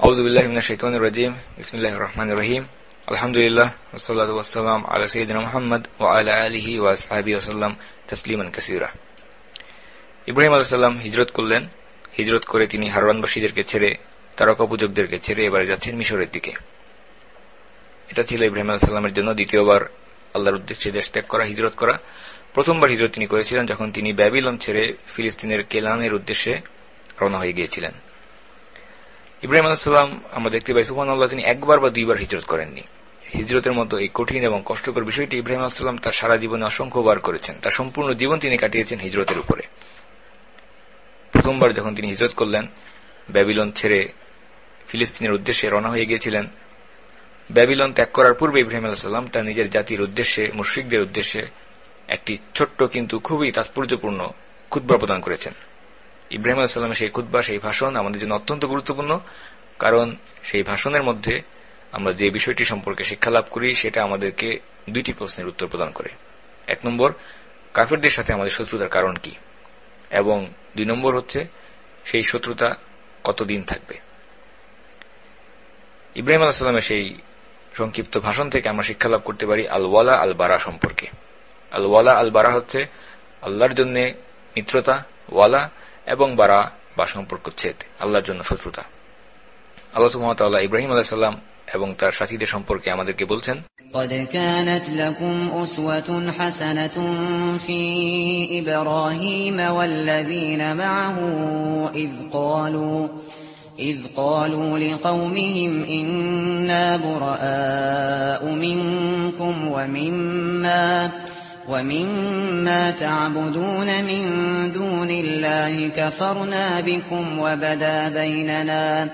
রহিম আলহামদুলিল্লাহ আলা আলিহি ইব্রাহিম আলাইহিস হিজরত করলেন। হিজরত করে তিনি হারওয়ানবাসীদেরকে ছেড়ে তারকা পূজকদেরকে ছেড়ে এবারে যাচ্ছেন মিশরের দিকে। এটা ছিল ইব্রাহিম আলাহামের জন্য দ্বিতীয়বার আল্লাহর উদ্দেশ্যে দেশ ত্যাগ করা, হিজরত করা। প্রথমবার হিজরত তিনি করেছিলেন যখন তিনি ব্যাবিলন ছেড়ে ফিলিস্তিনের কেলানের উদ্দেশ্যে রওনা হয়ে গিয়েছিলেন। ইব্রাহিম আলাহাম আমরা দেখতে পাই সুহান আল্লাহ তিনি একবার বা দুইবার হিজরত করেননি। হিজরতের মতো এই কঠিন এবং কষ্টকর বিষয়টি ইব্রাহিম আলাহাম তার সারা জীবনে অসংখ্যবার করেছেন। তার সম্পূর্ণ জীবন তিনি কাটিয়েছেন হিজরতের উপরে। প্রথমবার যখন তিনি হিজরত করলেন, ব্যাবিলন ছেড়ে ফিলিস্তিনের উদ্দেশ্যে রওনা হয়ে গিয়েছিলেন। ব্যাবিলন ত্যাগ করার পূর্বে ইব্রাহিম আলাহাম তার নিজের জাতির উদ্দেশ্যে, মুশ্রিকদের উদ্দেশ্যে একটি ছোট্ট কিন্তু খুবই তাৎপর্যপূর্ণ খুদ্া প্রদান করেছেন। ইব্রাহিম আলাহিসাল্লামের সেই খুদ্া সেই ভাষণ আমাদের জন্য অত্যন্ত গুরুত্বপূর্ণ। কারণ সেই ভাষণের মধ্যে আমরা যে বিষয়টি সম্পর্কে শিক্ষা লাভ করি, সেটা আমাদেরকে দুইটি প্রশ্নের উত্তর প্রদান করে। এক নম্বর, কাফেরদের সাথে আমাদের শত্রুতার কারণ কি? এবং দুই নম্বর হচ্ছে, সেই শত্রুতা কতদিন থাকবে? ইব্রাহিম আলাহিসাল্লামের সেই সংক্ষিপ্ত ভাষণ থেকে আমরা শিক্ষা লাভ করতে পারি আল ওয়ালা আল বারা সম্পর্কে। আল ওয়ালা আল বারা হচ্ছে আল্লাহর জন্য মিত্রতা, ওয়ালা এবং বারা বা সম্পর্ক ছেদ আল্লাহর জন্য শত্রুতা আল্লাহ সুহামতাল্লাহ ইব্রাহিম আলাহিসাল্লাম এবং তার সাথীদের সম্পর্কে আমাদেরকে বলছেন قد كانت لكم أسوة حسنة في إبراهيم والذين معه إذ قالوا إذ قالوا لقومهم إنا براء منكم ومما ومما تعبدون من دون الله كفرنا بكم وبدا بيننا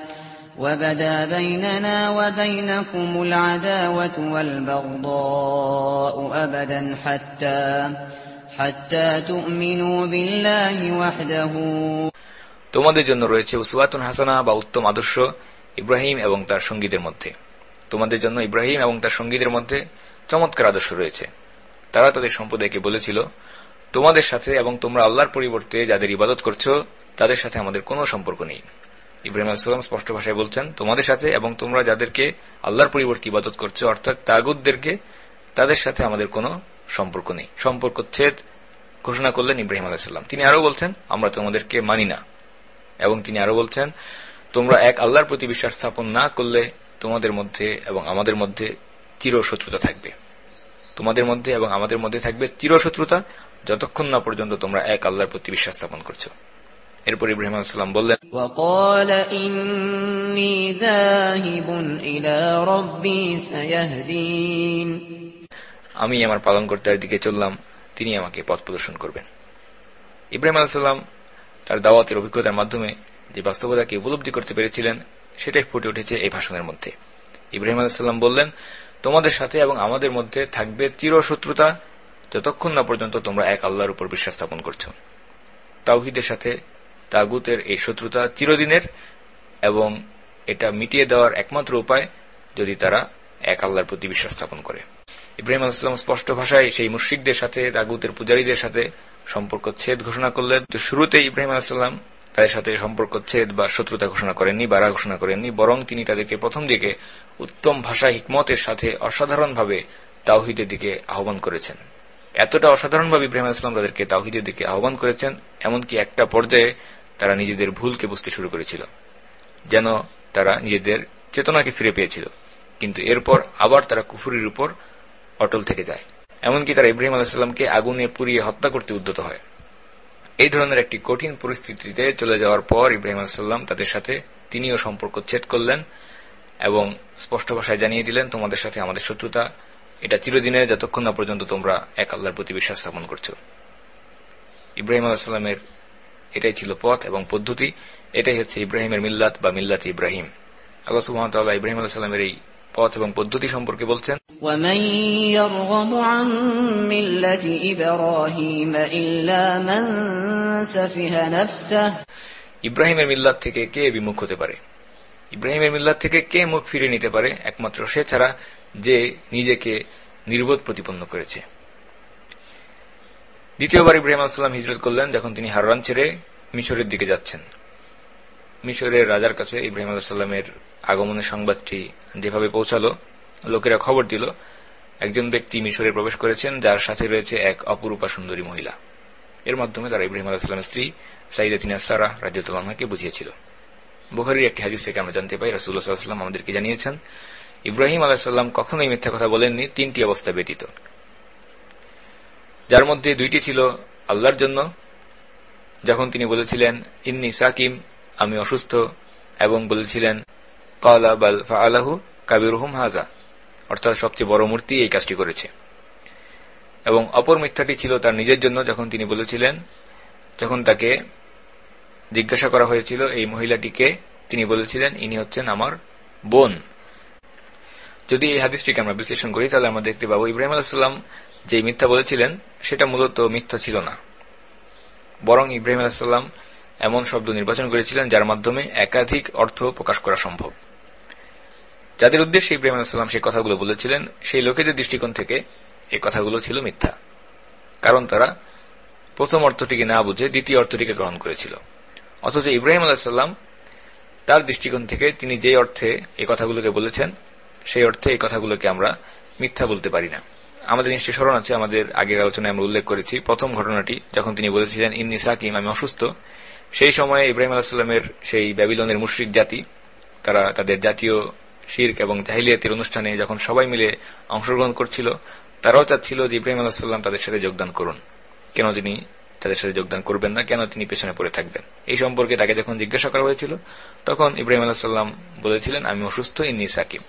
وبدا بيننا وبينكم العداوة والبغضاء أبدا حتى حتى تؤمنوا بالله وحده তোমাদের জন্য রয়েছে উসওয়াতুন হাসানা বা উত্তম আদর্শ ইব্রাহিম এবং তার সঙ্গীদের মধ্যে তোমাদের জন্য ইব্রাহিম এবং তার সঙ্গীদের মধ্যে চমৎকার আদর্শ রয়েছে তারা তাদের সম্প্রদায়কে বলেছিল, তোমাদের সাথে এবং তোমরা আল্লাহর পরিবর্তে যাদের ইবাদত করছ, তাদের সাথে আমাদের কোনো সম্পর্ক নেই। ইব্রাহিম আলাইসাল্লাম স্পষ্ট ভাষায় বলছেন, তোমাদের সাথে এবং তোমরা যাদেরকে আল্লাহর পরিবর্তে ইবাদত করছ, অর্থাৎ তাগুদদেরকে তাদের সাথে আমাদের কোনো সম্পর্ক নেই। সম্পর্ক ছেদ ঘোষণা করলেন ইব্রাহিম আলাইসাল্লাম তিনি আরও বলছেন, আমরা তোমাদেরকে মানি না। এবং তিনি আরও বলছেন, তোমরা এক আল্লাহর প্রতি বিশ্বাস স্থাপন না করলে তোমাদের মধ্যে এবং আমাদের মধ্যে চির শত্রুতা থাকবে। তোমাদের মধ্যে এবং আমাদের মধ্যে থাকবে চিরশত্রুতা যতক্ষণ না পর্যন্ত তোমরা এক আল্লাহর প্রতি বিশ্বাস স্থাপন করছ। এরপর ইব্রাহিম আলাইসাল্লাম বললেন আমি আমার পালন কর্তার দিকে চললাম তিনি আমাকে পথ প্রদর্শন করবেন। ইব্রাহিম আলাহাম তার দাওয়াতের অভিজ্ঞতার মাধ্যমে যে বাস্তবতাকে উপলব্ধি করতে পেরেছিলেন সেটাই ফুটে উঠেছে এই ভাষণের মধ্যে। ইব্রাহিম আলাহাম বললেন তোমাদের সাথে এবং আমাদের মধ্যে থাকবে চিরশত্রুতা যতক্ষণ না পর্যন্ত তোমরা এক আল্লাহর উপর বিশ্বাস স্থাপন করছ। তাওহিদের সাথে তাগুতের এই শত্রুতা চিরদিনের এবং এটা মিটিয়ে দেওয়ার একমাত্র উপায় যদি তারা এক আল্লাহর প্রতি বিশ্বাস স্থাপন করে। ইব্রাহিম আলাইসাল্লাম স্পষ্ট ভাষায় সেই মুশ্রিকদের সাথে, তাগুতের পূজারীদের সাথে সম্পর্ক ছেদ ঘোষণা করলেন। তো শুরুতে ইব্রাহিম আলাইসাল্লাম তাদের সাথে সম্পর্ক, ছেদ বা শত্রুতা ঘোষণা করেননি বাড়া ঘোষণা করেননি, বরং তিনি তাদেরকে প্রথম দিকে উত্তম ভাষা হিকমতের সাথে অসাধারণভাবে তাওহিদের দিকে আহ্বান করেছেন। এতটা অসাধারণভাবে ইব্রাহিম ইসলাম তাদেরকে তাওহিদের দিকে আহ্বান করেছেন, এমনকি একটা পর্যায়ে তারা নিজেদের ভুলকে বুঝতে শুরু করেছিল, যেন তারা নিজেদের চেতনাকে ফিরে পেয়েছিল। কিন্তু এরপর আবার তারা কুফুরির উপর অটল থেকে যায়। এমনকি তারা ইব্রাহিম আলাহিসাল্লামকে আগুনে পুড়িয়ে হত্যা করতে উদ্যত হয়। এই ধরনের একটি কঠিন পরিস্থিতিতে চলে যাওয়ার পর ইব্রাহিম আলাহিসাল্লাম তাদের সাথে তিনিও সম্পর্ক ছেদ করলেন এবং স্পষ্ট ভাষায় জানিয়ে দিলেন, তোমাদের সাথে আমাদের শত্রুতা। এটা চিরদিনে যতক্ষণ না পর্যন্ত তোমরা এক আল্লাহর প্রতি বিশ্বাস স্থাপন করছ। ইব্রাহিম আলাহিসাল্লামের এটাই ছিল পথ এবং পদ্ধতি। এটাই হচ্ছে ইব্রাহিমের মিল্লাত বা মিল্লাত ইব্রাহিম। আল্লাহ সুহামতাল্লাহ ইব্রাহিম আলাহিসাল্লামের এই পথ এবং পদ্ধতি সম্পর্কে বলছেন ইব্রাহিমের মিল্লাত থেকে কে বিমুখ হতে পারে? ইব্রাহিমের মিল্লাত থেকে কে মুখ ফিরে নিতে পারে? একমাত্র সে ছাড়া যে নিজেকে নির্বোধ প্রতিপন্ন করেছে। দ্বিতীয়বার ইব্রাহিম আসসালাম হিজরত করলেন যখন তিনি হারান ছেড়ে মিশরের দিকে যাচ্ছেন। মিশরের রাজার কাছে ইব্রাহিম আলাহামের আগমনের সংবাদটি যেভাবে পৌঁছালো, লোকেরা খবর দিল, একজন ব্যক্তি মিশরে প্রবেশ করেছেন, যার সাথে রয়েছে এক অপরূপা সুন্দরী মহিলা। এর মাধ্যমে তারা ইব্রাহিম আলাহিসাল্লামের স্ত্রী সাইদাতিনা সারা রাজ্যতুল্লাহকে বুঝিয়েছিল। বুখারির একটি হাদিস থেকে আমরা জানতে পাই রাসুল্লাহ সাল্লাম আমাদেরকে জানিয়েছেন, ইব্রাহিম আলাহিসাল্লাম কখনোই মিথ্যা কথা বলেননি। তিনটি অবস্থা ব্যতীত। যার মধ্যে দুইটি ছিল আল্লাহর জন্য, যখন তিনি বলেছিলেন, ইন্নি সাকিম, আমি অসুস্থ, এবং বলেছিলেন সবচেয়ে বড় মূর্তি এই কাজটি করেছে। এবং অপর মিথ্যাটি ছিল তার নিজের জন্য, যখন তিনি বলেছিলেন, যখন তাকে জিজ্ঞাসা করা হয়েছিল, এই মহিলাটিকে তিনি বলেছিলেন, ইনি হচ্ছেন আমার বোন। যদি এই হাদিসটিকে আমরা বিশ্লেষণ করি, তাহলে আমরা দেখতে পাবো ইব্রাহিম আলাহিসাল্লাম যে মিথ্যা বলেছিলেন, সেটা মূলত মিথ্যা ছিল না। বরং ইব্রাহিম আলাহিসাল্লাম এমন শব্দ নির্বাচন করেছিলেন, যার মাধ্যমে একাধিক অর্থ প্রকাশ করা সম্ভব। যাদের উদ্দেশ্যে ইব্রাহিম আলাহিসাল্লাম সেই কথাগুলো বলেছিলেন, সেই লোকেদের দৃষ্টিকোণ থেকে এই কথাগুলো ছিল মিথ্যা। কারণ তারা প্রথম অর্থটিকে না বুঝে দ্বিতীয় অর্থটিকে গ্রহণ করেছিল। অথচ ইব্রাহিম আলাহিসাল্লাম তার দৃষ্টিকোণ থেকে তিনি যে অর্থে এই কথাগুলোকে বলেছেন, সেই অর্থে এই কথাগুলোকে আমরা মিথ্যা বলতে পারি না। আমাদের নিশ্চয় স্মরণ আছে, আমাদের আগের আলোচনায় আমরা উল্লেখ করেছি, প্রথম ঘটনাটি যখন তিনি বলেছিলেন, ইন্নি সাকিম, আমি অসুস্থ। সেই সময়ে ইব্রাহিম আলাহিসাল্লামের সেই ব্যাবিলনের মুশ্রিক জাতি, তারা তাদের জাতীয় শির্ক এবং জাহিলিয়াতের অনুষ্ঠানে যখন সবাই মিলে অংশগ্রহণ করছিল, তারাও চাচ্ছিল যে ইব্রাহিম আলাহিসাল্লাম তাদের সাথে যোগদান করুন। কেন তিনি তাদের সাথে যোগদান করবেন না? কেন তিনি পেছনে পড়ে থাকবেন? এই সম্পর্কে তাকে যখন জিজ্ঞাসা করা হয়েছিল, তখন ইব্রাহিম আলাহিসাল্লাম বলেছিলেন, আমি অসুস্থ, ইন্নি সাকিম।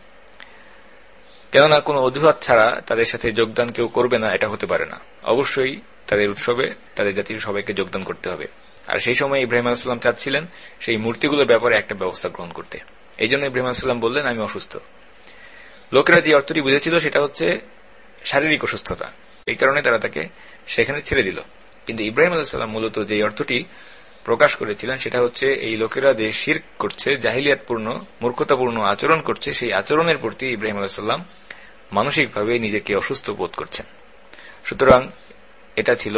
কেননা কোনো অজুহাত ছাড়া তাদের সাথে যোগদান কেউ করবে না, এটা হতে পারে না। অবশ্যই তাদের উৎসবে, তাদের জাতির সবাইকে যোগদান করতে হবে। আর সেই সময় ইব্রাহিম আলাহিসাল্লাম চাচ্ছিলেন সেই মূর্তিগুলোর ব্যাপারে একটা ব্যবস্থা গ্রহণ করতে। এই জন্য ইব্রাহিম আলাহিসাল্লাম বললেন, আমি অসুস্থ। লোকেরা যে অর্থটি বুঝেছিল সেটা হচ্ছে শারীরিক অসুস্থতা। এই কারণে তারা তাকে সেখানে ছেড়ে দিল। কিন্তু ইব্রাহিম আলাহিসাল্লাম মূলত যে অর্থটি প্রকাশ করেছিলেন, সেটা হচ্ছে এই লোকেরা যে শির করছে, জাহিলিয়াতপূর্ণ, মূর্খতাপূর্ণ আচরণ করছে, সেই আচরণের প্রতি ইব্রাহিম আলাহিসাল্লাম মানসিকভাবে নিজেকে অসুস্থ বোধ করছেন। সুতরাং এটা ছিল,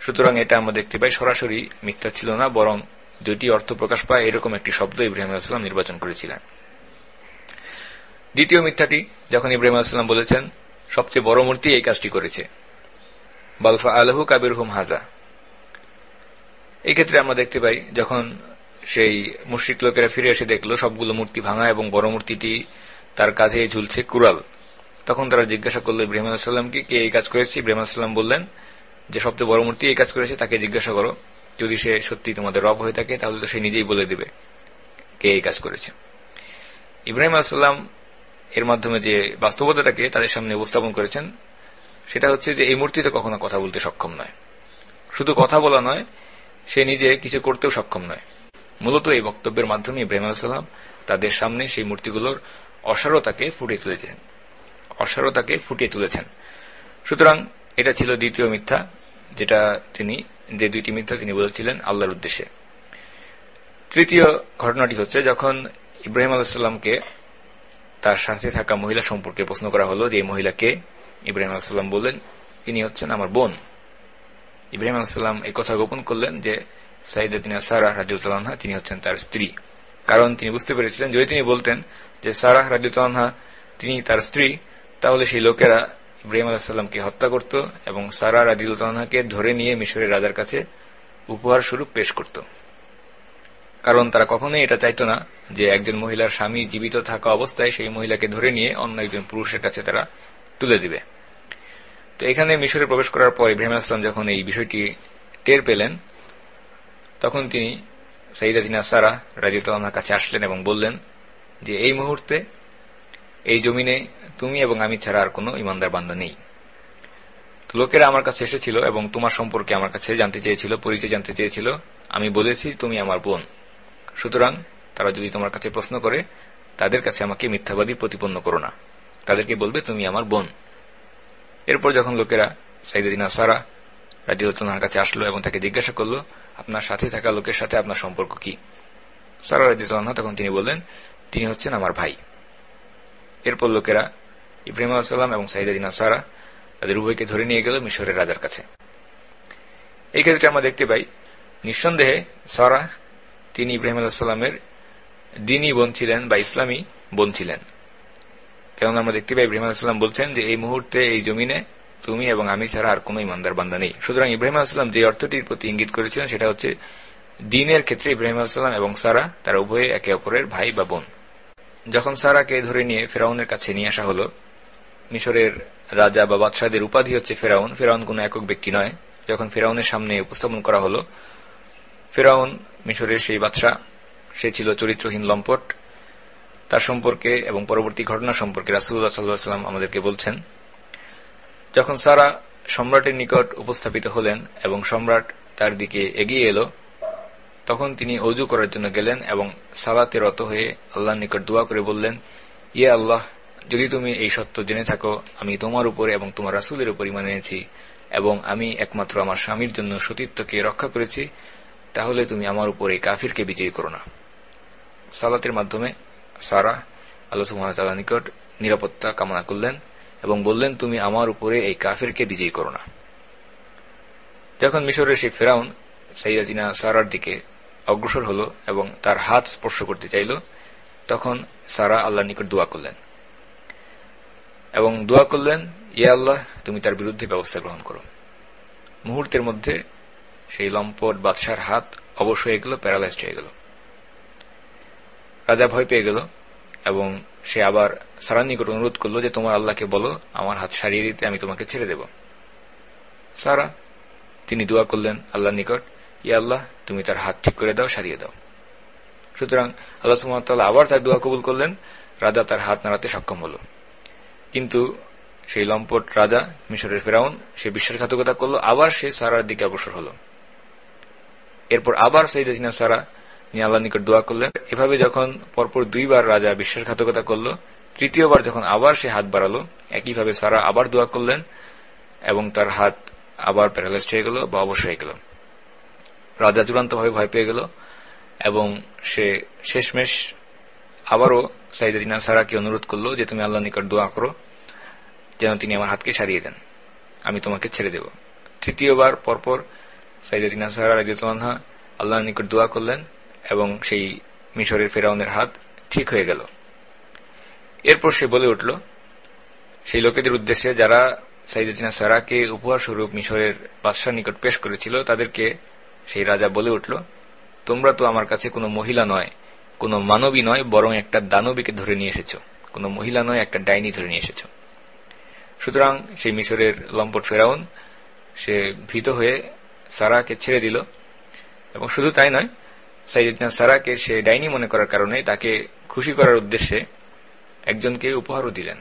সুতরাং এটা আমরা দেখতে পাই সরাসরি মিথ্যা ছিল না, বরং দুটি অর্থ প্রকাশ পায়, এরকম একটি শব্দ ইব্রাহিম আলাহিসাম নির্বাচন করেছিলেন। দ্বিতীয় মিথ্যাটি, যখন ইব্রাহিম আলাহিসাম বলেছেন, সবচেয়ে বড় মূর্তি এই কাজটি করেছে। বালফা আলহু কাবির হুম হাজা এক্ষেত্রে আমরা দেখতে পাই, যখন সেই মুশ্রিক লোকেরা ফিরে এসে দেখল, সবগুলো মূর্তি ভাঙা এবং বড় মূর্তিটি তার কাছে ঝুলছে কুরাল তখন তারা জিজ্ঞাসা করল ইব্রাহিম আলাহিসাল্লামকে কে এই কাজ করেছে? ইব্রাহিম আলাহিসাল্লাম বললেন যে, সবচেয়ে বড় মূর্তি এই কাজ করেছে, তাকে জিজ্ঞাসা করো। যদি সে সত্যি তোমাদের রব হয়ে থাকে, তাহলে তো সে নিজেই বলে দেবে কে এই কাজ করেছে। ইব্রাহিম আলাহিসাল্লাম এর মাধ্যমে যে বাস্তবতাটাকে তাদের সামনে উপস্থাপন করেছেন, সেটা হচ্ছে যে এই মূর্তিতে কখনো কথা বলতে সক্ষম নয়। শুধু কথা বলা নয়, সে নিজে কিছু করতেও সক্ষম নয়। মূলত এই বক্তব্যের মাধ্যমে ইব্রাহিম আলাহিসাল্লাম তাদের সামনে সেই মূর্তিগুলোর অসারতাকে ফুটিয়ে তুলেছেন। অসারতাকে ফুটিয়ে তুলেছেন। সুতরাং এটা ছিল দ্বিতীয় মিথ্যা, যেটা তিনি যে দুইটি মিথ্যা তিনি বলেছিলেন আল্লাহর উদ্দেশ্যে। তৃতীয় ঘটনাটি হচ্ছে যখন ইব্রাহিম আলাহিসাল্লামকে তার সাথে থাকা মহিলা সম্পর্কে প্রশ্ন করা হলো যে এই মহিলাকে ইব্রাহিম আলাহিসাল্লাম বললেন, ইনি হচ্ছেন আমার বোন। ইব্রাহিম আলাহিসাল্লাম এই কথা গোপন করলেন যে সাইদাতিনা সারাহ রাজুতালহা তিনি হচ্ছেন তার স্ত্রী। কারণ তিনি বুঝতে পেরেছিলেন, যদি তিনি বলতেন যে সারাহ রাজুতালহা তিনি তার স্ত্রী, তাহলে সেই লোকেরা ইব্রাহিম আলাহিসাল্লামকে হত্যা করত এবং সারা রাজিউতালহাকে ধরে নিয়ে মিশরের রাজার কাছে উপহার স্বরূপ পেশ করত। কারণ তারা কখনোই এটা চাইত না যে একজন মহিলার স্বামী জীবিত থাকা অবস্থায় সেই মহিলাকে ধরে নিয়ে অন্য একজন পুরুষের কাছে তারা তুলে দিবে। তো এখানে মিশরে প্রবেশ করার পর ইব্রাহিম আসলাম যখন এই বিষয়টি টের পেলেন, তখন তিনি সাইদাদিনা সারা রাজিউতালহার কাছে আসলেন এবং বললেন যে, এই মুহূর্তে এই জমিনে তুমি এবং আমি ছাড়া আর কোনো ইমানদার বান্দা নেই। লোকেরা আমার কাছে এসেছিল এবং তোমার সম্পর্কে আমার কাছে জানতে চেয়েছিল, পরিচয় জানতে চেয়েছিল। আমি বলেছি, তুমি আমার বোন। সুতরাং তারা যদি তোমার কাছে প্রশ্ন করে, তাদের কাছে আমাকে মিথ্যাবাদী প্রতিপন্ন করো না। তাদেরকে বলবে, তুমি আমার বোন। এরপর যখন লোকেরা সাইদিনা সারা রাজিউদ্দোনার কাছে আসলো এবং তাকে জিজ্ঞাসা করল, আপনার সাথে থাকা লোকের সাথে আপনার সম্পর্ক কি? সারা রাজিউদ্দোনা তখন তিনি বললেন, তিনি হচ্ছেন আমার ভাই। এরপর লোকেরা ইব্রাহিম আলাহাম এবং সাইদাদিনা সারা তাদের উভয়কে ধরে নিয়ে গেল মিশরের রাজার কাছে। এই ক্ষেত্রে আমরা দেখতে পাই, নিঃসন্দেহে সারা তিনি ইব্রাহিম আলাহিসাল্লামের দিনই বোন ছিলেন বা ইসলামী বোন ছিলেন। কেননা আমরা দেখতে পাই ইব্রাহিম আলাহিসাল্লাম বলছেন যে, এই মুহূর্তে এই জমিনে তুমি এবং আমি ছাড়া আর কোন ইমানদার বান্দা নেই। সুতরাং ইব্রাহিম আলাহিসাল্লাম যে অর্থটির প্রতি ইঙ্গিত করেছিলেন, সেটা হচ্ছে দিনের ক্ষেত্রে ইব্রাহিম আলাহিসাল্লাম এবং সারা তারা উভয়ে একে অপরের ভাই বা বোন। যখন সারাকে ধরে নিয়ে ফেরাউনের কাছে নিয়ে আসা হল মিশরের রাজা বা বাদশাহের উপাধি হচ্ছে ফেরাউন। ফেরাউন কোন একক ব্যক্তি নয়। যখন ফেরাউনের সামনে উপস্থাপন করা হল, ফেরাউন মিশরের সেই বাদশাহ, সে ছিল চরিত্রহীন লম্পট। তার সম্পর্কে এবং পরবর্তী ঘটনা সম্পর্কে রাসুল্লাহ সাল্লাম আমাদেরকে বলছেন, যখন সারা সম্রাটের নিকট উপস্থাপিত হলেন এবং সম্রাট তার দিকে এগিয়ে এলো, তখন তিনি অজু করার জন্য গেলেন এবং সালাতে রত হয়ে আল্লাহর নিকট দোয়া করে বললেন ইয়ে আল্লাহ যদি তুমি এই সত্য জেনে থাকো, আমি তোমার উপরে এবং তোমার রাসুলের উপর ইমান এনেছি, এবং আমি একমাত্র আমার স্বামীর জন্য সতীত্বকে রক্ষা করেছি, তাহলে তুমি আমার উপর কাফিরকে বিজয়ী করো না। সালাতের মাধ্যমে সারা আল্লাহ নিকট নিরাপত্তা কামনা করলেন এবং বললেন, তুমি আমার উপরে এই কাফিরকে বিজয়ী করো না। যখন মিশরের সেই ফেরাউন সাইয়াদিনা সারার দিকে অগ্রসর হল এবং তার হাত স্পর্শ করতে চাইল, তখন সারা আল্লাহ নিকট দোয়া করলেন। এবং দোয়া করলেন ইয়ে আল্লাহ, তুমি তার বিরুদ্ধে ব্যবস্থা গ্রহণ করো। মুহূর্তের মধ্যে সেই লম্পট বাদশার হাত অবশ্য হয়ে গেল, প্যারালাইজড হয়ে গেল। রাজা ভয় পেয়ে গেল এবং সে আবার সারার নিকট অনুরোধ করল যে, তোমার আল্লাহকে বলো, আমার হাত সারিয়ে দিতে আমি তোমাকে ছেড়ে দেব। সারা, তিনি দোয়া করলেন আল্লাহর নিকট ইয়া আল্লাহ, তুমি তার হাত ঠিক করে দাও, সারিয়ে দাও। সুতরাং আল্লাহ সুমতাল্লাহ আবার তার দোয়া কবুল করলেন, রাজা তার হাত নাড়াতে সক্ষম হল। কিন্তু সেই লম্পট রাজা, মিশরের ফেরাউন, সে বিশ্বাসঘাতকতা করল, আবার সে সারার দিকে অগ্রসর হল। এরপর আবার সৈদিনা সারা নিয়ে আল্লাহ নিকট দোয়া করলেন। এভাবে যখন পরপর দুইবার রাজা বিশ্বাসঘাতকতা করল, তৃতীয়বার যখন আবার সে হাত বাড়ালো, একইভাবে সারা আবার দোয়া করলেন এবং তার হাত আবার প্যারালাইজড হয়ে গেল বা অবশ্য হয়ে গেল। রাজা চূড়ান্তভাবে ভয় পেয়ে গেল এবং সে শেষমেশ আবারও সাইদিনা সারাকে অনুরোধ করল যে তুমি আল্লাহ নিকট দোয়া করো, যেন তিনি আমার হাতকে সারিয়ে দেন। আমি তোমাকে ছেড়ে দেব। তৃতীয়বার পরপর সাইদিনা সারা রাজিউল্লাহা আল্লাহ নিকট দোয়া করলেন এবং সেই মিশরের ফেরাউনের হাত ঠিক হয়ে গেল। এরপর সে বলে উঠল, সেই লোকেদের উদ্দেশ্যে যারা সাইদিনা সারাকে উপহার স্বরূপ মিশরের বাদশাহ নিকট পেশ করেছিল, তাদেরকে সেই রাজা বলে উঠল, তোমরা তো আমার কাছে কোনো মহিলা নয় কোনো মানবী নয়, বরং একটা দানবীকে ধরে নিয়ে এসেছ। কোনো মহিলা নয়, একটা ডাইনি ধরে নিয়ে এসেছ। সুতরাং সেই মিশরের লম্পট ফেরাউন, সে ভীত হয়ে সারাকে ছেড়ে দিল। এবং শুধু তাই নয় সাইদিনা সারাকে সে ডাইনি মনে করার কারণে তাকে খুশি করার উদ্দেশ্যে একজনকে উপহারও দিলেন।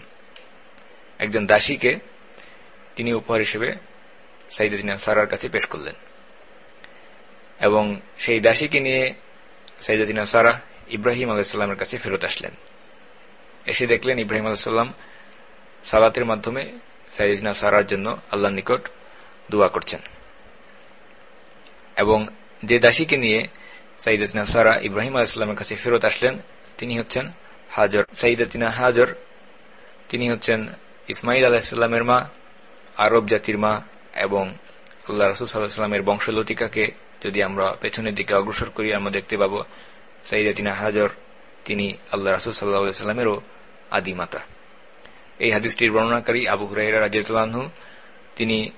একজন দাসীকে তিনি উপহার হিসেবে সাইদিনা সারার কাছে পেশ করলেন। এবং সেই দাসীকে নিয়ে সাইদাদিনা সারা ইব্রাহিম আলাইসাল্লামের কাছে ফেরত আসলেন। এসে দেখলেন ইব্রাহিম আলাইসাল্লাম সালাতের মাধ্যমে সাইদিনা সারার জন্য আল্লাহ নিকট দোয়া করছেন। এবং যে দাসীকে নিয়ে সাইদাতিনা সারা ইব্রাহিম আলাইস্লামের কাছে ফেরত আসলেন, তিনি হচ্ছেন হাজর। সাইদাতিনা হাজর, তিনি হচ্ছেন ইসমাইল আলাহিসাল্লামের মা, আরব জাতির মা, এবং আল্লাহ রসুল সাল্লাহামের বংশলতিকাকে যদি আমরা পেছনের দিকে অগ্রসর করি, আমরা দেখতে পাব সাইদাতিনা হাজর, তিনি আল্লাহ রাসুল সাল্লাহ সাল্লামেরও আদিমাতা। এই হাদিসটির বর্ণনাকারী আবু হুরাইরা রাজিয়াতু তিনি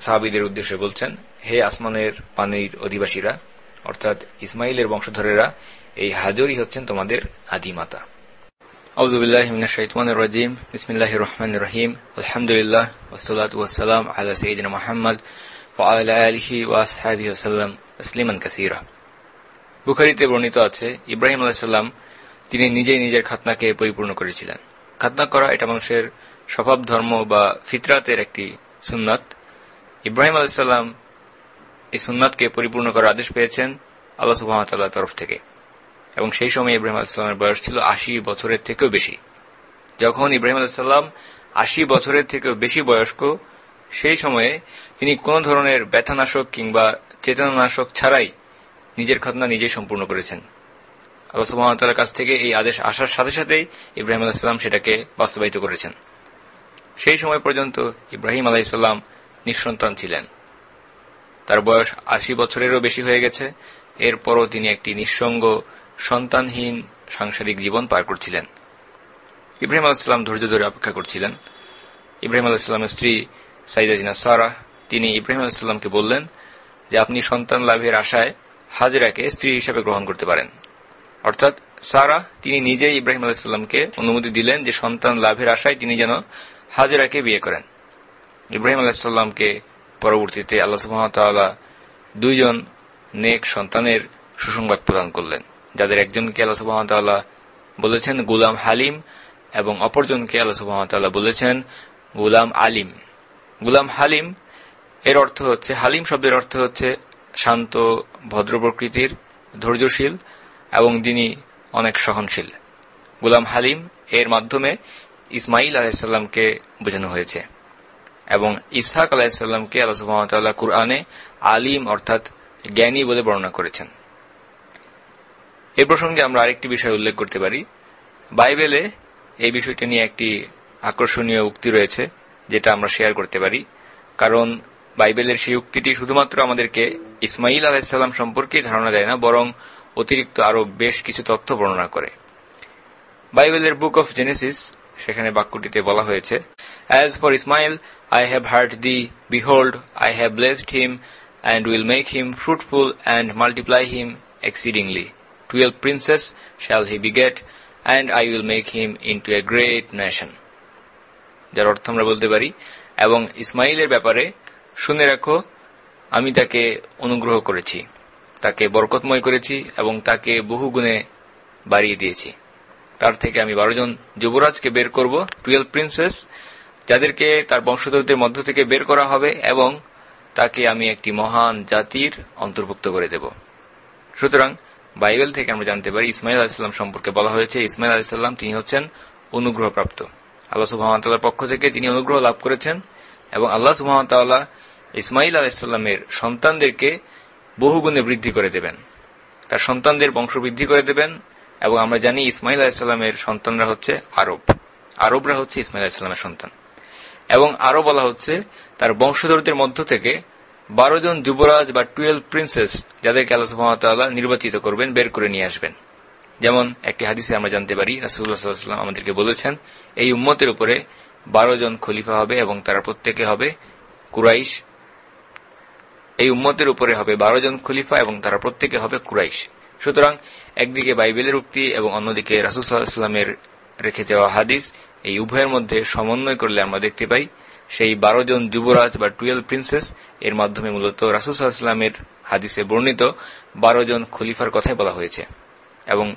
সাহাবিদের উদ্দেশ্যে বলছেন, হে আসমানের পানির অধিবাসীরা, অর্থাৎ ইসমাইলের বংশধরেরা, এই হাজরই হচ্ছেন তোমাদের আদিমাতা। আউজুবিল্লাহ শাইতানির রাজিম, বিসমিল্লাহির রহমানির রহিম, আলহামদুলিল্লাহ বুখারীতে বর্ণিত আছে, ইব্রাহিম আলাইহিস সালাম তিনি নিজেই নিজের খাতনাকে পরিপূর্ণ করেছিলেন। খাতনা করা এটা মানুষের স্বভাব, ধর্ম বা ফিতরাতের একটি সুন্নাত। ইব্রাহিম আলাইসাল্লাম এই সুন্নাতকে পরিপূর্ণ করার আদেশ পেয়েছেন আল্লাহ সুহামতাল্লাহ তরফ থেকে। এবং সেই সময় ইব্রাহিম আলাইসাল্লামের বয়স ছিল আশি বছরের থেকেও বেশি। যখন ইব্রাহিম আলাইসাল্লাম আশি বছরের থেকেও বেশি বয়স্ক, সেই সময়ে তিনি কোন ধরনের ব্যথানাশক কিংবা চেতনানাশক ছাড়াই নিজের খতনা নিজেই সম্পূর্ণ করেছেন। আল্লাহ সুহামতাল্লাহ কাছ থেকে এই আদেশ আসার সাথে সাথেই ইব্রাহিম আলাহিসাল্লাম সেটাকে বাস্তবায়িত করেছেন। সেই সময় পর্যন্ত ইব্রাহিম আলাহিসাল্লাম নিঃসন্তান ছিলেন। তার বয়স আশি বছরেরও বেশি হয়ে গেছে। এরপরও তিনি একটি নিঃসঙ্গ, সন্তানহীন, সাংসারিক জীবন পার করছিলেন। ইব্রাহিম আলাহিসাম ধৈর্য ধরে অপেক্ষা করছিলেন। ইব্রাহিম আলাহিসামের স্ত্রী সাইদাজিনা সারা তিনি ইব্রাহিম আলাহিসাল্লামকে বললেন যে, আপনি সন্তান লাভের আশায় হাজরাকে স্ত্রী হিসেবে গ্রহণ করতে পারেন। অর্থাৎ সারা তিনি নিজেই ইব্রাহিম আলাহিসাল্লামকে অনুমতি দিলেন যে সন্তান লাভের আশায় তিনি যেন হাজরাকে বিয়ে করেন। ইব্রাহিম আলাহিসাল্লামকে পরবর্তীতে আল্লাহ সুহামতাল্লাহ দুইজন নেক সন্তানের সুসংবাদ প্রদান করলেন, যাদের একজনকে আল্লাহ সুহামতাল্লাহ বলেছেন গুলাম হালিম এবং অপরজনকে আল্লাহ সুহামতাল্লাহ বলেছেন গুলাম আলিম। গুলাম হালিম এর অর্থ হচ্ছে, হালিম শব্দের অর্থ হচ্ছে শান্ত, ভদ্র প্রকৃতির, ধৈর্যশীল এবং তিনি অনেক সহনশীল। গুলাম হালিম এর মাধ্যমে ইসমাইল আলাহিসাল্লামকে বোঝানো হয়েছে এবং ইসহাক আলাহিসাল্লামকে আল্লাহ কুরআনে আলিম অর্থাৎ জ্ঞানী বলে বর্ণনা করেছেন। এ প্রসঙ্গে আমরা আরেকটি বিষয় উল্লেখ করতে পারি। বাইবেলে এই বিষয়টি নিয়ে একটি আকর্ষণীয় উক্তি রয়েছে, যেটা আমরা শেয়ার করতে পারি। কারণ বাইবেলের সেই উক্তিটি শুধুমাত্র আমাদেরকে ইসমাইল আলাহিসাল্লাম সম্পর্কে ধারণা দেয় না, বরং অতিরিক্ত আরও বেশ কিছু তথ্য বর্ণনা করে। বাইবেলের বুক অফ জেনেসিস, সেখানে বাক্যটিতে বলা হয়েছে as for Ishmael I have heard thee behold I have blessed him and will make him fruitful and multiply him exceedingly twelve princes shall he beget and I will make him into a great nation যার অর্থ আমরা বলতে পারি, এবং ইসমাইলের ব্যাপারে শুনে রাখো, আমি তাকে অনুগ্রহ করেছি, তাকে বরকতময় করেছি এবং তাকে বহু গুণে বাড়িয়ে দিয়েছি। তার থেকে আমি বারো জন যুবরাজকে বের করব, টুয়েলভ প্রিন্সেস, যাদেরকে তার বংশধরদের মধ্য থেকে বের করা হবে এবং তাকে আমি একটি মহান জাতির অন্তর্ভুক্ত করে দেব। সুতরাং বাইবেল থেকে আমরা জানতে পারি, ইসমাইল আলাহিসাল্লাম সম্পর্কে বলা হয়েছে, ইসমাইল আলাহিসাল্লাম তিনি হচ্ছেন অনুগ্রহপ্রাপ্ত। আল্লাহ সুহামতাল্লাহর পক্ষ থেকে তিনি অনুগ্রহ লাভ করেছেন এবং আল্লাহ সুহামতাল্লাহ ইসমাইল আলাহিসাল্লামের সন্তানদেরকে বহুগুণে বৃদ্ধি করে দেবেন। তার সন্তানদের বংশ বৃদ্ধি করে দেবেন এবং আমরা জানি ইসমাইল আলাহিসাল্লামের সন্তানরা হচ্ছে আরব। আরবরা হচ্ছে ইসমাইল আলাহিসাল্লামের সন্তান। এবং আরও বলা হচ্ছে তার বংশধরদের মধ্য থেকে বারো জন যুবরাজ বা টুয়েলভ প্রিন্সেস যাদেরকে আল্লাহ নির্বাচিত করবেন, বের করে নিয়ে আসবেন। যেমন একটি হাদিসে আমরা জানতে পারি রাসুল্লাহাম আমাদেরকে বলেছেন, এই উম্মতের উপরে বারো জন খলিফা হবে এবং তারা প্রত্যেকে হবে কুরাইশ এই উম্মতের উপরে হবে বারো জন খলিফা এবং তারা প্রত্যেকে হবে কুরাইশ। সুতরাং একদিকে বাইবেলের উক্তি এবং অন্যদিকে রাসুসাল্লামের রেখে যাওয়া হাদিস, এই উভয়ের মধ্যে সমন্বয় করলে আমরা দেখতে পাই, সেই বারো জন যুবরাজ বা টুয়েলভ প্রিন্সেস, এর মাধ্যমে মূলত রাসুসাল্লামের হাদিসে বর্ণিত বারো জন খলিফার কথাই বলা হয়েছে। এবং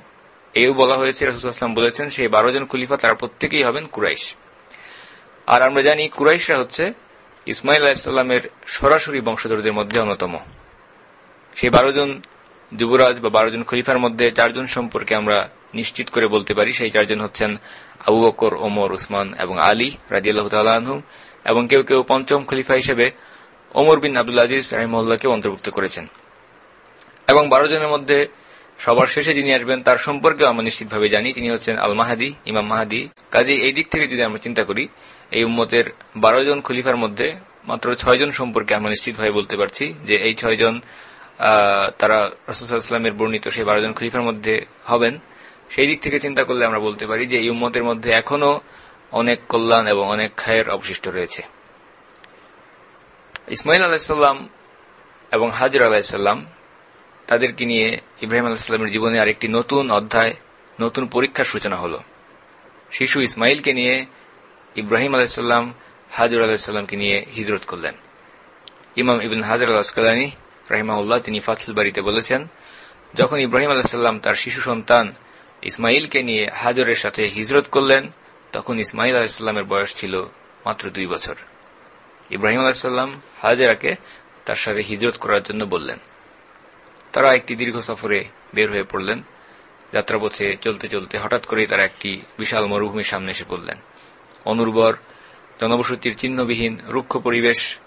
এও বলা হয়েছে রাসুসাল্লাম বলেছেন, সেই বারো জন খলিফা তারা প্রত্যেকেই হবেন কুরাইশ। আর আমরা জানি কুরাইশরা হচ্ছে ইসমাইল আলাহিসাল্লামের সরাসরি বংশধরদের মধ্যে অন্যতম। সেই বারো জন যুবরাজ বা বারো জন খলিফার মধ্যে চারজন সম্পর্কে আমরা নিশ্চিত করে বলতে পারি, সেই চারজন হচ্ছেন আবু বকর, ওমর, উসমান এবং আলী রাজিয়াল্লাহ তালু এবং কেউ কেউ পঞ্চম খলিফা হিসেবে ওমর বিন আব্দুল আজিজ রাহিমুল্লাহকে অন্তর্ভুক্ত করেছেন। এবং বারো জনের মধ্যে সবার শেষে যিনি আসবেন, তার সম্পর্কেও আমরা নিশ্চিতভাবে জানি। তিনি হচ্ছেন আল মাহাদি ইমাম মাহাদি। কাজে এই দিক থেকে যদি আমরা চিন্তা করি এই উম্মতের বারো জন খলিফার মধ্যে মাত্র ছয়জন সম্পর্কে আমরা নিশ্চিতভাবে বলতে পারছি যে এই ছয়জন তারা রসুলামের বর্ণিত সেই বারো জন খলিফার মধ্যে হবেন। সেই দিক থেকে চিন্তা করলে আমরা বলতে পারি যে এই উম্মতের মধ্যে এখনও অনেক কল্যাণ এবং অনেক খায়ের অবশিষ্ট রয়েছে। ইসমাইল আলাহিসাল্লাম এবং হাজির আলাহিসাল্লাম তাদেরকে নিয়ে ইব্রাহিম আলাহিসাল্লামের জীবনে আরেকটি নতুন অধ্যায়, নতুন পরীক্ষার সূচনা হল। শিশু ইসমাইলকে নিয়ে ইব্রাহিম আলাহিসাল্লাম হাজর আলাহিসাল্লামকে নিয়ে হিজরত করলেন। ইমাম ইবিন হাজর আল রাহিমাউল্লাহ তিনি ফাথুল বাড়িতে বলেছেন, যখন ইব্রাহিম আলাহিসাল্লাম তার শিশু সন্তান ইসমাইলকে নিয়ে হাজরের সাথে হিজরত করলেন, তখন ইসমাইল আলাহিসাল্লামের বয়স ছিল মাত্র দুই বছর। ইব্রাহিম আলাহিসাল্লাম হাজরাকে তার সাথে হিজরত করার জন্য বললেন। তারা একটি দীর্ঘ সফরে বের হয়ে পড়লেন। যাত্রাপথে চলতে চলতে হঠাৎ করেই তারা একটি বিশাল মরুভূমির সামনে এসে পড়লেন। অনুর্বর, জনবসতির চিহ্নবিহীন, রুক্ষ পরিবেশ,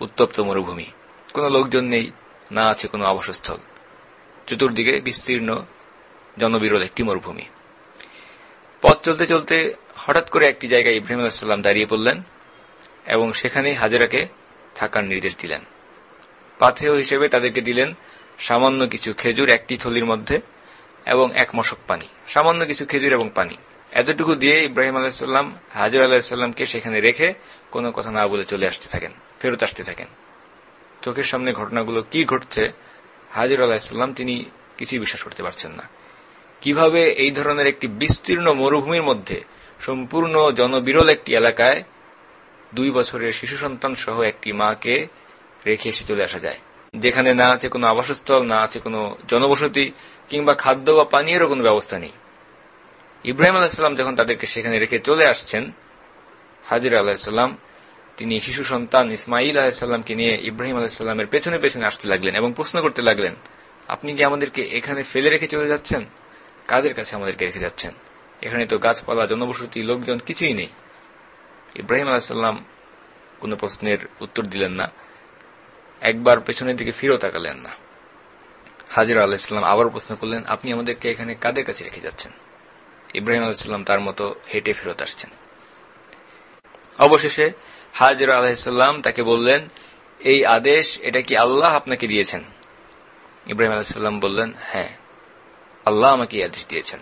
উত্তপ্ত মরুভূমি। কোনো লোকজন নেই, না আছে কোনো আবাসস্থল। চতুর্দিকে বিস্তীর্ণ, জনবিরল একটি মরুভূমি। পথ চলতে চলতে হঠাৎ করে একটি জায়গায় ইব্রাহিম আলাহিসাল্লাম দাঁড়িয়ে পড়লেন এবং সেখানে হাজেরাকে থাকার নির্দেশ দিলেন। পাথেয় হিসেবে তাদেরকে দিলেন সামান্য কিছু খেজুর একটি থলির মধ্যে এবং এক মশক পানি। সামান্য কিছু খেজুর এবং পানি। এতটুকু দিয়ে ইব্রাহিম আলাহিসাল্লাম হাজির আলাহিসাল্লামকে সেখানে রেখে কোনো কথা না বলে চলে আসতে থাকেন, ফেরত আসতে থাকেন। চোখের সামনে ঘটনাগুলো কি ঘটছে, হাজির আলাহিসাল্লাম তিনি কিছুই বিশ্বাস করতে পারছেন না। কীভাবে এই ধরনের একটি বিস্তীর্ণ মরুভূমির মধ্যে সম্পূর্ণ জনবিরল একটি এলাকায় দুই বছরের শিশু সন্তান সহ একটি মাকে রেখে এসে চলে আসা যায়, যেখানে না আছে কোনো আবাসস্থল, না আছে কোনো জনবসতি, কিংবা খাদ্য বা পানীয়েরও কোনো ব্যবস্থা নেই। ইব্রাহিম আলাহিসাল্লাম যখন তাদেরকে সেখানে রেখে চলে আসছেন, হাজির আলাহিসাল্লাম তিনি শিশু সন্তান ইসমাইল আলাহিসাল্লামকে নিয়ে ইব্রাহিম আলাহিসাল্লামের পেছনে পেছনে আসতে লাগলেন এবং প্রশ্ন করতে লাগলেন, আপনি কি আমাদেরকে এখানে ফেলে রেখে চলে যাচ্ছেন? কাদের কাছে আমাদেরকে রেখে যাচ্ছেন? এখানে তো গাছপালা, জনবসতি, লোকজন কিছুই নেই। ইব্রাহিম আলাহিসাল্লাম কোন প্রশ্নের উত্তর দিলেন না, একবার পেছনের দিকে ফিরেও তাকালেন না। হাজির আলাহিসাল্লাম আবার প্রশ্ন করলেন, আপনি আমাদেরকে এখানে কাদের কাছে রেখে যাচ্ছেন? ইব্রাহিম আলাহিসাল্লাম তার মতো হেঁটে ফেরত আসছেন। অবশেষে হাজির আলাহিসাল্লাম তাকে বললেন, এই আদেশ, এটা কি আল্লাহ আপনাকে দিয়েছেন? ইব্রাহিম আলাহিসাল্লাম বললেন হ্যাঁ আল্লাহ আমাকে এই আদেশ দিয়েছেন।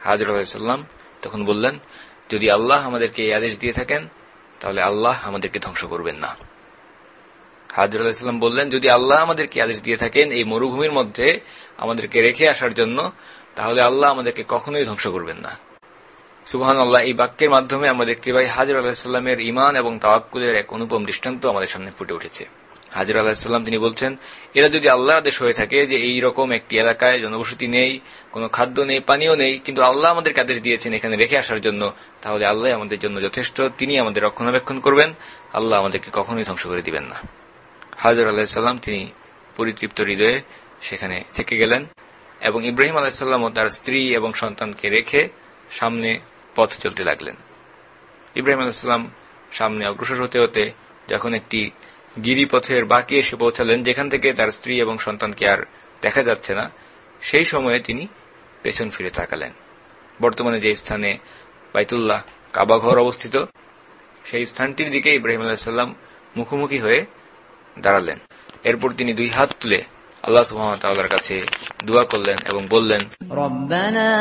হাজির আলাহিসাল্লাম তখন বললেন, যদি আল্লাহ আমাদেরকে এই আদেশ দিয়ে থাকেন, তাহলে আল্লাহ আমাদেরকে ধ্বংস করবেন না। হাজির আলাহিসাল্লাম বললেন, যদি আল্লাহ আমাদেরকে আদেশ দিয়ে থাকেন, এই মরুভূমির মধ্যে আমাদেরকে রেখে আসার জন্য তাহলে আল্লাহ আমাদেরকে কখনোই ধ্বংস করবেন না। সুবহান আল্লাহ এই বাক্যের মাধ্যমে আমরা দেখতে পাই হাজির আলাহিসাল্লামের ইমান এবং তাওয়াক্কুলের এক অনুপম দৃষ্টান্ত আমাদের সামনে ফুটে উঠেছে। হাজির আলাহিসাল্লাম তিনি বলছেন, এরা যদি আল্লাহ আদেশ হয়ে থাকে যে এই রকম একটি এলাকায় জনবসতি নেই, কোনো খাদ্য নেই, পানীয় নেই, কিন্তু আল্লাহ আমাদেরকে আদেশ দিয়েছেন এখানে রেখে আসার জন্য, তাহলে আল্লাহ আমাদের জন্য যথেষ্ট, তিনি আমাদের রক্ষণাবেক্ষণ করবেন, আল্লাহ আমাদেরকে কখনোই ধ্বংস করে দিবেন না। হাজর আলাহিসাল্লাম তিনি পরিতৃপ্ত হৃদয়ে সেখানে থেকে গেলেন। এবং ইব্রাহিম আলাহিসাল্লাম তার স্ত্রী এবং সন্তানকে রেখে সামনে পথ চলতে লাগলেন। ইব্রাহিম আলাহিসাল্লাম সামনে অগ্রসর হতে হতে যখন একটি গিরিপথের বাকি এসে পৌঁছালেন, যেখান থেকে তার স্ত্রী এবং সন্তানকে আর দেখা যাচ্ছে না, সেই সময়ে তিনি পেছন ফিরে তাকালেন। বর্তমানে যে স্থানে বাইতুল্লাহ কাবাঘর অবস্থিত, সেই স্থানটির দিকে ইব্রাহিম আলাহিসাল্লাম মুখোমুখি হয়ে দাঁড়ালেন। এরপর তিনি দুই হাত তুলে আল্লাহ সুহামতাল্লাহর কাছে দোয়া করলেন এবং বললেন ربنا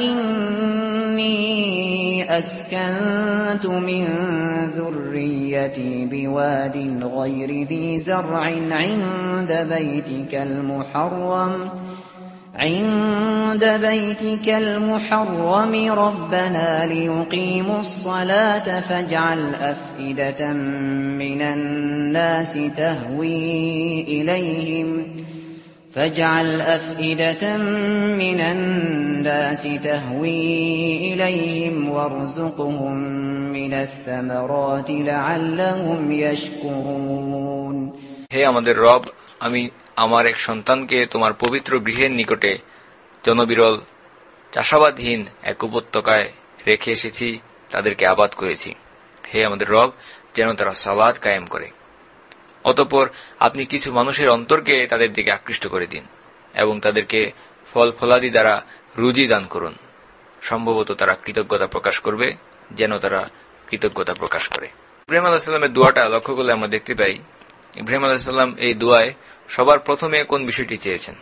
إني أسكنت من ذريتي بواد غير ذي زرع عند بيتك المحرم عند بيتك المحرم ربنا ليقيموا الصلاة فاجعل أفئدة من الناس تهوي إليهم فاجعل أفئدة من الناس تهوي إليهم وارزقهم من الثمرات لعلهم يشكرون হে আমাদের রব আমি আমার এক সন্তানকে তোমার পবিত্র গৃহের নিকটে জনবিরল, চাষাবাদহীন এক উপত্যকায় রেখে এসেছি, তাদেরকে আবাদ করেছি। হে আমাদের রব, যেন তারা সালাদ কায়েম করে। অতপর আপনি কিছু মানুষের অন্তরকে তাদের দিকে আকৃষ্ট করে দিন এবং তাদেরকে ফল ফলাদি দ্বারা রুজি দান করুন। সম্ভবত তারা কৃতজ্ঞতা প্রকাশ করবে, যেন তারা কৃতজ্ঞতা প্রকাশ করে। ইব্রাহিম আলাহিসাল্লামের দোয়াটা লক্ষ্য করলে আমরা দেখতে পাই, ইব্রাহিম আলাহিসাল্লাম এই দোয়ায় সবার প্রথমে কোন বিষয়টি চেয়েছেন?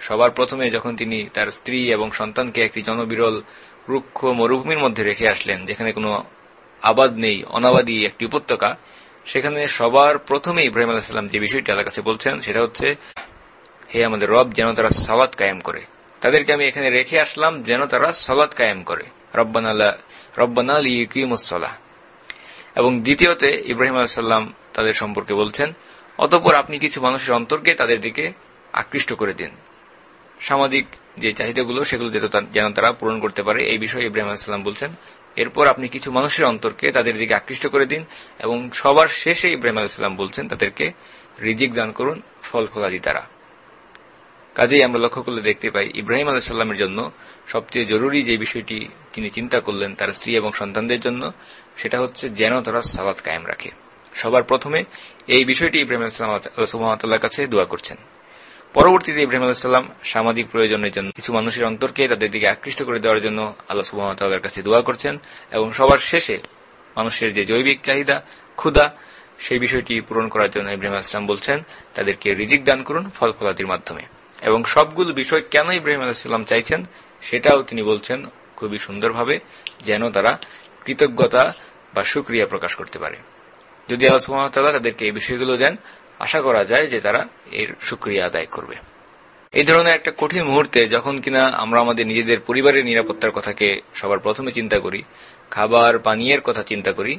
সবার প্রথমে যখন তিনি তার স্ত্রী এবং সন্তানকে একটি জনবিরল, রুক্ষ মরুভূমির মধ্যে রেখে আসলেন, যেখানে কোনো আবাদ নেই, অনাবাদী একটি উপত্যকা, সেখানে সবার প্রথমে ইব্রাহিম আলাহিসাল্লাম যে বিষয়টি আল্লাহ কাছে বলছেন, সেটা হচ্ছে, হে আমাদের রব, যেন তারা সালাদ কায়েম করে। তাদেরকে আমি এখানে রেখে আসলাম, যেন তারা সালাদ কায়েম করে। রব্বানা লিকিমুসলাহ এবং দ্বিতীয়তে ইব্রাহিম আলাহিসাল্লাম তাদের সম্পর্কে বলছেন অতপর আপনি কিছু মানুষের অন্তরকে তাদের দিকে আকৃষ্ট করে দিন। সামাজিক যে চাহিদাগুলো, সেগুলো যেন তারা পূরণ করতে পারে, এই বিষয়ে ইব্রাহিম আলাহিসাল্লাম বলছেন। এরপর আপনি কিছু মানুষের অন্তরকে তাদের দিকে আকৃষ্ট করে দিন এবং সবার শেষে ইব্রাহিম আলাইসাল্লাম বলছেন, তাদেরকে রিজিক দান করুন, ফল ফলাদি তারা। কাজেই আমরা লক্ষ্য করলে দেখতে পাই, ইব্রাহিম আলাহিসাল্লামের জন্য সবচেয়ে জরুরি যে বিষয়টি তিনি চিন্তা করলেন তার স্ত্রী এবং সন্তানদের জন্য, সেটা হচ্ছে যেন তারা সালাদ কায়েম রাখে। সবার প্রথমে এই বিষয়টি ইব্রাহিম আলাহিসাল্লাহ কাছে দোয়া করছেন। পরবর্তীতে ইব্রাহিম আলাহিসাল্লাম সামাজিক প্রয়োজনের জন্য কিছু মানুষের অন্তরকে তাদের দিকে আকৃষ্ট করে দেওয়ার জন্য আল্লাহ সুবাহতাল্লাহর কাছে দোয়া করছেন এবং সবার শেষে মানুষের যে জৈবিক চাহিদা ক্ষুদা সেই বিষয়টি পূরণ করার জন্য ইব্রাহিম আলাইসালাম বলছেন, তাদেরকে রিজিক দান করুন ফল ফলাদির মাধ্যমে। এবং সবগুলো বিষয় কেন ইব্রাহিম আলাইসাল্লাম চাইছেন সেটাও তিনি বলছেন খুবই সুন্দরভাবে যেন তারা কৃতজ্ঞতা বা সুক্রিয়া প্রকাশ করতে পারে। যদি আল্লাহ সুহামতাল্লাহ তাদেরকে এই বিষয়গুলো দেন, আশা করা যায় যে তারা এর সুক্রিয়া আদায় করবে। এই ধরনের একটা কঠিন মুহূর্তে যখন কিনা আমরা আমাদের নিজেদের পরিবারের নিরাপত্তার কথাকে সবার প্রথমে চিন্তা করি, খাবার, পানীয়ের কথা চিন্তা করি,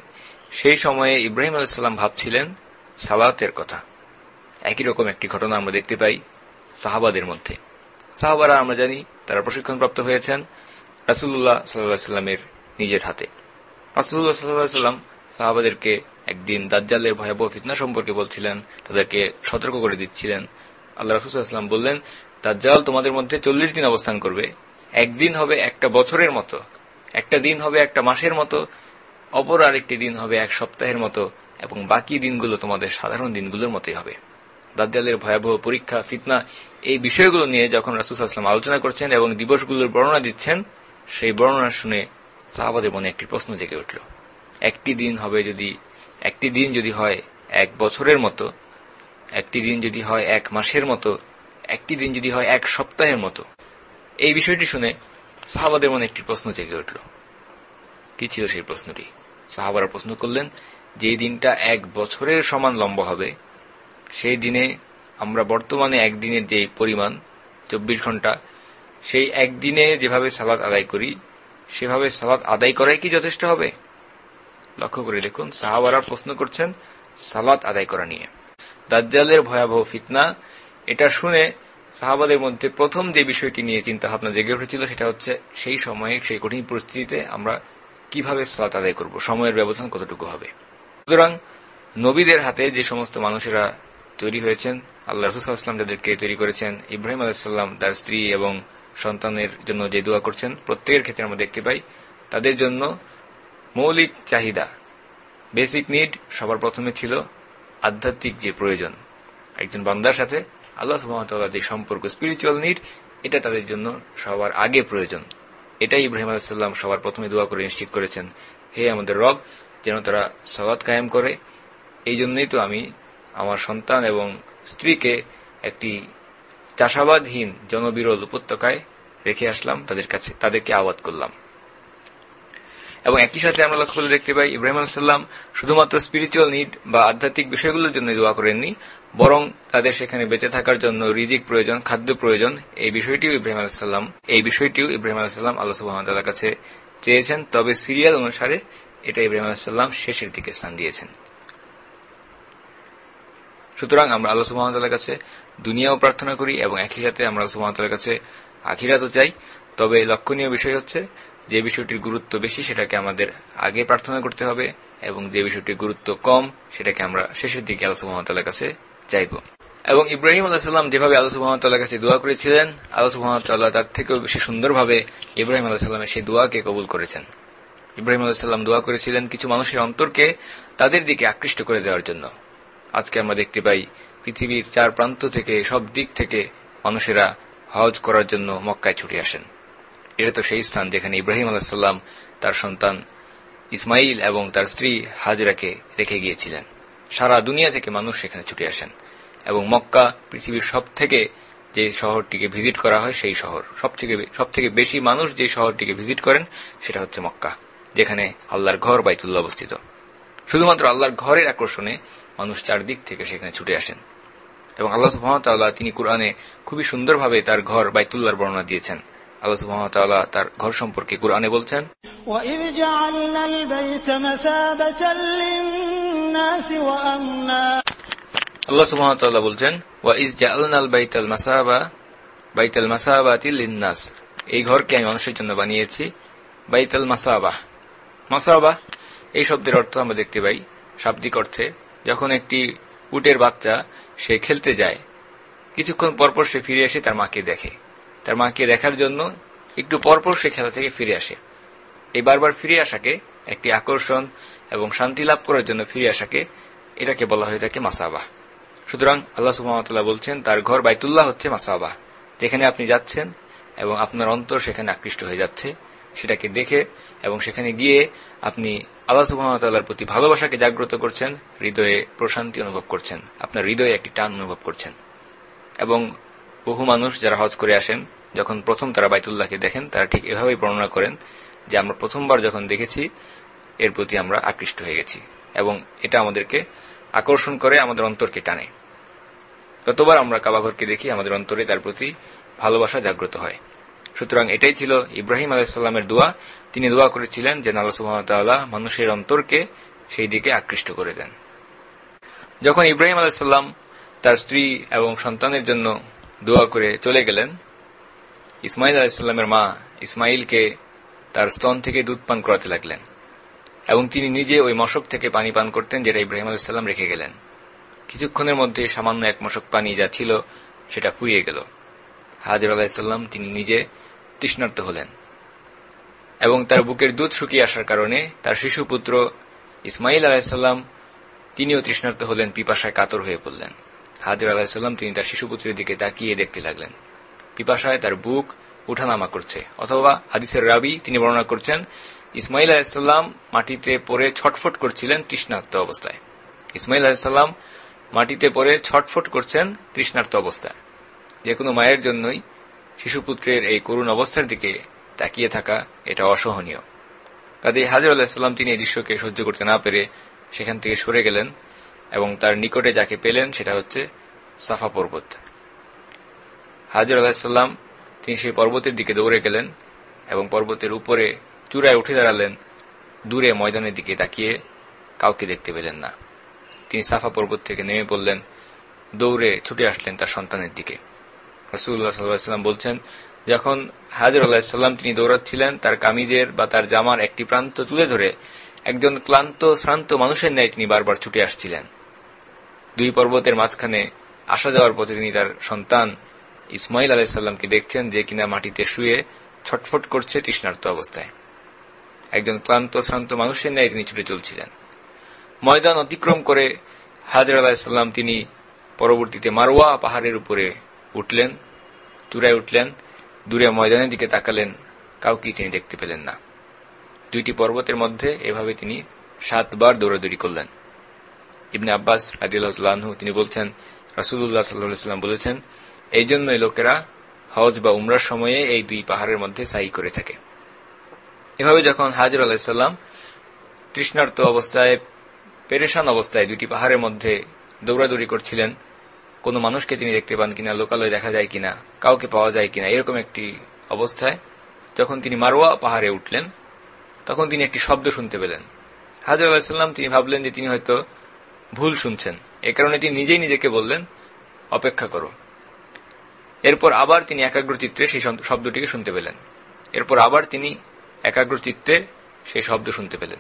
সেই সময়ে ইব্রাহিম আলাইসাল্লাম ভাবছিলেন সালাতের কথা। একই রকম একটি ঘটনা আমরা দেখতে পাই সাহাবাদের মধ্যে। সাহাবারা, আমরা জানি, তারা প্রশিক্ষণপ্রাপ্ত হয়েছেন রাসুল্লাহ সাল্লামের নিজের হাতে। রাসুল্লাহ সাল্লাম সাহাবাদেরকে একদিন দাজ্জালের ভয়াবহ ফিতনা সম্পর্কে বলছিলেন, তাদেরকে সতর্ক করে দিচ্ছিলেন। আল্লাহ রসুলাম বললেন, দাজ্জাল তোমাদের মধ্যে চল্লিশ দিন অবস্থান করবে। একদিন হবে একটা বছরের মতো, একটা দিন হবে একটা মাসের মতো, অপর আরেকটি দিন হবে এক সপ্তাহের মতো, এবং বাকি দিনগুলো তোমাদের সাধারণ দিনগুলোর মতোই হবে। দাজ্জালের ভয়াবহ পরীক্ষা, ফিতনা এই বিষয়গুলো নিয়ে যখন রাসুল আসলাম আলোচনা করছেন এবং দিবসগুলোর বর্ণনা দিচ্ছেন, সেই বর্ণনা শুনে সাহাবাদের মনে একটি প্রশ্ন জেগে উঠল। একটি দিন হবে যদি, একটি দিন যদি হয় এক বছরের মতো, একটি দিন যদি হয় এক মাসের মতো, একটি দিন যদি হয় এক সপ্তাহের মতো। এই বিষয়টি শুনে সাহাবাদের মনে একটি প্রশ্ন জেগে উঠল। কি ছিল সেই প্রশ্নটি? সাহাবারা প্রশ্ন করলেন যে দিনটা এক বছরের সমান লম্বা হবে, সেই দিনে আমরা বর্তমানে একদিনের যে পরিমাণ, চব্বিশ ঘণ্টা, সেই একদিনে যেভাবে সালাদ আদায় করি, সেভাবে সালাদ আদায় করাই কি যথেষ্ট হবে? লক্ষ্য করে দেখুন, সাহাবারা প্রশ্ন করছেন সালাদ আদায় করা নিয়ে। দাজ্জালের ভয়াবহ ফিতনা, এটা শুনে সাহাবাদের মধ্যে প্রথম যে বিষয়টি নিয়ে চিন্তা ভাবনা জেগে উঠেছিল, সেটা হচ্ছে সেই সময়ে, সেই কঠিন পরিস্থিতিতে আমরা কীভাবে সালাত আদায় করব, সময়ের ব্যবধান কতটুকু হবে। সুতরাং নবীদের হাতে যে সমস্ত মানুষেরা তৈরি হয়েছেন, আল্লাহ রসুলাম যাদেরকে তৈরি করেছেন, ইব্রাহিম আলাহিসাল্লাম তার স্ত্রী এবং সন্তানের জন্য যে দোয়া করছেন, প্রত্যেকের ক্ষেত্রে আমরা দেখতে পাই, তাদের জন্য মৌলিক চাহিদা বেসিক নিড সবার প্রথমে ছিল আধ্যাত্মিক যে প্রয়োজন। একজন বান্দার সাথে আল্লাহ সুহামতাল্লাহ যে সম্পর্ক স্পিরিচুয়াল নিড এটা তাদের জন্য সবার আগে প্রয়োজন। এটাই ইব্রাহিম আলাহিসাল্লাম সবার প্রথমে দোয়া করে নিশ্চিত করেছেন, হে আমাদের রব, যেন তারা সলাদ কায়েম করে। এই জন্যই তো আমি আমার সন্তান এবং স্ত্রীকে একটি চাষাবাদহীন জনবিরল উপত্যকায় রেখে আসলাম, তাদের কাছে, তাদেরকে আবাদ করলাম। এবং একই সাথে আমরা লক্ষ্য করে দেখতে পাই ইব্রাহিম আলাইসাল্লাম শুধুমাত্র স্পিরিচুয়াল নিড বা আধ্যাত্মিক বিষয়গুলোর জন্য দোয়া করেননি, বরং তাদের সেখানে বেঁচে থাকার জন্য রিজিক প্রয়োজন, খাদ্য প্রয়োজন, এই বিষয়টিও ইব্রাহিম আলাইসাল্লাম এই বিষয়টিও ইব্রাহিম আলাইসাল্লাম আল্লাহ সুহামতাল্লাহ কাছে চেয়েছেন, তবে সিরিয়াল অনুসারে এটা ইব্রাহিম আলাইসাল্লাম শেষের দিকে স্থান দিয়েছেন। সুতরাং আমরা আল্লাহ সুহামতাল্লাহ কাছে দুনিয়াও প্রার্থনা করি এবং একই সাথে আমরা আল্লাহ সুহামতাল্লাহ কাছে আখিরাতও চাই, তবে লক্ষণীয় বিষয় হচ্ছে যে বিষয়টির গুরুত্ব বেশি সেটাকে আমাদের আগে প্রার্থনা করতে হবে এবং যে বিষয়টির গুরুত্ব কম সেটাকে আমরা শেষের দিকে আল্লাহ সুহামতাল্লাহ কাছে চাইব। এবং ইব্রাহিম আলাহিসাল্লাম যেভাবে আল্লাহ সুহামতাল্লাহ কাছে দোয়া করেছিলেন, আল্লাহ সুহামতাল্লাহ তার থেকেও বেশি সুন্দরভাবে ইব্রাহিম আলাহিসাল্লামের সেই দোয়াকে কবুল করেছেন। ইব্রাহিম আলাহিসাল্লাম দোয়া করেছিলেন কিছু মানুষের অন্তরকে তাদের দিকে আকৃষ্ট করে দেওয়ার জন্য। আজকে আমরা দেখতে পাই পৃথিবীর চার প্রান্ত থেকে সব দিক থেকে মানুষেরা হজ করার জন্য মক্কায় ছুটে আসেন। এটা তো সেই স্থান যেখানে ইব্রাহিম আলাহিসাল্লাম তার সন্তান ইসমাইল এবং তার স্ত্রী হাজরাকে রেখে গিয়েছিলেন। সারা দুনিয়া থেকে মানুষ সেখানে ছুটে আসেন এবং মক্কা পৃথিবীর সব থেকে যে শহরটিকে ভিজিট করা হয় সেই শহর। সব থেকে বেশি মানুষ যে শহরটিকে ভিজিট করেন সেটা হচ্ছে মক্কা, যেখানে আল্লাহর ঘর বাইতুল্লাহ অবস্থিত। শুধুমাত্র আল্লাহর ঘরের আকর্ষণে মানুষ চারদিক থেকে সেখানে ছুটে আসেন এবং আল্লাহ তিনি কোরআনে খুবই সুন্দরভাবে তার ঘর বাইতুল্লাহর বর্ণনা দিয়েছেন। আল্লাহ তার ঘর সম্পর্কে কোরআনে বলছেন আল্লাহ সুহামতাল্লাহ বলছেন ওয়া ইজ বাইতাল মাসাবা বাইতাল মাসাবাতি লিন্নাস এই ঘরকে আমি মানুষের জন্য বানিয়েছি বাইতাল মাসাবাহ মাসাবাহ এই শব্দের অর্থ আমরা দেখতে পাই শাব্দিক অর্থে যখন একটি উটের বাচ্চা সে খেলতে যায় কিছুক্ষণ পরপর সে ফিরে এসে তার মাকে দেখে। তার মাকে দেখার জন্য একটু পরপর সে খেলা থেকে ফিরে আসে। এই বারবার ফিরে আসাকে একটি আকর্ষণ এবং শান্তি লাভ করার জন্য ফিরে আসাকে এটাকে বলা হয়ে থাকে মাসাবাহ সুতরাং আল্লাহ সুহামতাল্লাহ বলছেন, তার ঘর বাইতুল্লাহ হচ্ছে মাসাবাহ যেখানে আপনি যাচ্ছেন এবং আপনার অন্তর সেখানে আকৃষ্ট হয়ে যাচ্ছে, সেটাকে দেখে এবং সেখানে গিয়ে আপনি আল্লাহ সুবাহতাল্লার প্রতি ভালোবাসাকে জাগ্রত করছেন, হৃদয়ে প্রশান্তি অনুভব করছেন, আপনার হৃদয়ে একটি টান অনুভব করছেন। এবং বহু মানুষ যারা হজ করে আসেন, যখন প্রথম তারা বাইতুল্লাহকে দেখেন, তারা ঠিক এভাবেই বর্ণনা করেন যে আমরা প্রথমবার যখন দেখেছি, এর প্রতি আমরা আকৃষ্ট হয়ে গেছি এবং এটা আমাদেরকে আকর্ষণ করে, আমাদের অন্তরকে টানে। যতবার আমরা কাবাঘরকে দেখি, আমাদের অন্তরে তার প্রতি ভালোবাসা জাগ্রত হয়। সুতরাং এটাই ছিল ইব্রাহিম আলাহিসাল্লামের দোয়া। তিনি দোয়া করেছিলেন যে আল্লাহ সুহামতাল্লাহ মানুষের অন্তরকে সেই দিকে আকৃষ্ট করে দেন। যখন ইব্রাহিম আলাহিসাল্লাম তার স্ত্রী এবং সন্তানের জন্য দোয়া করে চলে গেলেন। ইসমাইল আলাহিসাল্লামের মা ইসমাইলকে তার স্তন থেকে দুধ পান করাতে লাগলেন এবং তিনি নিজে ওই মশক থেকে পানি পান করতেন যেটা ইব্রাহিম আলাহিসাল্লাম রেখে গেলেন। কিছুক্ষণের মধ্যে সামান্য এক মশক পানি যা ছিল সেটা ফুরিয়ে গেল। হাজর আলাহিসাল্লাম তিনি নিজে তৃষ্ণার্ত হলেন এবং তার বুকের দুধ শুকিয়ে আসার কারণে তার শিশুপুত্র ইসমাইল আলাহিসাল্লাম তিনিও তৃষ্ণার্ত হলেন, পিপাসায় কাতর হয়ে পড়লেন। হাজির আলাহিসাল্লাম তিনি তার শিশুপুত্রের দিকে তাকিয়ে দেখতে লাগলেন। পিপাসায় তার বুক উঠানামা করছে। অথবা হাদিসের রাবি তিনি বর্ণনা করছেন, ইসমাইল আলাহিসাল্লাম মাটিতে পড়ে ছটফট করছিলেন তৃষ্ণার্ত অবস্থায়। ইসমাইল আলাহিসাল্লাম মাটিতে পড়ে ছটফট করছেন তৃষ্ণার্ত অবস্থায়। যে কোনো মায়ের জন্যই শিশুপুত্রের এই করুণ অবস্থার দিকে তাকিয়ে থাকা এটা অসহনীয়। কাজে হাজির আলাহিসাল্লাম তিনি এই দৃশ্যকে সহ্য করতে না পেরে সেখান থেকে সরে গেলেন এবং তার নিকটে যাকে পেলেন সেটা হচ্ছে সাফা পর্বত। হাজির আলাহিসাল্লাম তিনি সেই পর্বতের দিকে দৌড়ে গেলেন এবং পর্বতের উপরে চূড়ায় উঠে দাঁড়ালেন, দূরে ময়দানের দিকে তাকিয়ে কাউকে দেখতে পেলেন না। তিনি সাফা পর্বত থেকে নেমে পড়লেন, দৌড়ে ছুটে আসলেন তার সন্তানের দিকে। রসুল্লাহ সাল্লাম বলছেন, যখন হাজির আল্লাহিসাল্লাম তিনি দৌড়াচ্ছিলেন, তার কামিজের বা তার জামার একটি প্রান্ত তুলে ধরে একজন ক্লান্ত, শ্রান্ত মানুষের ন্যায় তিনি বারবার ছুটে আসছিলেন। দুই পর্বতের মাঝখানে আসা যাওয়ার পথে তিনি তার সন্তান ইসমাইল আলাহিসাল্লামকে দেখছেন যে কিনা মাটিতে শুয়ে ছটফট করছে তৃষ্ণার্ত অবস্থায়। একজন ক্লান্ত, শ্রান্ত মানুষের ন্যায় তিনি ছুটে চলছিলেন। ময়দান অতিক্রম করে হাজর আলাহিসাল্লাম তিনি পরবর্তীতে মারোয়া পাহাড়ের উপরে উঠলেন, চূড়ায় উঠলেন, দূরে ময়দানের দিকে তাকালেন, কাউকেই তিনি দেখতে পেলেন না। দুইটি পর্বতের মধ্যে এভাবে তিনি সাতবার দৌড়াদৌড়ি করলেন। ইবনে আব্বাস রাজিউল্লাহু তিনি বলছেন রাসুল্লাহ সাল্লাম বলেছেন এই জন্যই লোকেরা হজ বা উমরার সময়ে এই দুই পাহাড়ের মধ্যে সাই করে থাকে। এভাবে যখন হাজর আলাহিসাল্লাম তৃষ্ণার্ত অবস্থায়, পেরেশান অবস্থায় দুটি পাহাড়ের মধ্যে দৌড়াদৌড়ি করছিলেন, কোনো মানুষকে তিনি দেখতে পান কিনা, লোকালয় দেখা যায় কিনা, কাউকে পাওয়া যায় কিনা, এরকম একটি অবস্থায় যখন তিনি মারোয়া পাহাড়ে উঠলেন, তখন তিনি একটি শব্দ শুনতে পেলেন। হাজর আলাহিসাল্লাম তিনি ভাবলেন যে তিনি হয়তো ভুল শুনছেন। এ কারণে তিনি নিজেই নিজেকে বললেন, অপেক্ষা করো। এরপর আবার তিনি একাগ্র চিত্রে সেই শব্দটিকে শুনতে পেলেন। এরপর আবার তিনি একাগ্র চিত্তে সেই শব্দ শুনতে পেলেন।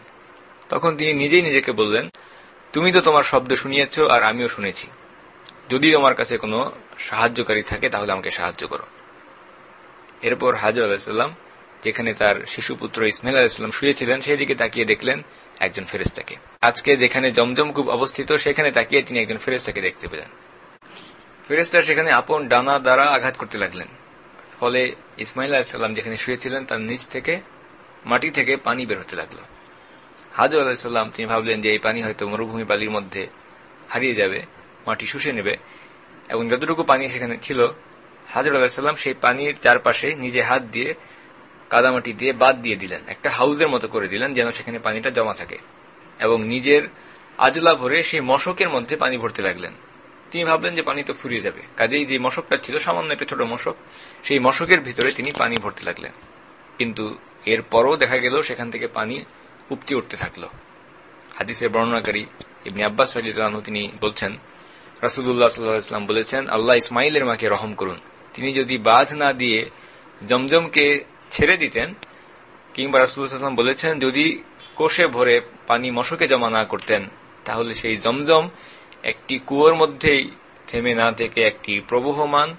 তখন তিনি নিজেই নিজেকে বললেন, তুমি তো তোমার শব্দ শুনিয়েছ আর আমিও শুনেছি। যদি তোমার কাছে কোনো সাহায্যকারী থাকে তাহলে আমাকে সাহায্য করো। এরপর হাজর আলাহিসাল্লাম যেখানে তার শিশুপুত্র ইসমাইল আলাহিসাল্লাম শুয়েছিলেন, সেই দিকে তাকিয়ে দেখলেন একজন ফেরেস্তাকে আজকে যেখানে জমজম কূপ অবস্থিত, সেখানে তাকিয়ে তিনি একজন ফেরেস্তাকে দেখতে পেলেন। ফেরেস্তা সেখানে আপন ডানা দ্বারা আঘাত করতে লাগলেন। ফলে ইসমাইল আলাহিসাল্লাম যেখানে শুয়েছিলেন, তার নিচ থেকে, মাটি থেকে পানি বের হতে লাগল। হাজর আলাহিসাল্লাম তিনি ভাবলেন যে এই পানি হয়তো মরুভূমি বালির মধ্যে হারিয়ে যাবে, মাটি শুষে নেবে। এবং যতটুকু পানি সেখানে ছিল, হাজর আলাহিসাল্লাম সেই পানির চারপাশে নিজে হাত দিয়ে কাদামাটি দিয়ে বাদ দিয়ে দিলেন, একটা হাউজের মতো করে দিলেন যেন সেখানে পানিটা জমা থাকে। এবং নিজের আজলা ভরে সেই মশকের মধ্যে পানি ভরতে লাগলেন। তিনি ভাবলেন যে পানি তো ফুরিয়ে যাবে। কাজেই যে মশকটা ছিল, সামান্য একটা ছোট মশক, সেই মশকের ভিতরে তিনি পানি ভরতে লাগলেন। কিন্তু এর পরও দেখা গেল সেখান থেকে পানি উপচে উঠতে থাকল। হাদিসের বর্ণনাকারী ইবনি আব্বাস রাজিউল্লাহ তিনি বলছেন রাসুদুল্লাহ সাল্লাহাম বলেছেন, আল্লাহ ইসমাইলের মাকে রহম করুন। তিনি যদি বাঁধ না দিয়ে জমজমকে ছেড়ে দিতেন, কিংবা রাসুল্লাহাম বলেছেন, যদি কোষে ভরে পানি মশকে জমা না করতেন, তাহলে সেই জমজম একটি কুয়োর মধ্যেই থেমে না থেকে একটি প্রবহমান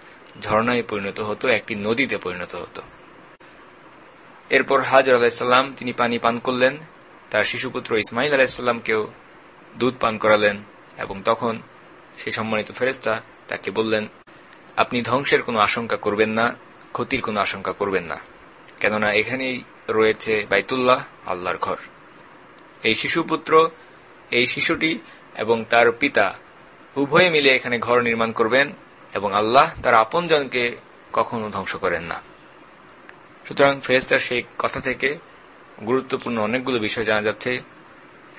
ঝর্ণায় পরিণত হতো, একটি নদীতে পরিণত হতো। এরপর হাজর আলাহিসাল্লাম তিনি পানি পান করলেন, তার শিশুপুত্র ইসমাইল আলাহিসাল্লামকেও দুধ পান করালেন, এবং তখন সেই সম্মানিত ফেরেস্তা তাকে বললেন, আপনি ধ্বংসের কোনো আশঙ্কা করবেন না, ক্ষতির কোনো আশঙ্কা করবেন না। কেননা এখানেই রয়েছে বাইতুল্লাহ, আল্লাহর ঘর। এই শিশুপুত্র, এই শিশুটি এবং তার পিতা উভয়ে মিলে এখানে ঘর নির্মাণ করবেন এবং আল্লাহ তার আপনজনকে কখনো ধ্বংস করেন না। সুতরাং ফেরেস্তার সেই কথা থেকে গুরুত্বপূর্ণ অনেকগুলো বিষয় জানা যাচ্ছে।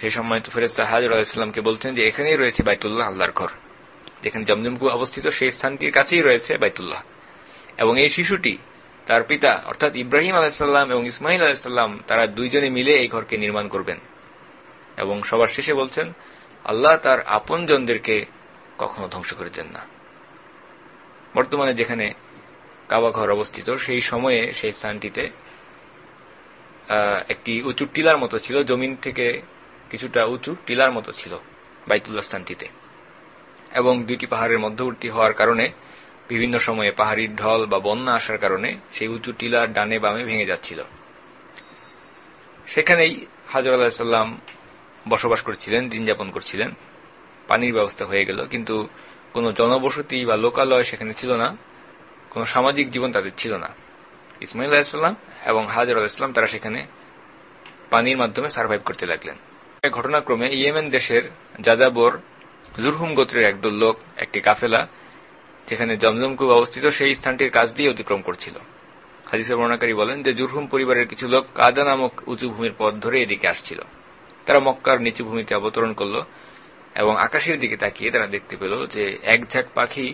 সেই সম্মানিত ফেরেস্তা হাজর আলাহিসাল্লামকে বলছেন যে এখানেই রয়েছে বাইতুল্লাহ, আল্লাহর ঘর। যেখানে জমজমকু অবস্থিত সেই স্থানটির কাছেই রয়েছে বাইতুল্লাহ। এবং এই শিশুটি তার পিতা, অর্থাৎ ইব্রাহিম আলাহিসাল্লাম এবং ইসমাইল আলাহিসাল্লাম তারা দুইজনে মিলে এই ঘরকে নির্মাণ করবেন। এবং সবার শেষে বলছেন, আল্লাহ তার আপনজনদেরকে কখনো ধ্বংস করে দেন না। বর্তমানে যেখানে কাবা ঘর অবস্থিত, সেই সময়ে সেই স্থানটিতে একটি উঁচু টিলার মতো ছিল, জমিন থেকে কিছুটা উঁচু টিলার মতো ছিল, বাইতুল্লাহ স্থানটিতে। এবং দুইটি পাহাড়ের মধ্যবর্তী হওয়ার কারণে বিভিন্ন সময়ে পাহাড়ির ঢল বা বন্যা আসার কারণে সেই উঁচু টিলার ডানে বামে ভেঙে যাচ্ছিল। সেখানেই হাজর আলাহিসাল্লাম বসবাস করছিলেন, দিন যাপন করছিলেন। পানির ব্যবস্থা হয়ে গেল, কিন্তু কোনো জনবসতি বা লোকালয় সেখানে ছিল না, কোনো সামাজিক জীবন তাদের ছিল না। ইসমাইল আলাহিসাল্লাম এবং হাজর আলাহিসাম তারা সেখানে পানির মাধ্যমে সার্ভাইভ করতে লাগলেন। ঘটনাক্রমে ইয়েমেন দেশের যাযাবর জুরহুম গোত্রের একদল লোক, একটি কাফেলা যেখানে জমজমকুব অবস্থিত সেই স্থানটির কাজ দিয়ে অতিক্রম করছিল। হাদিসের বর্ণাকারী বলেন যে জুরহুম পরিবারের কিছু লোক কাদা নামক উঁচু ভূমির পথ ধরে এদিকে আসছিল। তারা মক্কার নিচু ভূমিতে অবতরণ করল এবং আকাশের দিকে তাকিয়ে তারা দেখতে পেল যে এক ঝাঁক পাখি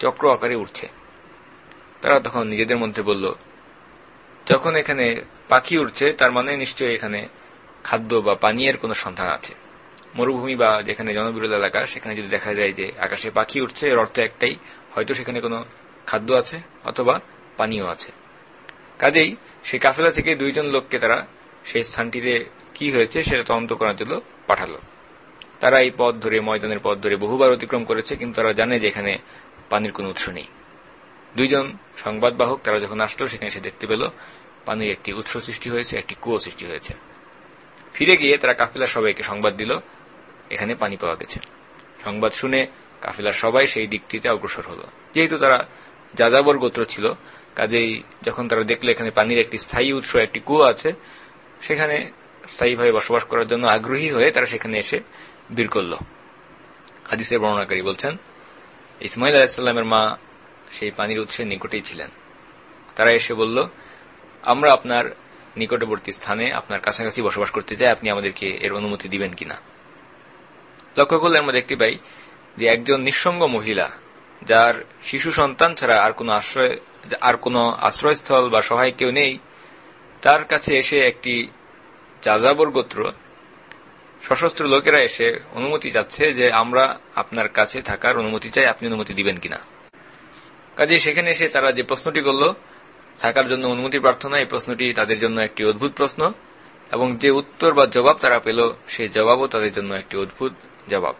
চক্র আকারে উঠছে তারা তখন নিজেদের মধ্যে বলল, যখন এখানে পাখি উঠছে তার মানে নিশ্চয়ই এখানে খাদ্য বা পানীয়ের কোনো সন্ধান আছে। মরুভূমি বা যেখানে জনবিরল এলাকা, সেখানে যদি দেখা যায় যে আকাশে পাখি উঠছে এর অর্থ একটাই হয়তো সেখানে কোনো খাদ্য আছে অথবা পানীয় আছে। কাজেই সেই কাফেলা থেকে দুইজন লোককে তারা সেই স্থানটিতে কি হয়েছে সেটা তদন্ত করার জন্য পাঠালো। তারা এই পথ ধরে, ময়দানের পথ ধরে বহুবার অতিক্রম করেছে, কিন্তু তারা জানে যে এখানে পানির কোনো উৎস নেই। দুইজন সংবাদবাহক তারা যখন আসলো, সেখানে সে দেখতে পেল পানির একটি উৎস সৃষ্টি হয়েছে, একটি কুয়ো সৃষ্টি হয়েছে। ফিরে গিয়ে তারা কাফিলার সবাইকে সংবাদ দিল, এখানে পানি পাওয়া গেছে। সংবাদ শুনে কাফিলার সবাই সেই দিকটিতে অগ্রসর হল। যেহেতু তারা যাযাবর গোত্র ছিল, কাজেই যখন তারা দেখলে এখানে পানির একটি স্থায়ী উৎস, একটি কুয়ো আছে, সেখানে স্থায়ীভাবে বসবাস করার জন্য আগ্রহী হয়ে তারা সেখানে এসে বীর করল। হাদিসের বর্ণনাকারী বলছেন ইসমাইল আলাহিসাল্লামের মা সেই পানির উৎসের নিকটেই ছিলেন। তারা এসে বলল, আমরা আপনার নিকটবর্তী স্থানে আপনার কাছাকাছি বসবাস করতে চাই, আপনি আমাদেরকে এর অনুমতি দিবেন কিনা? লক্ষ্য করলে আমরা দেখতে পাই যে একজন নিঃসঙ্গ মহিলা, যার শিশু সন্তান ছাড়া আর কোনো আশ্রয়, আর কোনো আশ্রয়স্থল বা সহায় কেউ নেই, তার কাছে এসে একটি যাযাবর গোত্র, সশস্ত্র লোকেরা এসে অনুমতি চাচ্ছে যে আমরা আপনার কাছে থাকার অনুমতি চাই, আপনি অনুমতি দিবেন কিনা। কাজে সেখানে এসে তারা যে প্রশ্নটি করল, থাকার জন্য অনুমতি প্রার্থনা, এই প্রশ্নটি তাদের জন্য একটি অদ্ভুত প্রশ্ন, এবং যে উত্তর বা জবাব তারা পেল, সেই জবাবও তাদের জন্য একটি অদ্ভুত জবাব।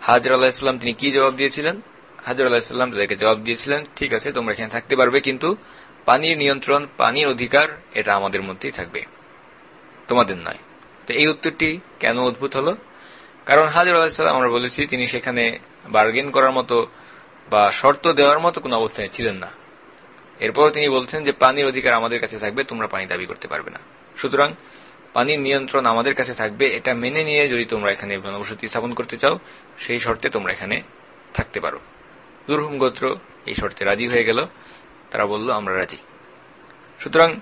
হাজর আল্লাহ ইসলাম তিনি কি জবাব দিয়েছিলেন? হাজর আল্লাহ ইসলাম তাদেরকে জবাব দিয়েছিলেন, ঠিক আছে, তোমরা এখানে থাকতে পারবে, কিন্তু পানির নিয়ন্ত্রণ, পানির অধিকার, এটা আমাদের মধ্যেই থাকবে। তোমাদের নয়। তো এই উত্তরটি কেন অদ্ভুত হল? কারণ হাজর আলাহিসাল্লাম আমরা বলেছি, তিনি সেখানে বার্গেন করার মতো বা শর্ত দেওয়ার মতো কোন অবস্থায় ছিলেন না। এরপর তিনি বলছেন যে, পানির অধিকার আমাদের কাছে থাকবে, তোমরা পানি দাবি করতে পারবে না। সুতরাং পানির নিয়ন্ত্রণ আমাদের কাছে থাকবে, এটা মেনে নিয়ে যদি তোমরা এখানে জনবসতি স্থাপন করতে চাও, সেই শর্তে তোমরা এখানে থাকতে পারো। দুরহুম গোত্র এই শর্তে রাজি হয়ে গেল। তারা বলল, আমরা রাজি। সুতরাং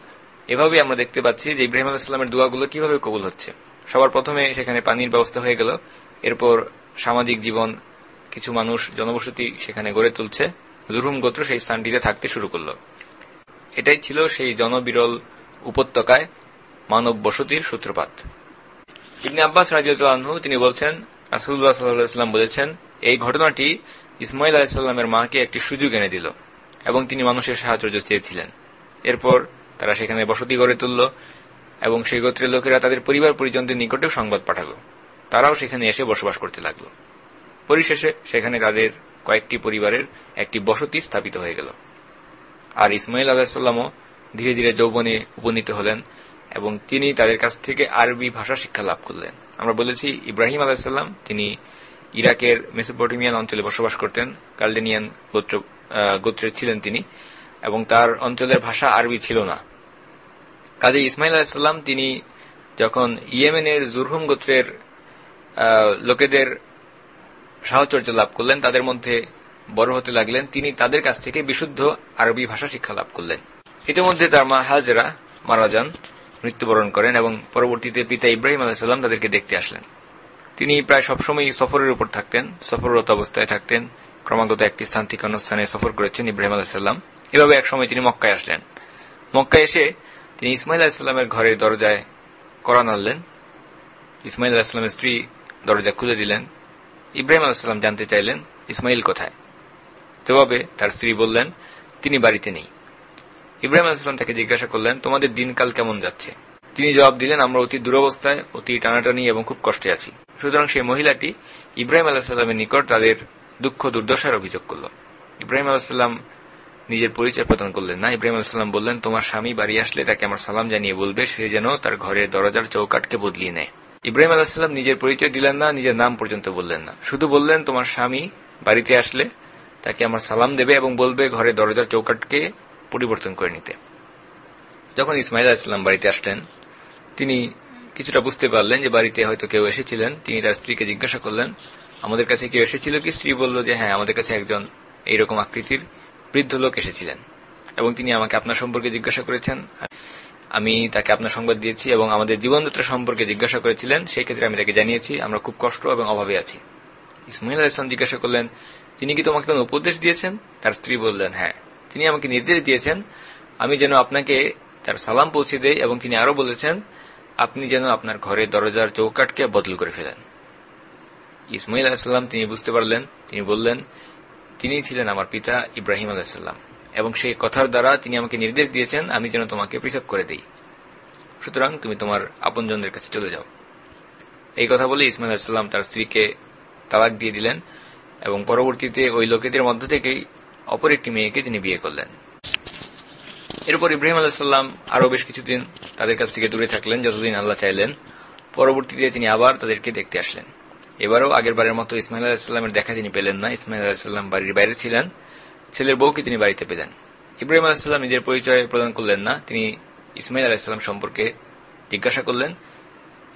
এভাবে আমরা দেখতে পাচ্ছি যে ইব্রাহিম আলাহিসাল্লামের দোয়াগুলো কীভাবে কবুল হচ্ছে। সবার প্রথমে সেখানে পানির ব্যবস্থা হয়ে গেল। এরপর সামাজিক জীবন, কিছু মানুষ, জনবসতি সেখানে গড়ে তুলছে। জুরহুম গোত্র সেই স্থানটিতে থাকতে শুরু করল। এটাই ছিল সেই জনবিরল উপত্যকায় মানব বসতির সূত্রপাত। ইবনে আব্বাস রাজিউল্লাহু তিনি বলছেন রাসুল্লাহ সাল্লাম বলেছেন, এই ঘটনাটি ইসমাইল আলাহিসাল্লামের মাকে একটি সুযোগ এনে দিল এবং তিনি মানুষের সাহায্য চেয়েছিলেন। এরপর তারা সেখানে বসতি গড়ে তুলল এবং সেই গোত্রের লোকেরা তাদের পরিবার পরিজনদের নিকটেও সংবাদ পাঠালো। তারাও সেখানে এসে বসবাস করতে লাগল। পরিশেষে সেখানে তাদের কয়েকটি পরিবারের একটি বসতি স্থাপিত হয়ে গেল। আর ইসমাইল আলাহিসাল্লামও ধীরে ধীরে যৌবনে উপনীত হলেন এবং তিনি তাদের কাছ থেকে আরবি ভাষা শিক্ষা লাভ করলেন। আমরা বলেছি, ইব্রাহিম আলাহিসাল্লাম তিনি ইরাকের মেসোপটেমিয়ান অঞ্চলে বসবাস করতেন, কার্ডেনিয়ান গোত্র গোত্রের ছিলেন তিনি, এবং তার অঞ্চলের ভাষা আরবি ছিল না। কাজে ইসমাইল আলাহিসাল্লাম তিনি যখন ইয়েমেনের জুরহুম গোত্রের লোকেদের সাহচর্য লাভ করলেন, তাদের মধ্যে বড় হতে লাগলেন, তিনি তাদের কাছ থেকে বিশুদ্ধ আরবি ভাষা শিক্ষা লাভ করলেন। ইতিমধ্যে তার মা হাজরা মারা যান। মৃত্যুবরণ করেন এবং পরবর্তীতে পিতা ইব্রাহিম আলাহিসাল্লাম তাদেরকে দেখতে আসলেন। তিনি প্রায় সবসময় সফরের উপর থাকতেন, সফররত অবস্থায় থাকতেন, ক্রমাগত একটি স্থান থেকে অন্য স্থানে সফর করেছেন ইব্রাহিম আলাহিসাল্লাম এভাবে একসময় তিনি মক্কায় আসলেন। মক্কায় এসে তিনি ইসমাইল আলাহিসাল্লামের ঘরের দরজায় করা নাড়লেন। ইসমাইল আলাহিসাল্লামের স্ত্রী দরজা খুলে দিলেন। ইব্রাহিম আলাহিসাল্লাম জানতে চাইলেন, ইসমাইল কোথায়? জবাবে তার স্ত্রী বললেন, তিনি বাড়িতে নেই। ইব্রাহিম আলাহিসাল্লাম তাকে জিজ্ঞাসা করলেন, তোমাদের দিনকাল কেমন যাচ্ছে? তিনি জবাব দিলেন, আমরা অতি দুরবস্থায়, অতি টানাটানি এবং খুব কষ্টে আছি। সুতরাং সেই মহিলাটি ইব্রাহিম আলাহিসাল্লামের নিকট তাদের দুঃখ দুর্দশার অভিযোগ করল। ইব্রাহিম আলাহিসাল্লাম নিজের পরিচয় প্রদান করলেন না। ইব্রাহিম আলাহিসাল্লাম বললেন, তোমার স্বামী বাড়ি আসলে তাকে আমার সালাম জানিয়ে বলবে, সে যেন তার ঘরের দরজার চৌকাটকে বদলিয়ে নেয়। ইব্রাহিম আলাহিসাল্লাম নিজের পরিচয় দিলেন না, নিজের নাম পর্যন্ত বললেন না। শুধু বললেন, তোমার স্বামী বাড়িতে আসলে তাকে আমার সালাম দেবে এবং বলবে, ঘরের দরজার চৌকাটকে পরিবর্তন করে নিতে। যখন ইসমাইল আলাহিসাল্লাম বাড়িতে আসলেন, তিনি কিছুটা বুঝতে পারলেন যে বাড়িতে হয়তো কেউ এসেছিলেন। তিনি তার স্ত্রীকে জিজ্ঞাসা করলেন, আমাদের কাছে কেউ এসেছিল কি? স্ত্রী বলল যে হ্যাঁ আমাদের কাছে একজন এইরকম আকৃতির বৃদ্ধ লোক এসেছিলেন এবং তিনি আমাকে আপনার সম্পর্কে জিজ্ঞাসা করেছেন। আমি তাকে আপনার সংবাদ দিয়েছি এবং আমাদের জীবনযাত্রা সম্পর্কে জিজ্ঞাসা করেছিলেন। সেই ক্ষেত্রে আমি তাকে জানিয়েছি, আমরা খুব কষ্ট এবং অভাবে আছি। ইসমাইল আলাইসলাম জিজ্ঞাসা করলেন, তিনি কি তোমাকে কোন উপদেশ দিয়েছেন? তার স্ত্রী বললেন হ্যাঁ। তিনি আমাকে নির্দেশ দিয়েছেন, আমি যেন আপনাকে তার সালাম পৌঁছে দেই এবং তিনি আরও বলেছেন, আপনি যেন আপনার ঘরের দরজার চৌকাটকে বদল করে ফেলেন। ইসমাইল আলাহিসাল্লাম তিনি বুঝতে পারলেন, তিনি বললেন, তিনি ছিলেন আমার পিতা ইব্রাহিম আলাহিসাল্লাম এবং সেই কথার দ্বারা তিনি আমাকে নির্দেশ দিয়েছেন, আমি যেন তোমাকে পৃথক করে দিই। সুতরাং তুমি তোমার আপনজনদের কাছে চলে যাও। এই কথা বলে ইসমাইল আলাহিসাল্লাম তার স্ত্রীকে তালাক দিয়ে দিলেন এবং পরবর্তীতে ওই লোকেদের মধ্য থেকেই অপর একটি মেয়েকে তিনি বিয়ে করলেন। এরপর ইব্রাহিম আলাহিসাল্লাম আরও বেশ কিছুদিন তাদের কাছ থেকে দূরে থাকলেন, যতদিন আল্লাহ চাইলেন। পরবর্তীতে তিনি আবার তাদেরকে দেখতে আসলেন। এবারও আগের বারের মতো ইসমাইল আলাহিসাল্লামের দেখা তিনি পেলেন না। ইসমাইল আলাহিসাল্লাম বাড়ির বাইরে ছিলেন। ছেলের বউকে তিনি বাড়িতে পেলেন। ইব্রাহিম আলাহিসাল্লাম নিজের পরিচয় প্রদান করলেন না। তিনি ইসমাইল আলাহিসাল্লাম সম্পর্কে জিজ্ঞাসা করলেন।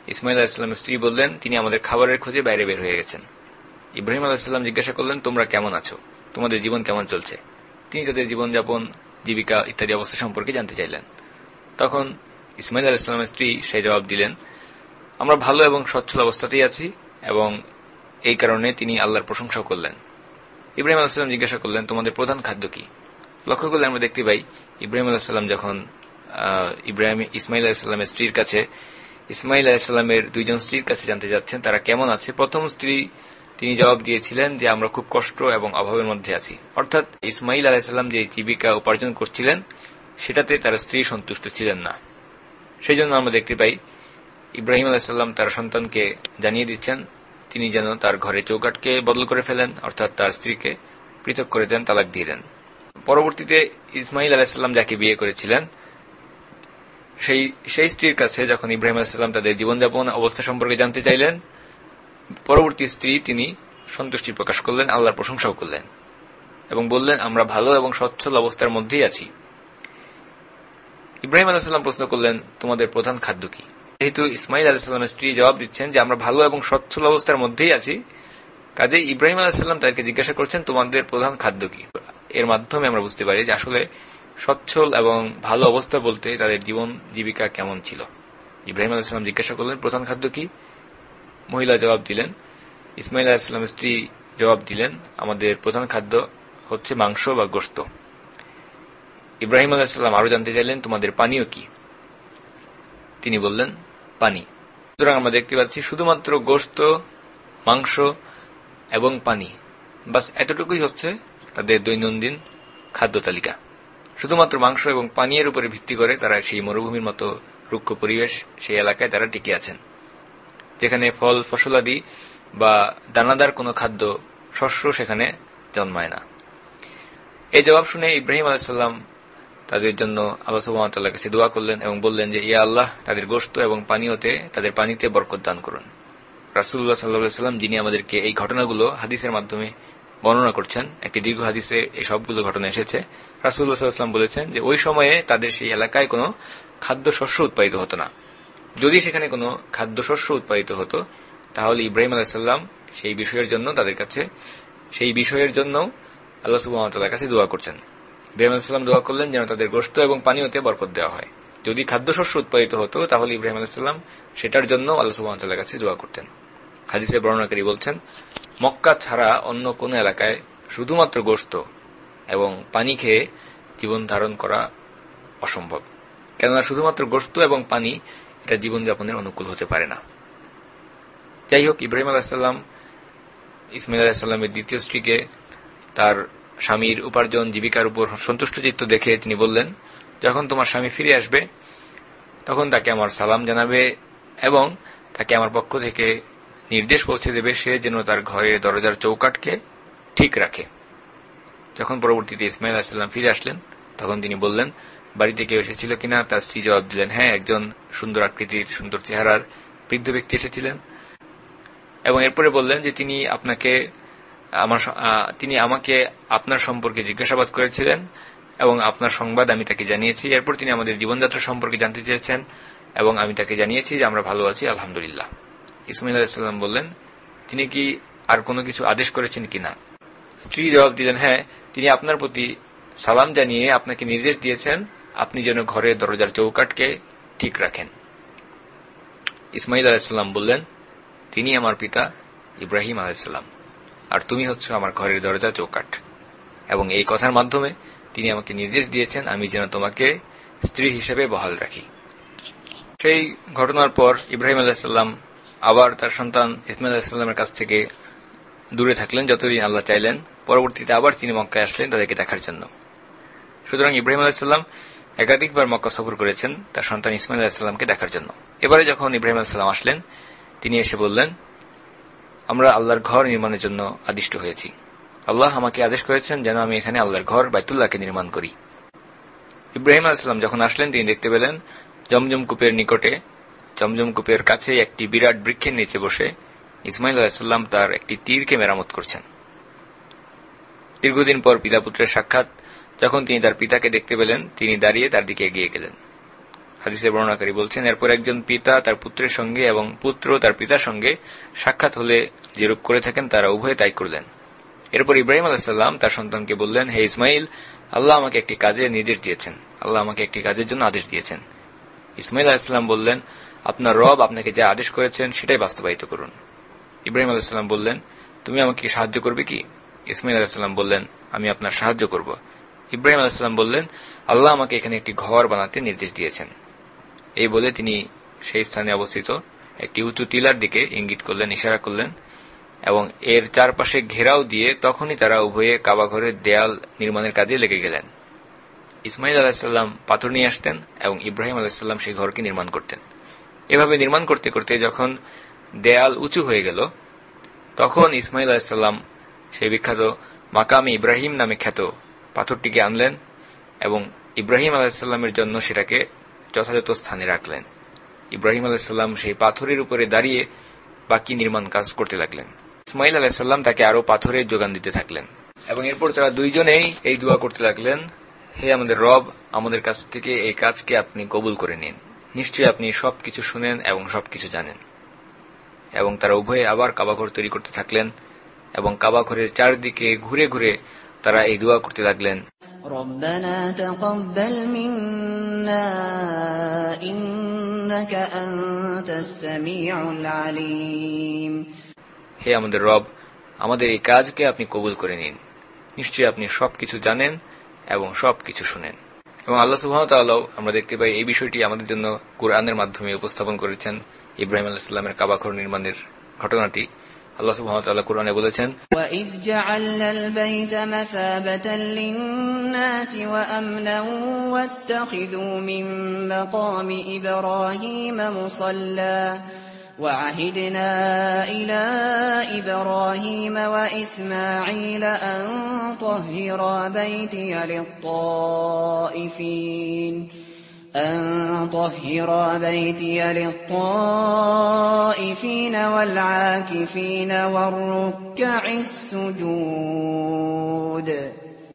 ইসমাইল আলাহিসাল্লামের স্ত্রী বললেন, তিনি আমাদের খাবারের খোঁজে বাইরে বের হয়ে গেছেন। ইব্রাহিম আলাহিসাল্লাম জিজ্ঞাসা করলেন, তোমরা কেমন আছো? তোমাদের জীবন কেমন চলছে? তিনি তাদের জীবনযাপন, জীবিকা ইত্যাদি অবস্থা সম্পর্কে জানতে চাইলেন। তখন ইসমাইল আলাহিসাল্লামের স্ত্রী সেই জবাব দিলেন, আমরা ভালো এবং সচ্ছল অবস্থাতেই আছি এবং এই কারণে তিনি আল্লাহর প্রশংসা করলেন। ইব্রাহিম আলাহিসাল্লাম জিজ্ঞাসা করলেন, তোমাদের প্রধান খাদ্য কি? লক্ষ্য করলে আমরা দেখতে পাই, ইব্রাহিম আলাহিসাল্লাম যখন ইব্রাহিম, ইসমাইল আলাহিসাল্লামের স্ত্রীর কাছে, ইসমাইল আলাহিসাল্লামের দুইজন স্ত্রীর কাছে জানতে যাচ্ছেন, তারা কেমন আছে? প্রথম স্ত্রী তিনি জবাব দিয়েছিলেন যে আমরা খুব কষ্ট এবং অভাবের মধ্যে আছি। অর্থাৎ ইসমাইল আলাহিসাল্লাম যে জীবিকা উপার্জন করছিলেন, সেটাতে তার স্ত্রী সন্তুষ্ট ছিলেন না। সেই জন্য আমরা দেখতে পাই, ইব্রাহিম আলাহিসাল্লাম তার সন্তানকে জানিয়ে দিচ্ছেন, তিনি যেন তার ঘরে চৌকাটকে বদল করে ফেলেন, অর্থাৎ তার স্ত্রীকে পৃথক করে দেন, তালাক দিয়ে দেন। পরবর্তীতে ইসমাইল আলাহিসাল্লাম যাকে বিয়ে করেছিলেন, সেই সেই স্ত্রীর কাছে যখন ইব্রাহিম আলাহিসাল্লাম তাদের জীবনযাপন অবস্থা সম্পর্কে জানতে চাইলেন পরবর্তী স্ত্রী তিনি সন্তুষ্টি প্রকাশ করলেন, আল্লাহর প্রশংসাও করলেন এবং বললেন, আমরা ভালো এবং সচ্ছল অবস্থার মধ্যেই আছি। ইব্রাহিম আলাহিসাল্লাম প্রশ্ন করলেন, তোমাদের প্রধান খাদ্য কি? যেহেতু ইসমাইল আলাহিসাল্লামের স্ত্রী জবাব দিচ্ছেন যে, আমরা ভালো এবং সচ্ছল অবস্থার মধ্যেই আছি। কাজে ইব্রাহিম আলাহিসাল্লাম তাদেরকে জিজ্ঞাসা করছেন, তোমাদের প্রধান খাদ্য কি? এর মাধ্যমে আমরা বুঝতে পারি যে, আসলে সচ্ছল এবং ভালো অবস্থা বলতে তাদের জীবন, জীবিকা কেমন ছিল। ইব্রাহিম আলাহিসাল্লাম জিজ্ঞাসা করলেন, প্রধান খাদ্য কি? মহিলা জবাব দিলেন। ইসমাইল আলাহিসাল্লামের স্ত্রী জবাব দিলেন, আমাদের প্রধান খাদ্য হচ্ছে মাংস বা গোস্ত ইব্রাহিম আলাহিসাল্লাম আরও জানতে চাইলেন, তোমাদের পানীয় কি? তিনি বললেন, পানি। সুতরাং আমরা দেখতে পাচ্ছি শুধুমাত্র গোস্ত মাংস এবং পানি। বাস এতটুকুই হচ্ছে তাদের দৈনন্দিন খাদ্য তালিকা। শুধুমাত্র মাংস এবং পানীয়ের উপরে ভিত্তি করে তারা সেই মরুভূমির মতো রুক্ষ পরিবেশ সেই এলাকায় তারা টিকে আছেন। যেখানে ফল ফসলাদি বা দানাদার কোনো খাদ্য শস্য সেখানে জন্মায় না। এই জবাব শুনে ইব্রাহিম আলাহিসাল্লাম তাদের জন্য আল্লাহ কাছে দোয়া করলেন এবং বললেন যে, ইয়া আল্লাহ, তাদের গোস্ত এবং পানীয়তে, তাদের পানিতে বরকত দান করুন। রাসুল্লাহ সাল্লাহ সাল্লাম, যিনি আমাদেরকে এই ঘটনাগুলো হাদিসের মাধ্যমে বর্ণনা করছেন, একটি দীর্ঘ হাদিসে এই সবগুলো ঘটনা এসেছে রাসুল্লাহ সাল্লাম বলেছেন যে, ওই সময়ে তাদের সেই এলাকায় কোনো খাদ্যশস্য উৎপাদিত হতো না। যদি সেখানে কোনো খাদ্যশস্য উৎপাদিত হতো, তাহলে ইব্রাহিম আলাহিসাল্লাম সেই বিষয়ের জন্য তাদের কাছে, সেই বিষয়ের জন্য আল্লাহ সুবাহতাল্লাহ কাছে দোয়া করছেন। ইব্রাহিম আলাহিসাল্লাম দোয়া করলেন যেন তাদের গোস্ত এবং পানীয়তে বরকত দেওয়া হয়। যদি খাদ্যশস্য উৎপাদিত হতো, তাহলে ইব্রাহিম আলাহিসাল্লাম সেটার জন্য আল্লাহ সুবাহতাল্লাহ কাছে দোয়া করতেন। হাদিসের বর্ণনাকারী বলছেন, মক্কা ছাড়া অন্য কোন এলাকায় শুধুমাত্র গোস্ত এবং পানি খেয়ে জীবন ধারণ করা অসম্ভব। কেননা শুধুমাত্র গোস্ত এবং পানি এটা জীবনযাপনের অনুকূল হতে পারে না। যাই হোক, ইব্রাহিম আলাহিসাল্লাম ইসমাইল আলাহিসাল্লামের দ্বিতীয় স্ত্রীকে তার স্বামীর উপার্জন, জীবিকার উপর সন্তুষ্ট চিত্ত দেখে তিনি বললেন, যখন তোমার স্বামী ফিরে আসবে, তখন তাকে আমার সালাম জানাবে এবং তাকে আমার পক্ষ থেকে নির্দেশ পৌঁছে দেবে সে যেন তার ঘরের দরজার চৌকাটকে ঠিক রাখে। যখন পরবর্তীতে ইসমাইল আলাহিসাল্লাম ফিরে আসলেন, তখন তিনি বললেন বাড়িতে কেউ এসেছিল কিনা, তার স্ত্রী জবাব দিলেন হ্যাঁ একজন সুন্দর আকৃতির, সুন্দর চেহারার বৃদ্ধ ব্যক্তি এসেছিলেন। এবং এরপরে বললেন যে তিনি আপনাকে, আমার তিনি আমাকে আপনার সম্পর্কে জিজ্ঞাসাবাদ করেছিলেন এবং আপনার সংবাদ আমি তাকে জানিয়েছি। এরপর তিনি আমাদের জীবনযাত্রা সম্পর্কে জানতে চেয়েছেন এবং আমি তাকে জানিয়েছি যে আমরা ভালো আছি, আলহামদুলিল্লাহ। ইসমাইল আলাহিসাল্লাম বললেন, তিনি কি আর কোনো কিছু আদেশ করেছেন কিনা? স্ত্রী জবাব দিলেন হ্যাঁ তিনি আপনার প্রতি সালাম জানিয়ে আপনাকে নির্দেশ দিয়েছেন আপনি যেন ঘরের দরজার চৌকাটকে ঠিক রাখেন। ইসমাইল আলাহিসাল্লাম বললেন, তিনি আমার পিতা ইব্রাহিম আলাহিসাল্লাম আর তুমি হচ্ছে আমার ঘরের দরজা চৌকাট। এবং এই কথার মাধ্যমে তিনি আমাকে নির্দেশ দিয়েছেন, আমি যেন তোমাকে স্ত্রী হিসেবে বহাল রাখি। সেই ঘটনার পর ইব্রাহিম আলাহিসাল্লাম আবার তার সন্তান ইসমাইল আলাহিসাল্লামের কাছ থেকে দূরে থাকলেন, যতদিন আল্লাহ চাইলেন। পরবর্তীতে আবার তিনি মক্কায় আসলেন তাদেরকে দেখার জন্য। সুতরাং ইব্রাহিম আলাহিসাল্লাম একাধিকবার মক্কা সফর করেছেন তার সন্তান ইসমাইল আলাহিসাল্লামকে দেখার জন্য। এবারে যখন ইব্রাহিম আলাহিসাল্লাম আসলেন, তিনি এসে বললেন, আমরা আল্লাহর ঘর নির্মাণের জন্য আদিষ্ট হয়েছি। আল্লাহ আমাকে আদেশ করেছেন যেন আমি এখানে আল্লাহর ঘর বাইতুল্লাহকে নির্মাণ করি। ইব্রাহিম আলাহিসাল্লাম যখন আসলেন, তিনি দেখতে পেলেন, জমজম কূপের নিকটে, জমজম কূপের কাছে একটি বিরাট বৃক্ষের নিচে বসে ইসমাইল আলাহিসাল্লাম তার একটি তীরকে মেরামত করছেন। দীর্ঘদিন পর পিতা পুত্রের সাক্ষাৎ যখন তিনি তার পিতাকে দেখতে পেলেন, তিনি দাঁড়িয়ে তার দিকে এগিয়ে গেলেন। হাদিসের বর্ণনাকারী বলছেন, এরপর একজন পিতা তার পুত্রের সঙ্গে এবং পুত্র তার পিতার সঙ্গে সাক্ষাৎ হলে যেরূপ করে থাকেন, তারা উভয়ে তাই করলেন। এরপর ইব্রাহিম আলাহিসাল্লাম তার সন্তানকে বললেন, হে ইসমাইল, আল্লাহ আমাকে একটি কাজের নির্দেশ দিয়েছেন। আল্লাহ আমাকে একটি কাজের জন্য আদেশ দিয়েছেন। ইসমাইল আলাহিসাল্লাম বললেন, আপনার রব আপনাকে যা আদেশ করেছেন, সেটাই বাস্তবায়িত করুন। ইব্রাহিম আলাহিসাল্লাম বললেন, তুমি আমাকে সাহায্য করবে কি? ইসমাইল আলাহিসাল্লাম বললেন, আমি আপনার সাহায্য করব। ইব্রাহিম আলাহিসাল্লাম বললেন, আল্লাহ আমাকে এখানে একটি ঘর বানাতে নির্দেশ দিয়েছেন। এই বলে তিনি সেই স্থানে অবস্থিত একটি উঁচু টিলার দিকে ইঙ্গিত করলেন, ইশারা করলেন এবং এর চারপাশে ঘেরাও দিয়ে তখনই তারা উভয়ে কাবাঘরের দেয়াল নির্মাণের কাজে লেগে গেলেন। ইসমাইল আলাহিসাল্লাম পাথর নিয়ে আসতেন এবং ইব্রাহিম আলাহিসাল্লাম সেই ঘরকে নির্মাণ করতেন। এভাবে নির্মাণ করতে করতে যখন দেয়াল উঁচু হয়ে গেল, তখন ইসমাইল আলাহিসাল্লাম সেই বিখ্যাত মাকামি ইব্রাহিম নামে খ্যাত পাথরটিকে আনলেন এবং ইব্রাহিম আলাহিসাল্লামের জন্য সেটাকে যথাযথ স্থানে রাখলেন। ইব্রাহিম আলাহিসাল্লাম সেই পাথরের উপরে দাঁড়িয়ে বাকি নির্মাণ কাজ করতে লাগলেন। ইসমাইল আলাহিসাল্লাম তাকে আরও পাথরের যোগান দিতে থাকলেন এবং এরপর তারা দুইজনেই এই দোয়া করতে লাগলেন, হে আমাদের রব, আমাদের কাছ থেকে এই কাজকে আপনি কবুল করে নিন। নিশ্চয়ই আপনি সবকিছু শুনেন এবং সবকিছু জানেন। এবং তারা উভয়ে আবার কাবাঘর তৈরি করতে থাকলেন এবং কাবাঘরের চারদিকে ঘুরে ঘুরে তারা এই দোয়া করতে লাগলেন ربنا تقبل منا إنك أنت السميع العليم হে আমাদের রব আমাদের এই কাজকে আপনি কবুল করে নিন নিশ্চয়ই আপনি সবকিছু জানেন এবং সবকিছু শুনেন এবং আল্লাহ সুহামতাল্লাহ আমরা দেখতে পাই এই বিষয়টি আমাদের জন্য কোরআনের মাধ্যমে উপস্থাপন করেছেন ইব্রাহিম আলাহিসাল্লামের কাবাখর নির্মাণের ঘটনাটি আল্লাহ সুহামতাল্লাহ কোরআনে বলেছেন وَإِذْ جَعَلْنَا الْبَيْتَ مَثَابَةً لِلنَّاسِ وَأَمْنًا وَاتَّخِذُوا مِن مَّقَامِ إِبْرَاهِيمَ مُصَلًّى وَعَهِدْنَا إِلَىٰ إِبْرَاهِيمَ وَإِسْمَاعِيلَ أَن طَهِّرَا بَيْتِيَ لِلطَّائِفِينَ أن طهر بيتي للطائفين والعاكفين والركع السجود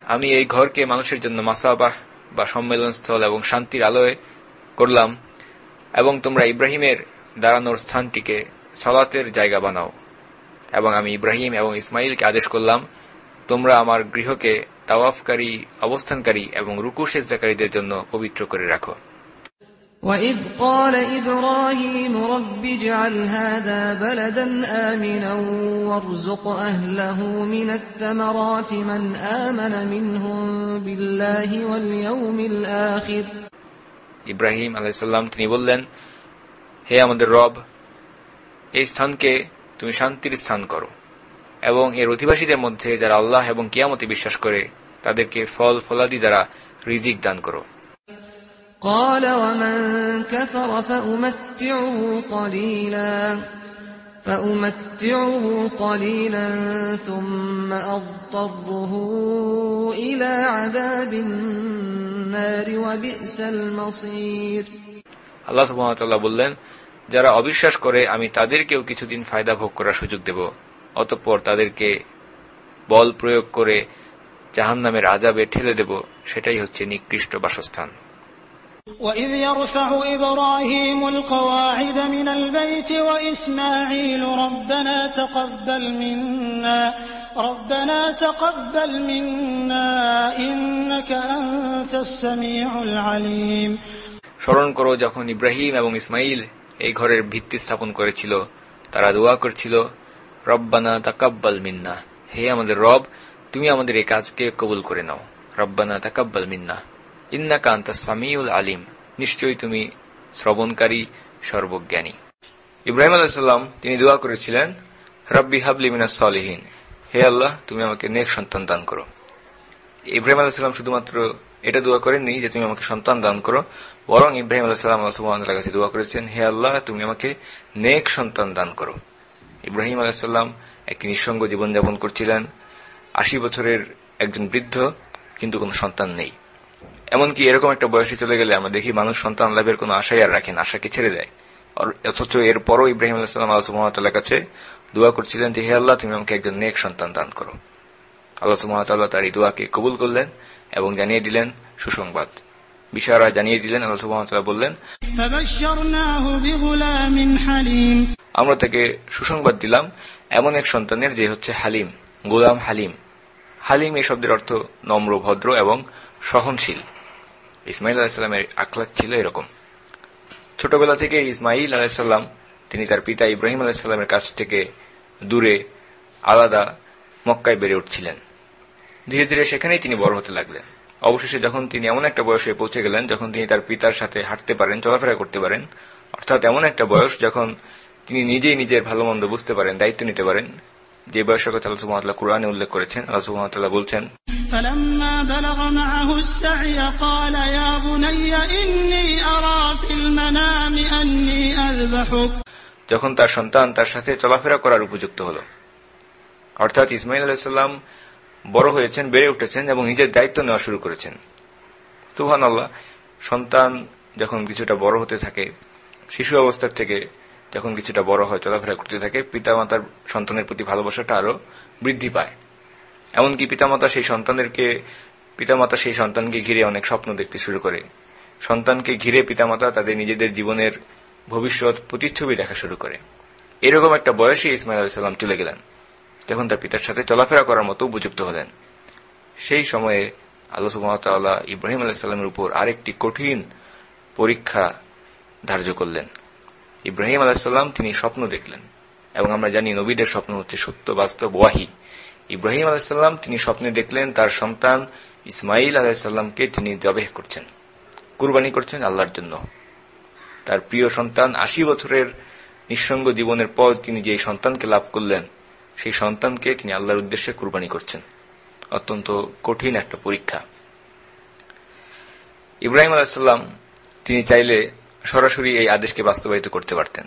আমি এই ঘরকে মানুষের জন্য মাসাবাহ বা সম্মেলনস্থল এবং শান্তির আলোয় করলাম এবং তোমরা ইব্রাহিমের দাঁড়ানোর স্থানটিকে সালাতের জায়গা বানাও এবং আমি ইব্রাহিম এবং ইসমাইলকে আদেশ করলাম তোমরা আমার গৃহকে তাওয়াফকারী অবস্থানকারী এবং রুকু সেজদাকারীদের জন্য পবিত্র করে রাখো وإذ قال إبراهيم رب اجعل هذا بلدا آمنا وارزق أهله من الثمرات من آمن منهم بالله واليوم الآخر ইব্রাহিম আলাইসাল্লাম তিনি বললেন হে আমাদের রব এই স্থানকে তুমি শান্তির স্থান করো এবং এর অধিবাসীদের মধ্যে যারা আল্লাহ এবং কিয়ামতে বিশ্বাস করে তাদেরকে ফল ফলাদি দ্বারা রিজিক দান করো قال ومن كفر فأمتعه قليلا فأمتعه قليلا ثم أضطره إلى عذاب النار وبئس المصير আল্লাহ সুবাহতাল্লাহ বললেন যারা অবিশ্বাস করে আমি তাদেরকেও কিছুদিন ফায়দা ভোগ করার সুযোগ দেব অতঃপর তাদেরকে বল প্রয়োগ করে জাহান নামের আজাবে ঠেলে দেব সেটাই হচ্ছে নিকৃষ্ট বাসস্থান وإذ يرفع إبراهيم القواعد من البيت وإسماعيل ربنا تقبل منا ربنا تقبل منا إنك أنت السميع العليم স্মরণ করো যখন ইব্রাহিম এবং ইসমাইল এই ঘরের ভিত্তি স্থাপন করেছিল তারা দোয়া করছিল রব্বানা তাকাব্বাল মিন্না হে আমাদের রব তুমি আমাদের এই কাজকে কবুল করে নাও রব্বানা তাকাব্বাল মিন্না ইন্না কান্তা সামিউল আলিম। নিশ্চয়ই তুমি শ্রবণকারী, সর্বজ্ঞানী। ইব্রাহিম আলাহিসাল্লাম তিনি দোয়া করেছিলেন, রব্বি হাবলি মিনা সলিহীন। হে আল্লাহ, তুমি আমাকে নেক সন্তান দান করো। ইব্রাহিম আলাহিসাল্লাম শুধুমাত্র এটা দোয়া করেননি যে তুমি আমাকে সন্তান দান করো, বরং ইব্রাহিম আলাহিসাল্লাম আল্লাহ কাছে দোয়া করেছেন, হে আল্লাহ, তুমি আমাকে নেক সন্তান দান করো। ইব্রাহিম আলাহিসাল্লাম একটি নিঃসঙ্গ জীবনযাপন করছিলেন। আশি বছরের একজন বৃদ্ধ, কিন্তু কোনো সন্তান নেই। এমনকি এরকম একটা বয়সে চলে গেলে আমরা দেখি মানুষ সন্তান লাভের কোন আশাই আর রাখেন আশাকে ছেড়ে দেয়। অথচ এরপরও ইব্রাহিম আলাহাম আলসু সুহামতাল্লাহ কাছে দোয়া করছিলেন যে হে আল্লাহ তুমি আমাকে একজন নেক সন্তান দান করো। আল্লাহ মহাতাল্লাহ তার এই দোয়াকে কবুল করলেন এবং জানিয়ে দিলেন সুসংবাদ। বিষয়রা জানিয়ে দিলেন আল্লাহ সুহামতাল্লাহ বললেন আমরা তাকে সুসংবাদ দিলাম এমন এক সন্তানের যে হচ্ছে হালিম গোলাম হালিম। হালিম এই শব্দের অর্থ নম্র ভদ্র এবং সহনশীল। ইসমাইল আলাহিসাল্লামের আখলাক ছিল এরকম। ছোটবেলা থেকে ইসমাইল আলাহিসাল্লাম তিনি তার পিতা ইব্রাহিম আলাহিসাল্লামের কাছ থেকে দূরে, আলাদা মক্কায় বেড়ে উঠছিলেন। ধীরে ধীরে সেখানেই তিনি বড় হতে লাগলেন। অবশেষে যখন তিনি এমন একটা বয়সে পৌঁছে গেলেন, যখন তিনি তার পিতার সাথে হাঁটতে পারেন, চলাফেরা করতে পারেন, অর্থাৎ এমন একটা বয়স যখন তিনি নিজেই নিজের ভালো মন্দ বুঝতে পারেন, দায়িত্ব নিতে পারেন যে বয়সের কথা আল্লাহ সুহামতাল্লাহ কোরআনে উল্লেখ করেছেন আল্লাহ সুহামতাল্লাহ বলছেন فلما بلغ معه السعي قال يا بني إني أرى في المنام أني أذبحك যখন তার সন্তান তার সাথে চলাফেরা করার উপযুক্ত হল অর্থাৎ ইসমাইল আলাহিসাল্লাম বড় হয়েছেন বেড়ে উঠেছেন এবং নিজের দায়িত্ব নেওয়া শুরু করেছেন সুহান আল্লাহ সন্তান যখন কিছুটা বড় হতে থাকে শিশু অবস্থার থেকে যখন কিছুটা বড় হয়, চলাফেরা করতে থাকে, পিতামাতার সন্তানের প্রতি ভালোবাসাটা আরও বৃদ্ধি পায়। এমনকি পিতামাতা সেই সন্তানদেরকে, পিতামাতা সেই সন্তানকে ঘিরে অনেক স্বপ্ন দেখতে শুরু করে। সন্তানকে ঘিরে পিতামাতা তাদের নিজেদের জীবনের ভবিষ্যৎ প্রতিচ্ছবি দেখা শুরু করে। এরকম একটা বয়সে ইসমাইল আলাইসাল্লাম চলে গেলেন। যখন তার পিতার সাথে চলাফেরা করার মতো উপযুক্ত হলেন। সেই সময়ে আল্লাহ সুবাহতাল্লাহ ইব্রাহিম আলাহিসাল্লামের উপর আরেকটি কঠিন পরীক্ষা ধার্য করলেন। ইব্রাহিম আলাহিসাল্লাম তিনি স্বপ্ন দেখলেন। এবং আমরা জানি নবীদের স্বপ্ন হচ্ছে সত্য, বাস্তব, ওয়াহি। ইব্রাহিম আলাহিসাল্লাম তিনি স্বপ্নে দেখলেন, তার সন্তান ইসমাইল আলাহিসাল্লামকে তিনি জবেহ করছেন, কুরবানি করছেন আল্লাহর জন্য। তার প্রিয় সন্তান আশি বছরের নিঃসঙ্গ জীবনের পর তিনি যে সন্তানকে লাভ করলেন, সেই সন্তানকে তিনি আল্লাহর উদ্দেশ্যে কুরবানি করছেন। অত্যন্ত কঠিন একটা পরীক্ষা। ইব্রাহিম আলাহিসাল্লাম তিনি চাইলে সরাসরি এই আদেশকে বাস্তবায়িত করতে পারতেন।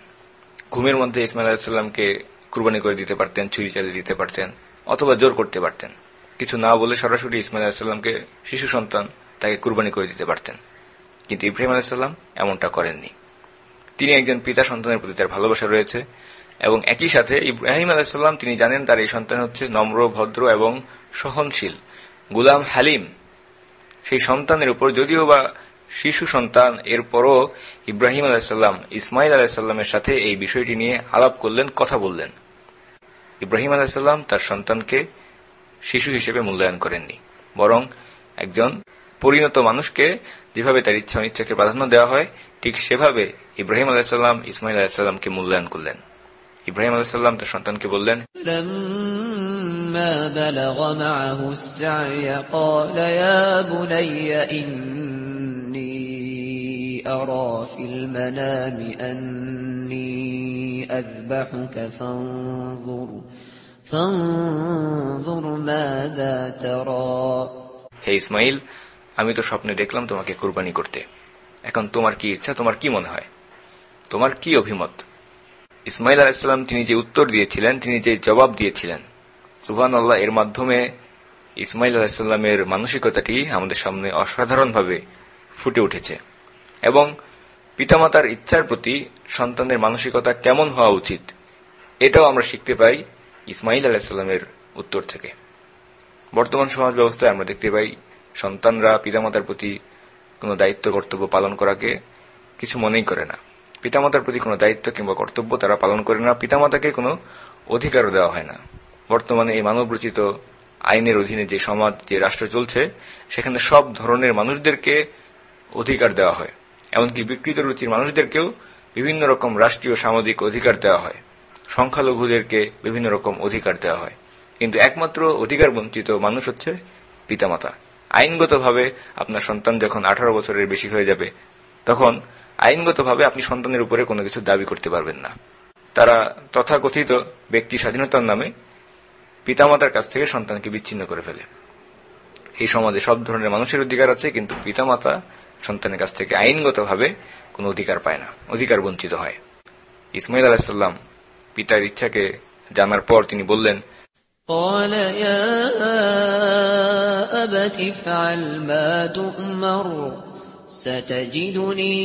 ঘুমের মধ্যে ইসমাইল আলাহিসাল্লামকে কুরবানি করে দিতে পারতেন, ছুরি চালিয়ে দিতে পারতেন, অথবা জোর করতে পারতেন। কিছু না বলে সরাসরি ইসমাইল আলাহিসাল্লামকে শিশু সন্তান তাকে কুরবানি করে দিতে পারতেন। কিন্তু ইব্রাহিম আলাইসাল্লাম এমনটা করেননি। তিনি একজন পিতা সন্তানের প্রতি তার ভালোবাসা রয়েছে এবং একই সাথে ইব্রাহিম আলাইসাল্লাম তিনি জানেন তার এই সন্তান হচ্ছে নম্র, ভদ্র এবং সহনশীল, গুলাম হালিম। সেই সন্তানের উপর যদিও বা শিশু সন্তান এরপরও ইব্রাহিম আলাহিসাল্লাম ইসমাইল আলাহিসাল্লামের সাথে এই বিষয়টি নিয়ে আলাপ করলেন কথা বললেন ইব্রাহিম আলাহিসাল্লাম তার সন্তানকে শিশু হিসেবে মূল্যায়ন করেননি বরং একজন পরিণত মানুষকে যেভাবে তার ইচ্ছা অনিচ্ছাকে প্রাধান্য দেওয়া হয় ঠিক সেভাবে ইব্রাহিম আলাহিসাল্লাম ইসমাইল আলাহিসাল্লামকে মূল্যায়ন করলেন ইব্রাহিম আলাহিসাল্লাম তার সন্তানকে বললেন فلما بلغ معه السعي قال يا بني إني أرى في المنام أني أذبحك فانظر فانظر ماذا ترى হে ইসমাইল আমি তো স্বপ্নে দেখলাম তোমাকে কুরবানি করতে এখন তোমার কি ইচ্ছা তোমার কি মনে হয় তোমার কি অভিমত ইসমাইল আলাহিসাল্লাম তিনি যে উত্তর দিয়েছিলেন তিনি যে জবাব দিয়েছিলেন সুহান আল্লাহ এর মাধ্যমে ইসমাইল আলাহিসাল্লামের মানসিকতাটি আমাদের সামনে অসাধারণভাবে ফুটে উঠেছে এবং পিতামাতার ইচ্ছার প্রতি সন্তানের মানসিকতা কেমন হওয়া উচিত, এটাও আমরা শিখতে পাই ইসমাইল আলাহিসাল্লামের উত্তর থেকে। বর্তমান সমাজ ব্যবস্থায় আমরা দেখতে পাই, সন্তানরা পিতামাতার প্রতি কোনো দায়িত্ব, কর্তব্য পালন করাকে কিছু মনেই করে না। পিতামাতার প্রতি কোনো দায়িত্ব কিংবা কর্তব্য তারা পালন করে না, পিতামাতাকে কোনো অধিকারও দেওয়া হয় না। বর্তমানে এই মানবরচিত আইনের অধীনে যে সমাজ, যে রাষ্ট্র চলছে, সেখানে সব ধরনের মানুষদেরকে অধিকার দেওয়া হয়। এমনকি বিকৃত রুচির মানুষদেরকেও বিভিন্ন রকম রাষ্ট্রীয় সামাজিক অধিকার দেওয়া হয়। সংখ্যালঘুদেরকে বিভিন্ন রকম অধিকার দেওয়া হয়। কিন্তু একমাত্র অধিকার বঞ্চিত মানুষ হচ্ছে পিতামাতা। আইনগতভাবে আপনার সন্তান যখন আঠারো বছরের বেশি হয়ে যাবে, তখন আইনগতভাবে আপনি সন্তানের উপরে কোনো কিছু দাবি করতে পারবেন না। তারা তথাকথিত ব্যক্তি স্বাধীনতার নামে পিতামাতার কাছ থেকে সন্তানকে বিচ্ছিন্ন করে ফেলে। এই সমাজে সব ধরনের মানুষের অধিকার আছে, কিন্তু পিতামাতা সন্তানের কাছ থেকে আইনগতভাবে কোনো অধিকার পায় না অধিকার বঞ্চিত হয় ইসমাইল আলাহিসাল্লাম পিতার ইচ্ছাকে জানার পর তিনি বললেন قال يا أبت افعل ما تؤمر ستجدني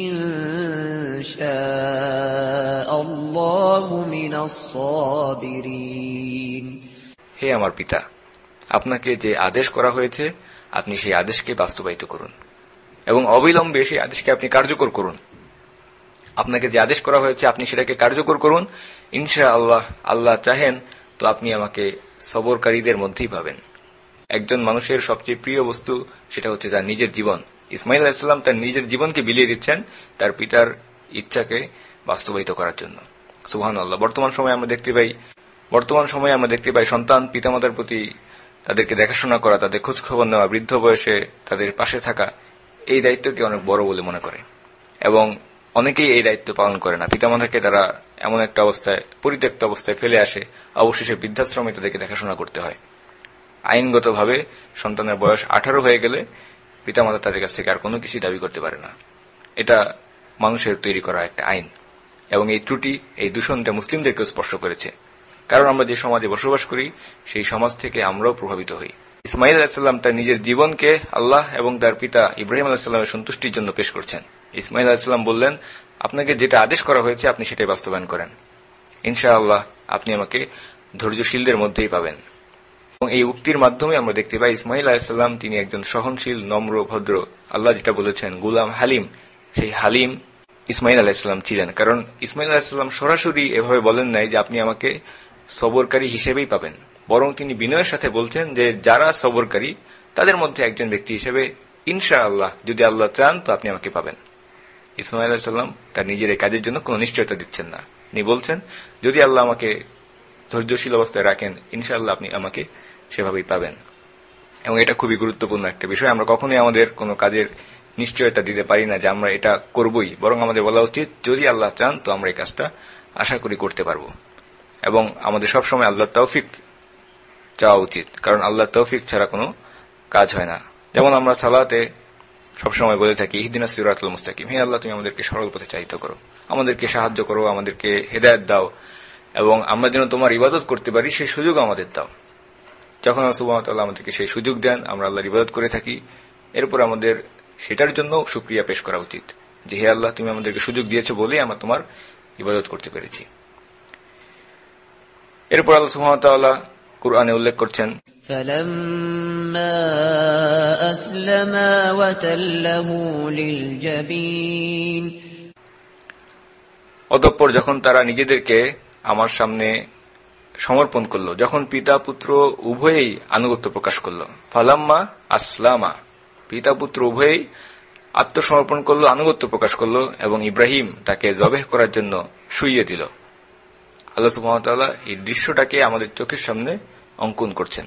إن شاء الله من الصابرين হে আমার পিতা আপনাকে যে আদেশ করা হয়েছে আপনি সেই আদেশকে বাস্তবায়িত করুন। এবং অবিলম্বে সেই আদেশকে আপনি কার্যকর করুন। আপনাকে যে আদেশ করা হয়েছে, আপনি সেটাকে কার্যকর করুন। ইনশা আল্লাহ আল্লাহ চাহেন তো আপনি আমাকে সবরকারীদের মধ্যেই পাবেন। একজন মানুষের সবচেয়ে প্রিয় বস্তু সেটা হচ্ছে তার নিজের জীবন। ইসমাইল আলাহিসাল্লাম তার নিজের জীবনকে বিলিয়ে দিচ্ছেন তার পিতার ইচ্ছাকে বাস্তবায়িত করার জন্য। সুহান আল্লাহ বর্তমান সময়ে আমরা দেখতে পাই, বর্তমান সময়ে আমরা দেখতে পাই সন্তান পিতামাতার প্রতি তাদেরকে দেখাশোনা করা, তাদের খোঁজখবর নেওয়া, বৃদ্ধ বয়সে তাদের পাশে থাকা, এই দায়িত্বকে অনেক বড় বলে মনে করে। এবং অনেকেই এই দায়িত্ব পালন করে না। পিতামাতাকে তারা এমন একটা অবস্থায়, পরিত্যক্ত অবস্থায় ফেলে আসে, অবশেষে বৃদ্ধাশ্রমে তাদেরকে দেখাশোনা করতে হয়। আইনগতভাবে সন্তানের বয়স আঠারো হয়ে গেলে পিতামাতা তাদের কাছ থেকে আর কোনো কিছুই দাবি করতে পারে না। এটা মানুষের তৈরি করা একটা আইন। এবং এই ত্রুটি, এই দূষণটা মুসলিমদেরকেও স্পর্শ করেছে। কারণ আমরা যে সমাজে বসবাস করি, সেই সমাজ থেকে আমরাও প্রভাবিত হই। ইসমাইল আলাহিসাল্লাম তার নিজের জীবনকে আল্লাহ এবং তার পিতা ইব্রাহিম আলাহিসাল্লামের সন্তুষ্টির জন্য পেশ করছেন। ইসমাইল আলাহিসাল্লাম বললেন, আপনাকে যেটা আদেশ করা হয়েছে, আপনি সেটাই বাস্তবায়ন করেন। ইনশা আল্লাহ আপনি আমাকে ধৈর্যশীলদের মধ্যেই পাবেন। এবং এই উক্তির মাধ্যমে আমরা দেখতে পাই, ইসমাইল আলাহিসাল্লাম তিনি একজন সহনশীল, নম্র, ভদ্র, আল্লাহ যেটা বলেছেন, গুলাম হালিম। সেই হালিম ইসমাইল আলাহিসাল্লাম ছিলেন। কারণ ইসমাইল আলাহিসাল্লাম সরাসরি এভাবে বলেন নাই যে, আপনি আমাকে সবরকারী হিসেবেই পাবেন। বরং তিনি বিনয়ের সাথে বলছেন যে, যারা সবরকারী, তাদের মধ্যে একজন ব্যক্তি হিসেবে ইনশা আল্লাহ যদি আল্লাহ চান, তো আপনি আমাকে পাবেন। ইসমাইল আলাহিসাল্লাম তার নিজের এই কাজের জন্য কোন নিশ্চয়তা দিচ্ছেন না। তিনি বলছেন, যদি আল্লাহ আমাকে ধৈর্যশীল অবস্থায় রাখেন, ইনশাআল্লাহ আপনি আমাকে সেভাবেই পাবেন। এবং এটা খুবই গুরুত্বপূর্ণ একটা বিষয়। আমরা কখনোই আমাদের কোনো কাজের নিশ্চয়তা দিতে পারি না যে আমরা এটা করবই। বরং আমাদের বলা উচিত, যদি আল্লাহ চান, তো আমরা এই কাজটা আশা করি করতে পারব। এবং আমাদের সবসময় আল্লাহ তৌফিক চাওয়া উচিত, কারণ আল্লাহ তৌফিক ছাড়া কোনো কাজ হয় না। যেমন আমরা সালাতে সবসময় বলে থাকি, ইহদিনা সিরাতুল মুস্তাকিম হে আল্লাহ, তুমি আমাদেরকে সরল পথে চাহিত করো, আমাদেরকে সাহায্য করো, আমাদেরকে হেদায়ত দাও, এবং আমরা যেন তোমার ইবাদত করতে পারি, সেই সুযোগ আমাদের দাও। যখন সুবাহতাল্লাহ আমাদেরকে সেই সুযোগ দেন, আমরা আল্লাহর ইবাদত করে থাকি, এরপর আমাদের সেটার জন্য সুক্রিয়া পেশ করা উচিত যে, হে আল্লাহ, তুমি আমাদেরকে সুযোগ দিয়েছ বলেই আমরা তোমার ইবাদত করতে পেরেছি। এরপর আল্লাহ সুহামতাল্লাহ কুরআনে উল্লেখ করছেন অতঃপর যখন তারা নিজেদেরকে আমার সামনে সমর্পণ করল যখন পিতা পুত্র উভয়েই আনুগত্য প্রকাশ করল ফালাম্মা আসলামা পিতা পুত্র উভয়েই আত্মসমর্পণ করল আনুগত্য প্রকাশ করল এবং ইব্রাহিম তাকে জবেহ করার জন্য শুইয়ে দিল। আল্লাহ সুহামতাল্লাহ এই দৃশ্যটাকে আমাদের চোখের সামনে অঙ্কন করছেন।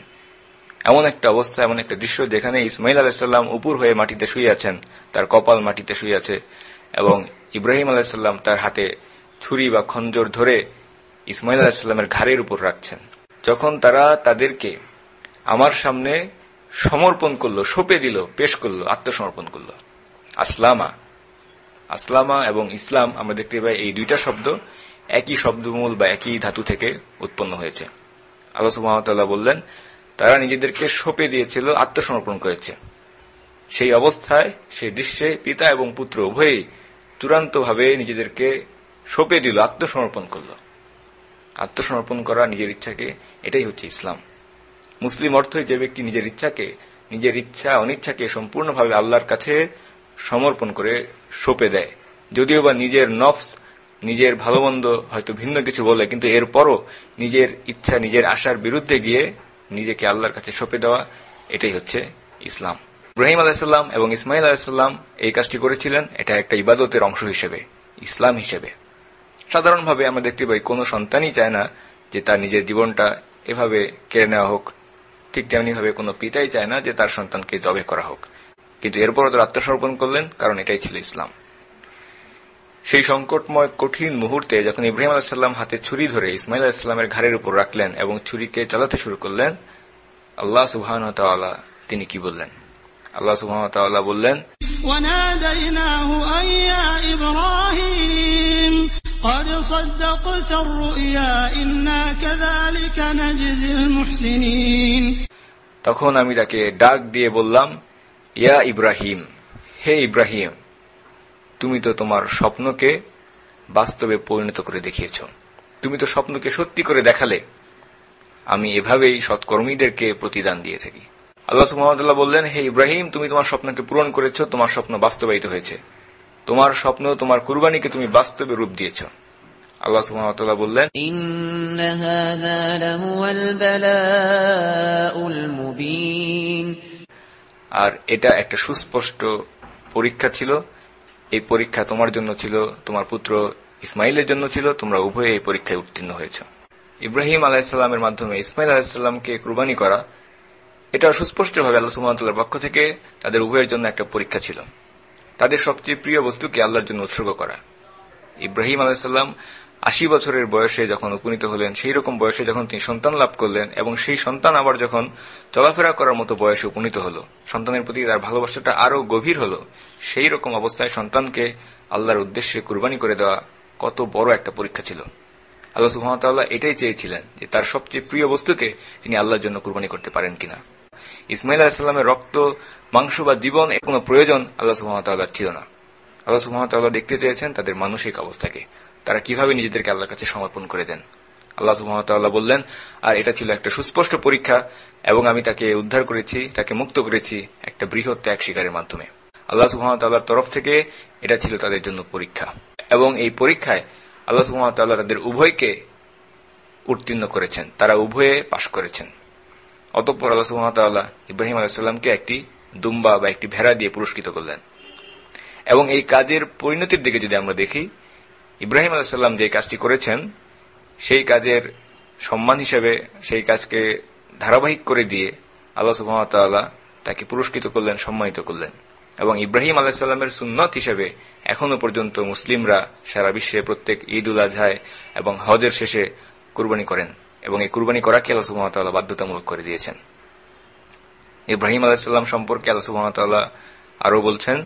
এমন একটা অবস্থা, এমন একটা দৃশ্য যেখানে ইসমাইল আলাহিসাল্লাম উপর হয়ে মাটিতে শুয়ে আছেন, তার কপাল মাটিতে শুয়ে আছে এবং ইব্রাহিম আলাহিসাল্লাম তার হাতে ছুরি বা খঞ্জর ধরে ইসমাইল আলাহিসাল্লামের ঘাড়ের উপর রাখছেন। যখন তারা তাদেরকে আমার সামনে সমর্পণ করল, সঁপে দিল, পেশ করল, আত্মসমর্পণ করল। আসলামা আসলামা এবং ইসলাম, আমরা দেখতে পাই এই দুইটা শব্দ একই শব্দমূল বা একই ধাতু থেকে উৎপন্ন হয়েছে। আল্লাহ বললেন, তারা নিজেদেরকে সঁপে দিয়েছিল, আত্মসমর্পণ করেছে। সেই অবস্থায়, সেই দৃশ্যে পিতা এবং পুত্র উভয়ই চূড়ান্তভাবে নিজেদেরকে সঁপে দিল, আত্মসমর্পণ করল। আত্মসমর্পণ করা নিজের ইচ্ছাকে, এটাই হচ্ছে ইসলাম। মুসলিম অর্থই যে ব্যক্তি নিজের ইচ্ছাকে, নিজের ইচ্ছা, অনিচ্ছাকে সম্পূর্ণভাবে আল্লাহর কাছে সমর্পণ করে সঁপে দেয়, যদিও বা নিজের নফস নিজের ভালো মন্দ হয়তো ভিন্ন কিছু বলে, কিন্তু এরপরও নিজের ইচ্ছা, নিজের আশার বিরুদ্ধে গিয়ে নিজেকে আল্লাহর কাছে সঁপে দেওয়া, এটাই হচ্ছে ইসলাম। ইব্রাহিম আলাহিসাল্লাম এবং ইসমাইল আলাহিসাল্লাম এই কাজটি করেছিলেন, এটা একটা ইবাদতের অংশ হিসেবে, ইসলাম হিসেবে। সাধারণভাবে আমরা দেখতে পাই, কোনো সন্তানই চায় না যে তার নিজের জীবনটা এভাবে কেড়ে নেওয়া হোক, ঠিক তেমনিভাবে কোনো পিতাই চায় না যে তার সন্তানকে জবে করা হোক। কিন্তু এরপরও তার আত্মসমর্পণ করলেন, কারণ এটাই ছিল ইসলাম। সেই সংকটময় কঠিন মুহূর্তে যখন ইব্রাহিম আলাহিসাল্লাম হাতে ছুরি ধরে ইসমাইল আলাহিসাল্লামের ঘাড়ের উপর রাখলেন এবং ছুরিকে চালাতে শুরু করলেন আল্লাহ সুবাহন তিনি কি বললেন? আল্লাহ সুবাহন তাল্লাহ বললেন তখন আমি তাকে ডাক দিয়ে বললাম ইয়া ইব্রাহিম হে ইব্রাহিম তুমি তো তোমার স্বপ্নকে বাস্তবে পরিণত করে দেখিয়েছ। তুমি তো স্বপ্নকে সত্যি করে দেখালে। আমি এভাবেই সৎকর্মীদেরকে প্রতিদান দিয়ে থাকি। আল্লাহ সুহামতাল্লাহ বললেন হে ইব্রাহিম তুমি তোমার স্বপ্নকে পূরণ করেছ তোমার স্বপ্ন বাস্তবায়িত হয়েছে। তোমার স্বপ্ন তোমার কুরবানিকে তুমি বাস্তবে রূপ দিয়েছ। আল্লাহ সুহামতাল্লাহ বললেন আর এটা একটা সুস্পষ্ট পরীক্ষা ছিল এই পরীক্ষা তোমার জন্য ছিল, তোমার পুত্র ইসমাইলের জন্য ছিল, তোমরা উভয়ে এই পরীক্ষায় উত্তীর্ণ হয়েছ। ইব্রাহিম আলাহিসাল্লামের মাধ্যমে ইসমাইল আলাহিসাল্লামকে কুরবানি করা, এটা সুস্পষ্টভাবে আল্লাহ সুমতলার পক্ষ থেকে তাদের উভয়ের জন্য একটা পরীক্ষা ছিল। তাদের সবচেয়ে প্রিয় বস্তুকে আল্লাহর জন্য উৎসর্গ করা। ইব্রাহিম আলাহিসাল্লাম আশি বছরের বয়সে যখন উপনীত হলেন, সেই রকম বয়সে যখন তিনি সন্তান লাভ করলেন এবং সেই সন্তান আবার যখন চলাফেরা করার মতো বয়সে উপনীত হল, সন্তানের প্রতি তার ভালোবাসাটা আরও গভীর হল, সেই রকম অবস্থায় সন্তানকে আল্লাহর উদ্দেশ্যে কুরবানি করে দেওয়া কত বড় একটা পরীক্ষা ছিল। আল্লাহ সুহামতাল্লাহ এটাই চেয়েছিলেন যে তার সবচেয়ে প্রিয় বস্তুকে তিনি আল্লাহর জন্য কুরবানি করতে পারেন কিনা। ইসমাইল আলাহিসাল্লামের রক্ত, মাংস বা জীবন এর কোনো প্রয়োজন আল্লাহ সুহামতাল্লাহ ছিল না। আল্লাহ সুহামতাল্লাহ দেখতে চেয়েছেন তাদের মানসিক অবস্থাকে। তারা কীভাবে নিজেদেরকে আল্লাহর কাছে সমর্পণ করে দেন? আল্লাহ সুহামতাল্লাহ বললেন, আর এটা ছিল একটা সুস্পষ্ট পরীক্ষা এবং আমি তাকে উদ্ধার করেছি, তাকে মুক্ত করেছি একটা বৃহৎ ত্যাগ শিকারের মাধ্যমে। আল্লাহ সুহামতাল্লাহর তরফ থেকে এটা ছিল তাদের জন্য পরীক্ষা এবং এই পরীক্ষায় আল্লাহ সুহামতাল্লাহ তাদের উভয়কে উত্তীর্ণ করেছেন, তারা উভয়ে পাশ করেছেন। অতঃপর আল্লাহ সুহামতাল্লাহ ইব্রাহিম আলাহিসাল্লামকে একটি দুম্বা বা একটি ভেড়া দিয়ে পুরস্কৃত করলেন। এবং এই কাজের পরিণতির দিকে যদি আমরা দেখি ইব্রাহিম আলাহিসাল্লাম যে কাজটি করেছেন, সেই কাজের সম্মান হিসেবে সেই কাজকে ধারাবাহিক করে দিয়ে আল্লাহ সুহামতাল্লাহ তাকে পুরস্কৃত করলেন, সম্মানিত করলেন। এবং ইব্রাহিম আলাহিসাল্লামের সুন্নত হিসেবে এখনও পর্যন্ত মুসলিমরা সারা বিশ্বে প্রত্যেক ঈদ উল আজহায় এবং হজের শেষে কুরবানি করেন এবং এই কুরবানি করাকে আল্লাহ সুহামতাল্লাহ বাধ্যতামূলক করে দিয়েছেন। ইব্রাহিম আলাহিসাল্লাম সম্পর্কে আল্লাহ সুহামতাল্লাহ আরও বলছেন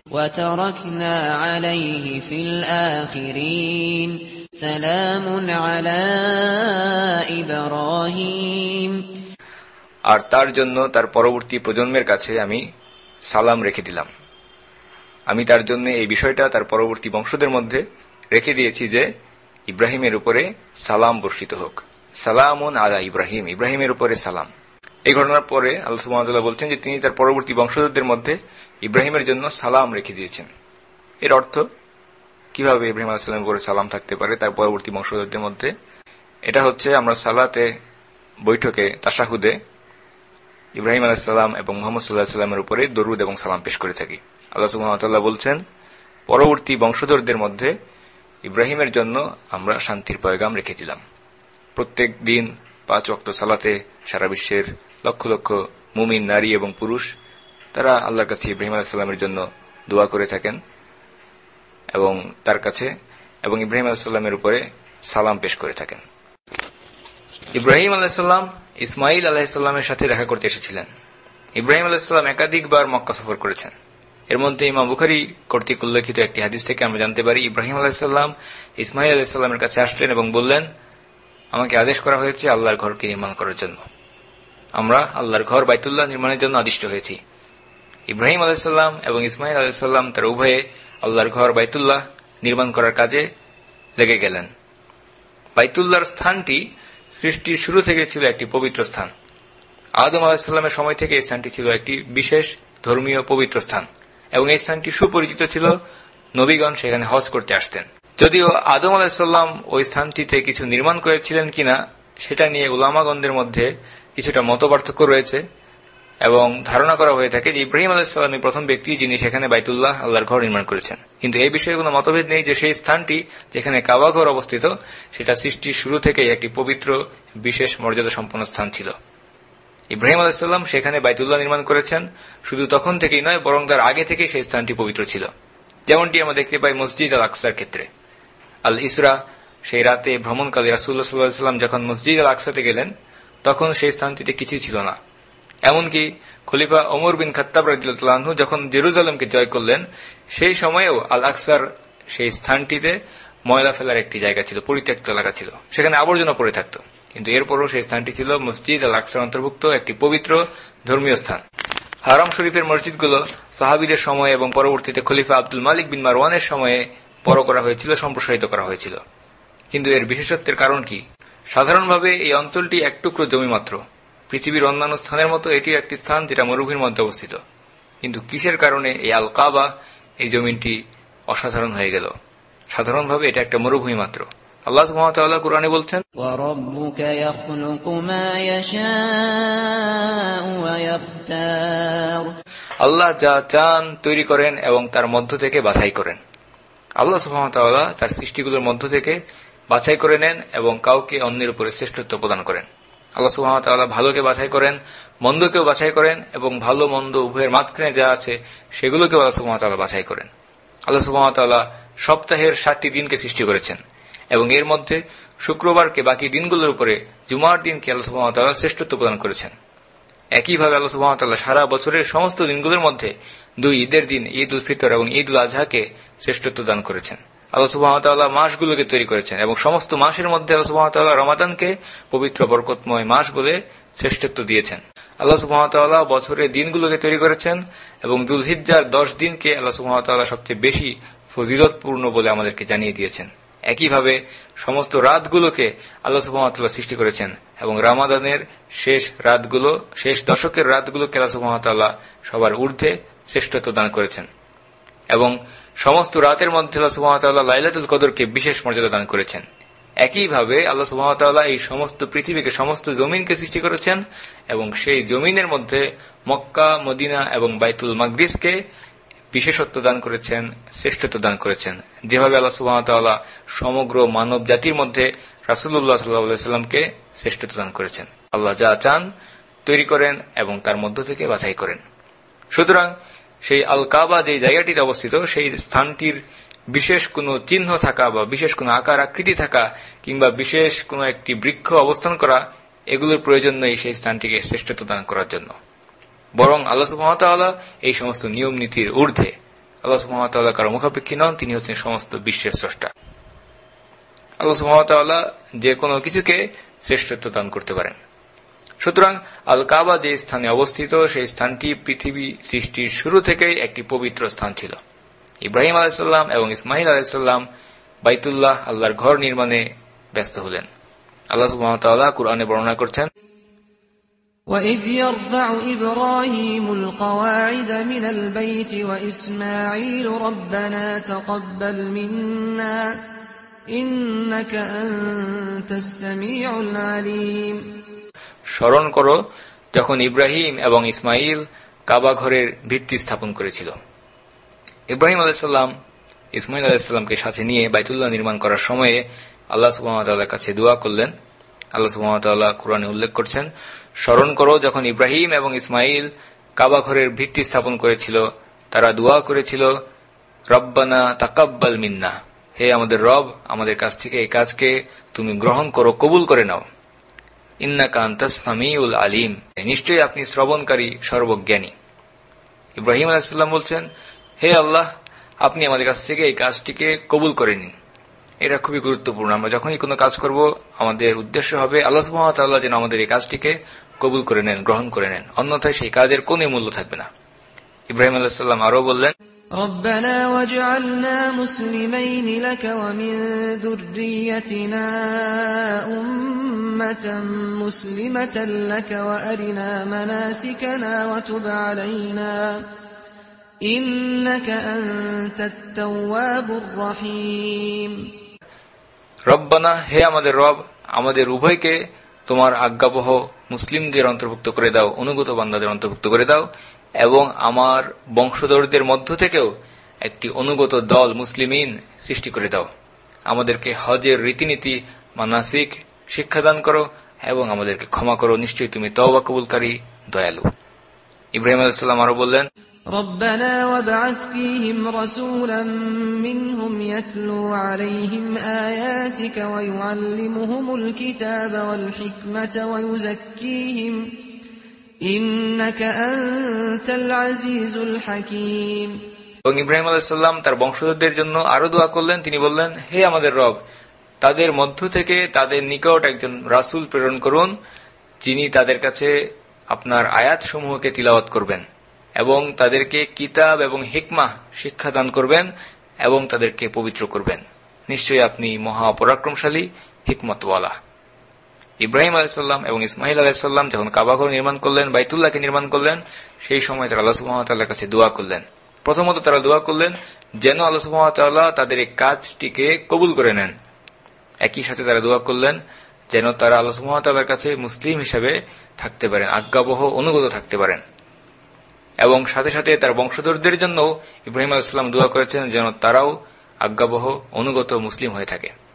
আর তার জন্য তার পরবর্তী প্রজন্মের কাছে আমি সালাম রেখে দিলাম। আমি তার জন্য এই বিষয়টা তার পরবর্তী বংশদের মধ্যে রেখে দিয়েছি যে ইব্রাহিমের উপরে সালাম বর্ষিত হোক। সালামুন আলা ইব্রাহিম ইব্রাহিমের উপরে সালাম। এই ঘটনার পরে আল্লাহ বলছেন যে তিনি তার পরবর্তী বংশধরদের মধ্যে ইব্রাহিমের জন্য সালাম রেখে দিয়েছেন। এর অর্থ, কীভাবে ইব্রাহিম আলাহিসাল্লামের করে সালাম থাকতে পারে তার পরবর্তী বংশধরদের মধ্যে, এটা হচ্ছে আমরা সালাতে, বৈঠকে, তাসাহুদে ইব্রাহিম আলাহিসাল্লাম এবং মোহাম্মদ সাল্লাহ সাল্লামের উপরে দরুদ এবং সালাম পেশ করে থাকি। আল্লাহ সুহামতাল্লাহ বলছেন, পরবর্তী বংশধরদের মধ্যে ইব্রাহিমের জন্য আমরা শান্তির পয়গাম রেখে দিলাম। প্রত্যেক দিন পাঁচ অক্ট সালাতে সারা বিশ্বের লক্ষ লক্ষ মুমিন, নারী এবং পুরুষ তারা আল্লাহর কাছে ইব্রাহিম আলাহিসাল্লামের জন্য দোয়া করে থাকেন এবং তার কাছে এবং ইব্রাহিম আলাহিসাল্লামের উপরে সালাম পেশ করে থাকেন। ইব্রাহিম আলাহিসাল্লাম ইসমাইল আলাহিসাল্লামের সাথে দেখা করতে এসেছিলেন। ইব্রাহিম আলাহিসাল্লাম একাধিকবার মক্কা সফর করেছেন। এর মধ্যে ইমাম বুখারি কর্তৃক উল্লেখিত একটি হাদিস থেকে আমরা জানতে পারি, ইব্রাহিম আলাহিসাল্লাম ইসমাইল আলাহিসাল্লামের কাছে আসলেন এবং বললেন, আমাকে আদেশ করা হয়েছে আল্লাহর ঘরকে নির্মাণ করার জন্য। আমরা আল্লাহর ঘর বাইতুল্লাহ নির্মাণের জন্য আদিষ্ট হয়েছি। ইব্রাহিম আলাহিসাল্লাম এবং ইসমাইল আলাহিসাল্লাম তার উভয়ে আল্লাহর ঘর বাইতুল্লাহ নির্মাণ করার কাজে লেগে গেলেন। বাইতুল্লাহর স্থানটি সৃষ্টির শুরু থেকে ছিল একটি পবিত্র স্থান। আদম আলাহিসাল্লামের সময় থেকে এই স্থানটি ছিল একটি বিশেষ ধর্মীয় পবিত্র স্থান এবং এই স্থানটি সুপরিচিত ছিল নবীগণ সেখানে হজ করতে আসতেন। যদিও আদম আলাহিসাল্লাম ওই স্থানটিতে কিছু নির্মাণ করেছিলেন কিনা সেটা নিয়ে উলামাগণদের মধ্যে কিছুটা মতপার্থক্য রয়েছে। এবং ধারণা করা হয়ে থাকে যে ইব্রাহিম আলাহিসাল্লামী প্রথম ব্যক্তি যিনি সেখানে বাইতুল্লাহ আল্লাহর ঘর নির্মাণ করেছেন। কিন্তু এই বিষয়ে কোনো মতভেদ নেই যে সেই স্থানটি যেখানে কাবা ঘর অবস্থিত, সেটা সৃষ্টির শুরু থেকেই একটি পবিত্র, বিশেষ মর্যাদা সম্পন্ন স্থান ছিল। ইব্রাহিম আলাহিসাল্লাম সেখানে বাইতুল্লাহ নির্মাণ করেছেন, শুধু তখন থেকেই নয়, বরং তার আগে থেকেই সেই স্থানটি পবিত্র ছিল। যেমনটি আমরা দেখতে পাই মসজিদ আল আকসার ক্ষেত্রে। আল ইসরা, সেই রাতে ভ্রমণকালে রাসুল্লাহ সাল্লাহ সাল্লাম যখন মসজিদ আল আকসাতে গেলেন, তখন সেই স্থানটিতে কিছুই ছিল না। এমনকি খলিফা ওমর বিন খত্তাব রাজিউল্লাহু যখন জেরুজালেমকে জয় করলেন, সেই সময়েও আল আকসার সেই স্থানটিতে ময়লা ফেলার একটি জায়গা ছিল, পরিত্যক্ত এলাকা ছিল। সেখানে আবর্জনা পড়ে থাকত। কিন্তু এরপরও সেই স্থানটি ছিল মসজিদ আল আকসার অন্তর্ভুক্ত একটি পবিত্র ধর্মীয় স্থান। হারাম শরীফের মসজিদগুলো সাহাবিদের সময় এবং পরবর্তীতে খলিফা আব্দুল মালিক বিন মারওয়ানের সময়ে বড় করা হয়েছিল, সম্প্রসারিত করা হয়েছিল। কিন্তু এর বিশেষত্বের কারণ কি? সাধারণভাবে এই অঞ্চলটি এক টুকরো জমি মাত্র। পৃথিবীর অন্যান্য স্থানের মতো এটি একটি স্থান যেটা মরুভূমির মধ্যে অবস্থিত। কিন্তু কিসের কারণে এই আল কাবা এই জমিনটি অসাধারণ হয়ে গেল? সাধারণভাবে এটা একটা মরুভূমি মাত্র। আল্লাহ সুহামতাল্লাহ কোরআনে বলছেন আল্লাহ যা চান তৈরি করেন এবং তার মধ্য থেকে বাছাই করেন। আল্লাহ সুহামতাল্লাহ তার সৃষ্টিগুলোর মধ্য থেকে বাছাই করে নেন এবং কাউকে অন্যের উপরে শ্রেষ্ঠত্ব প্রদান করেন। আল্লাহ সুহামতাল্লাহ ভালোকে বাছাই করেন, মন্দকেও বাছাই করেন এবং ভালো, মন্দ, উভয়ের মাঝখানে যা আছে সেগুলোকেও আল্লাহ সুহামতাল্লাহ বাছাই করেন। আল্লাহ সুহামতাল্লাহ সপ্তাহের ষাটটি দিনকে সৃষ্টি করেছেন এবং এর মধ্যে শুক্রবারকে বাকি দিনগুলোর উপরে জুমার দিনকে আল্লাহ সুহামতাল্লাহ শ্রেষ্ঠত্ব প্রদান করেছেন। একইভাবে আল্লাহ সুহামতাল্লাহ সারা বছরের সমস্ত দিনগুলোর মধ্যে দুই ঈদের দিন ঈদ উল ফিতর এবং ঈদ উল আজহাকে শ্রেষ্ঠত্ব দান করেছেন। আল্লাহ সুবাহতাল্লাহ মাসগুলোকে তৈরি করেছেন এবং সমস্ত মাসের মধ্যে আল্লাহ সুবাহতাল্লাহ রমাদানকে পবিত্র বরকতময় মাস বলে শ্রেষ্ঠত্ব দিয়েছেন। আল্লাহ সুবাহতাল্লাহ বছরের দিনগুলোকে তৈরি করেছেন এবং দুলহিজ্জার দশ দিনকে আল্লাহ সুবাহতাল্লাহ সবচেয়ে বেশি ফজিলতপূর্ণ বলে আমাদেরকে জানিয়ে দিয়েছেন। একইভাবে সমস্ত রাতগুলোকে আল্লাহ সুবাহতাল্লাহ সৃষ্টি করেছেন এবং রামাদানের শেষ রাতগুলো, শেষ দশকের রাতগুলোকে আল্লাহ সুবাহতাল্লাহ সবার ঊর্ধ্বে শ্রেষ্ঠত্ব দান করেছেন। এবং সমস্ত রাতের মধ্যে আল্লাহ সুবাহতাল্লাহ লাইলাতুল কদরকে বিশেষ মর্যাদা দান করেছেন। একইভাবে আল্লাহ সুবাহতাল্লাহ এই সমস্ত পৃথিবীকে, সমস্ত জমিনকে সৃষ্টি করেছেন এবং সেই জমিনের মধ্যে মক্কা, মদিনা এবং বাইতুল মাকদিসকে বিশেষত্ব দান করেছেন, শ্রেষ্ঠত্ব দান করেছেন। যেভাবে আল্লাহ সুবাহতাল্লাহ সমগ্র মানব জাতির মধ্যে রাসুল্লাহ সাল্লাহামকে শ্রেষ্ঠত্ব দান করেছেন। আল্লাহ যা চান তৈরি করেন এবং তার মধ্য থেকে বাছাই করেন। সুতরাং সেই আল কাবা যে জায়গাটিতে অবস্থিত, সেই স্থানটির বিশেষ কোনো চিহ্ন থাকা বা বিশেষ কোনো আকার আকৃতি থাকা কিংবা বিশেষ কোনো একটি বৃক্ষ অবস্থান করা, এগুলোর প্রয়োজন নেই সেই স্থানটিকে শ্রেষ্ঠত্ব দান করার জন্য। বরং আল্লাহ সুহামতাল্লাহ এই সমস্ত নিয়ম নীতির ঊর্ধ্বে আল্লাহ সুহামতাল্লাহ কারও মুখাপেক্ষী নন, তিনি হচ্ছেন সমস্ত বিশ্বের স্রষ্টা। আল্লাহ সুহামতাল্লাহ যে কোনো কিছুকে শ্রেষ্ঠত্ব দান করতে পারেন। সুতরাং আল কাবা যে স্থানে অবস্থিত সেই স্থানটি পৃথিবী সৃষ্টির শুরু থেকেই একটি পবিত্র স্থান ছিল ইব্রাহিম আলাইসাল্লাম এবং ইসমাইল আলাইসাল্লাম বাইতুল্লাহ আল্লাহর ঘর নির্মাণে ব্যস্ত হলেন আল্লাহ সুহামতাল্লাহ কুরআনে বর্ণনা করছেন وَإِذْ يَرْفَعُ إِبْرَاهِيمُ الْقَوَاعِدَ مِنَ الْبَيْتِ وَإِسْمَاعِيلُ رَبَّنَا تَقَبَّلْ مِنَّا إِنَّكَ أَنْتَ السَّمِيعُ الْعَلِيمُ স্মরণ করো যখন ইব্রাহিম এবং ইসমাইল কাবা ঘরের ভিত্তি স্থাপন করেছিল। ইব্রাহিম আলাইসাল্লাম ইসমাইল আলাইসাল্লামকে সাথে নিয়ে বাইতুল্লাহ নির্মাণ করার সময়ে আল্লাহ সুবাহতাল্লাহর কাছে দোয়া করলেন। আল্লাহ সুবাহতাল্লাহ কোরআনে উল্লেখ করছেন, স্মরণ করো যখন ইব্রাহিম এবং ইসমাইল কাবা ঘরের ভিত্তি স্থাপন করেছিল, তারা দোয়া করেছিল, রব্বানা তাকাব্বাল মিন্না, হে আমাদের রব, আমাদের কাছ থেকে এই কাজকে তুমি গ্রহণ করো, কবুল করে নাও। ইন্নাকা আন্তাসমিউল আলিম। নিশ্চয়ই আপনি শ্রবণকারী সর্বজ্ঞানী। ইব্রাহিম আলাহিসাল্লাম বলছেন, হে আল্লাহ, আপনি আমাদের কাছ থেকে এই কাজটিকে কবুল করে নিন। এটা খুবই গুরুত্বপূর্ণ। আমরা যখনই কোনো কাজ করব, আমাদের উদ্দেশ্য হবে আল্লাহ সুহামতাল্লাহ যেন আমাদের এই কাজটিকে কবুল করে নেন, গ্রহণ করে নেন। অন্যথায় সেই কাজের কোন মূল্য থাকবে না। ইব্রাহিম আলাহিসাল্লাম আরও বললেন ربنا واجعلنا مسلمين لك ومن ذريتنا أمة مسلمة لك وأرنا مناسكنا وتب علينا إنك أنت التواب الرحيم রব্বানা হে আমাদের রব আমাদের উভয়কে তোমার আজ্ঞাবহ মুসলিমদের অন্তর্ভুক্ত করে দাও অনুগত বান্দাদের অন্তর্ভুক্ত করে দাও এবং আমার বংশধরদের মধ্য থেকেও একটি অনুগত দল মুসলিমিন সৃষ্টি করে দাও আমাদেরকে হজের রীতিনীতি মানাসিক শিক্ষাদান করো এবং আমাদেরকে ক্ষমা করো নিশ্চয়ই তুমি তওবা কবুলকারী দয়ালু ইব্রাহিম আলাইসাল্লাম আরো বললেন ربنا وابعث فيهم رسولا منهم يتلو عليهم آياتك ويعلمهم الكتاب والحكمة ويزكيهم إنك أنت العزيز الحكيم এবং ইব্রাহিম আলাইসাল্লাম তার বংশধরদের জন্য আরও দোয়া করলেন। তিনি বললেন, হে আমাদের রব, তাদের মধ্য থেকে তাদের নিকট একজন রাসুল প্রেরণ করুন, যিনি তাদের কাছে আপনার আয়াত সমূহকে তিলাওয়াত করবেন এবং তাদেরকে কিতাব এবং হিকমা শিক্ষাদান করবেন এবং তাদেরকে পবিত্র করবেন। নিশ্চয়ই আপনি মহাপরাক্রমশালী হিকমতওয়ালা। ইব্রাহিম আলাইসাল্লাম এবং ইসমাইল আলাইসাল্লাম যখন কাবাঘর নির্মাণ করলেন, বাইতুল্লাহকে নির্মাণ করলেন, সেই সময় তারা আল্লাহ কাছে দোয়া করলেন। প্রথমত তারা দোয়া করলেন যেন আল্লাহ সুহামতাল্লাহ তাদের এই কাজটিকে কবুল করে নেন। একই সাথে তারা দোয়া করলেন যেন তারা আল্লাহ সুহামতাল্লাহর কাছে মুসলিম হিসেবে থাকতে পারেন, আজ্ঞাবহ অনুগত থাকতে পারেন। এবং সাথে সাথে তার বংশধরদের জন্য ইব্রাহিম আলাইসাল্লাম দোয়া করেছেন যেন তারাও আজ্ঞাবহ অনুগত মুসলিম হয়ে থাকে।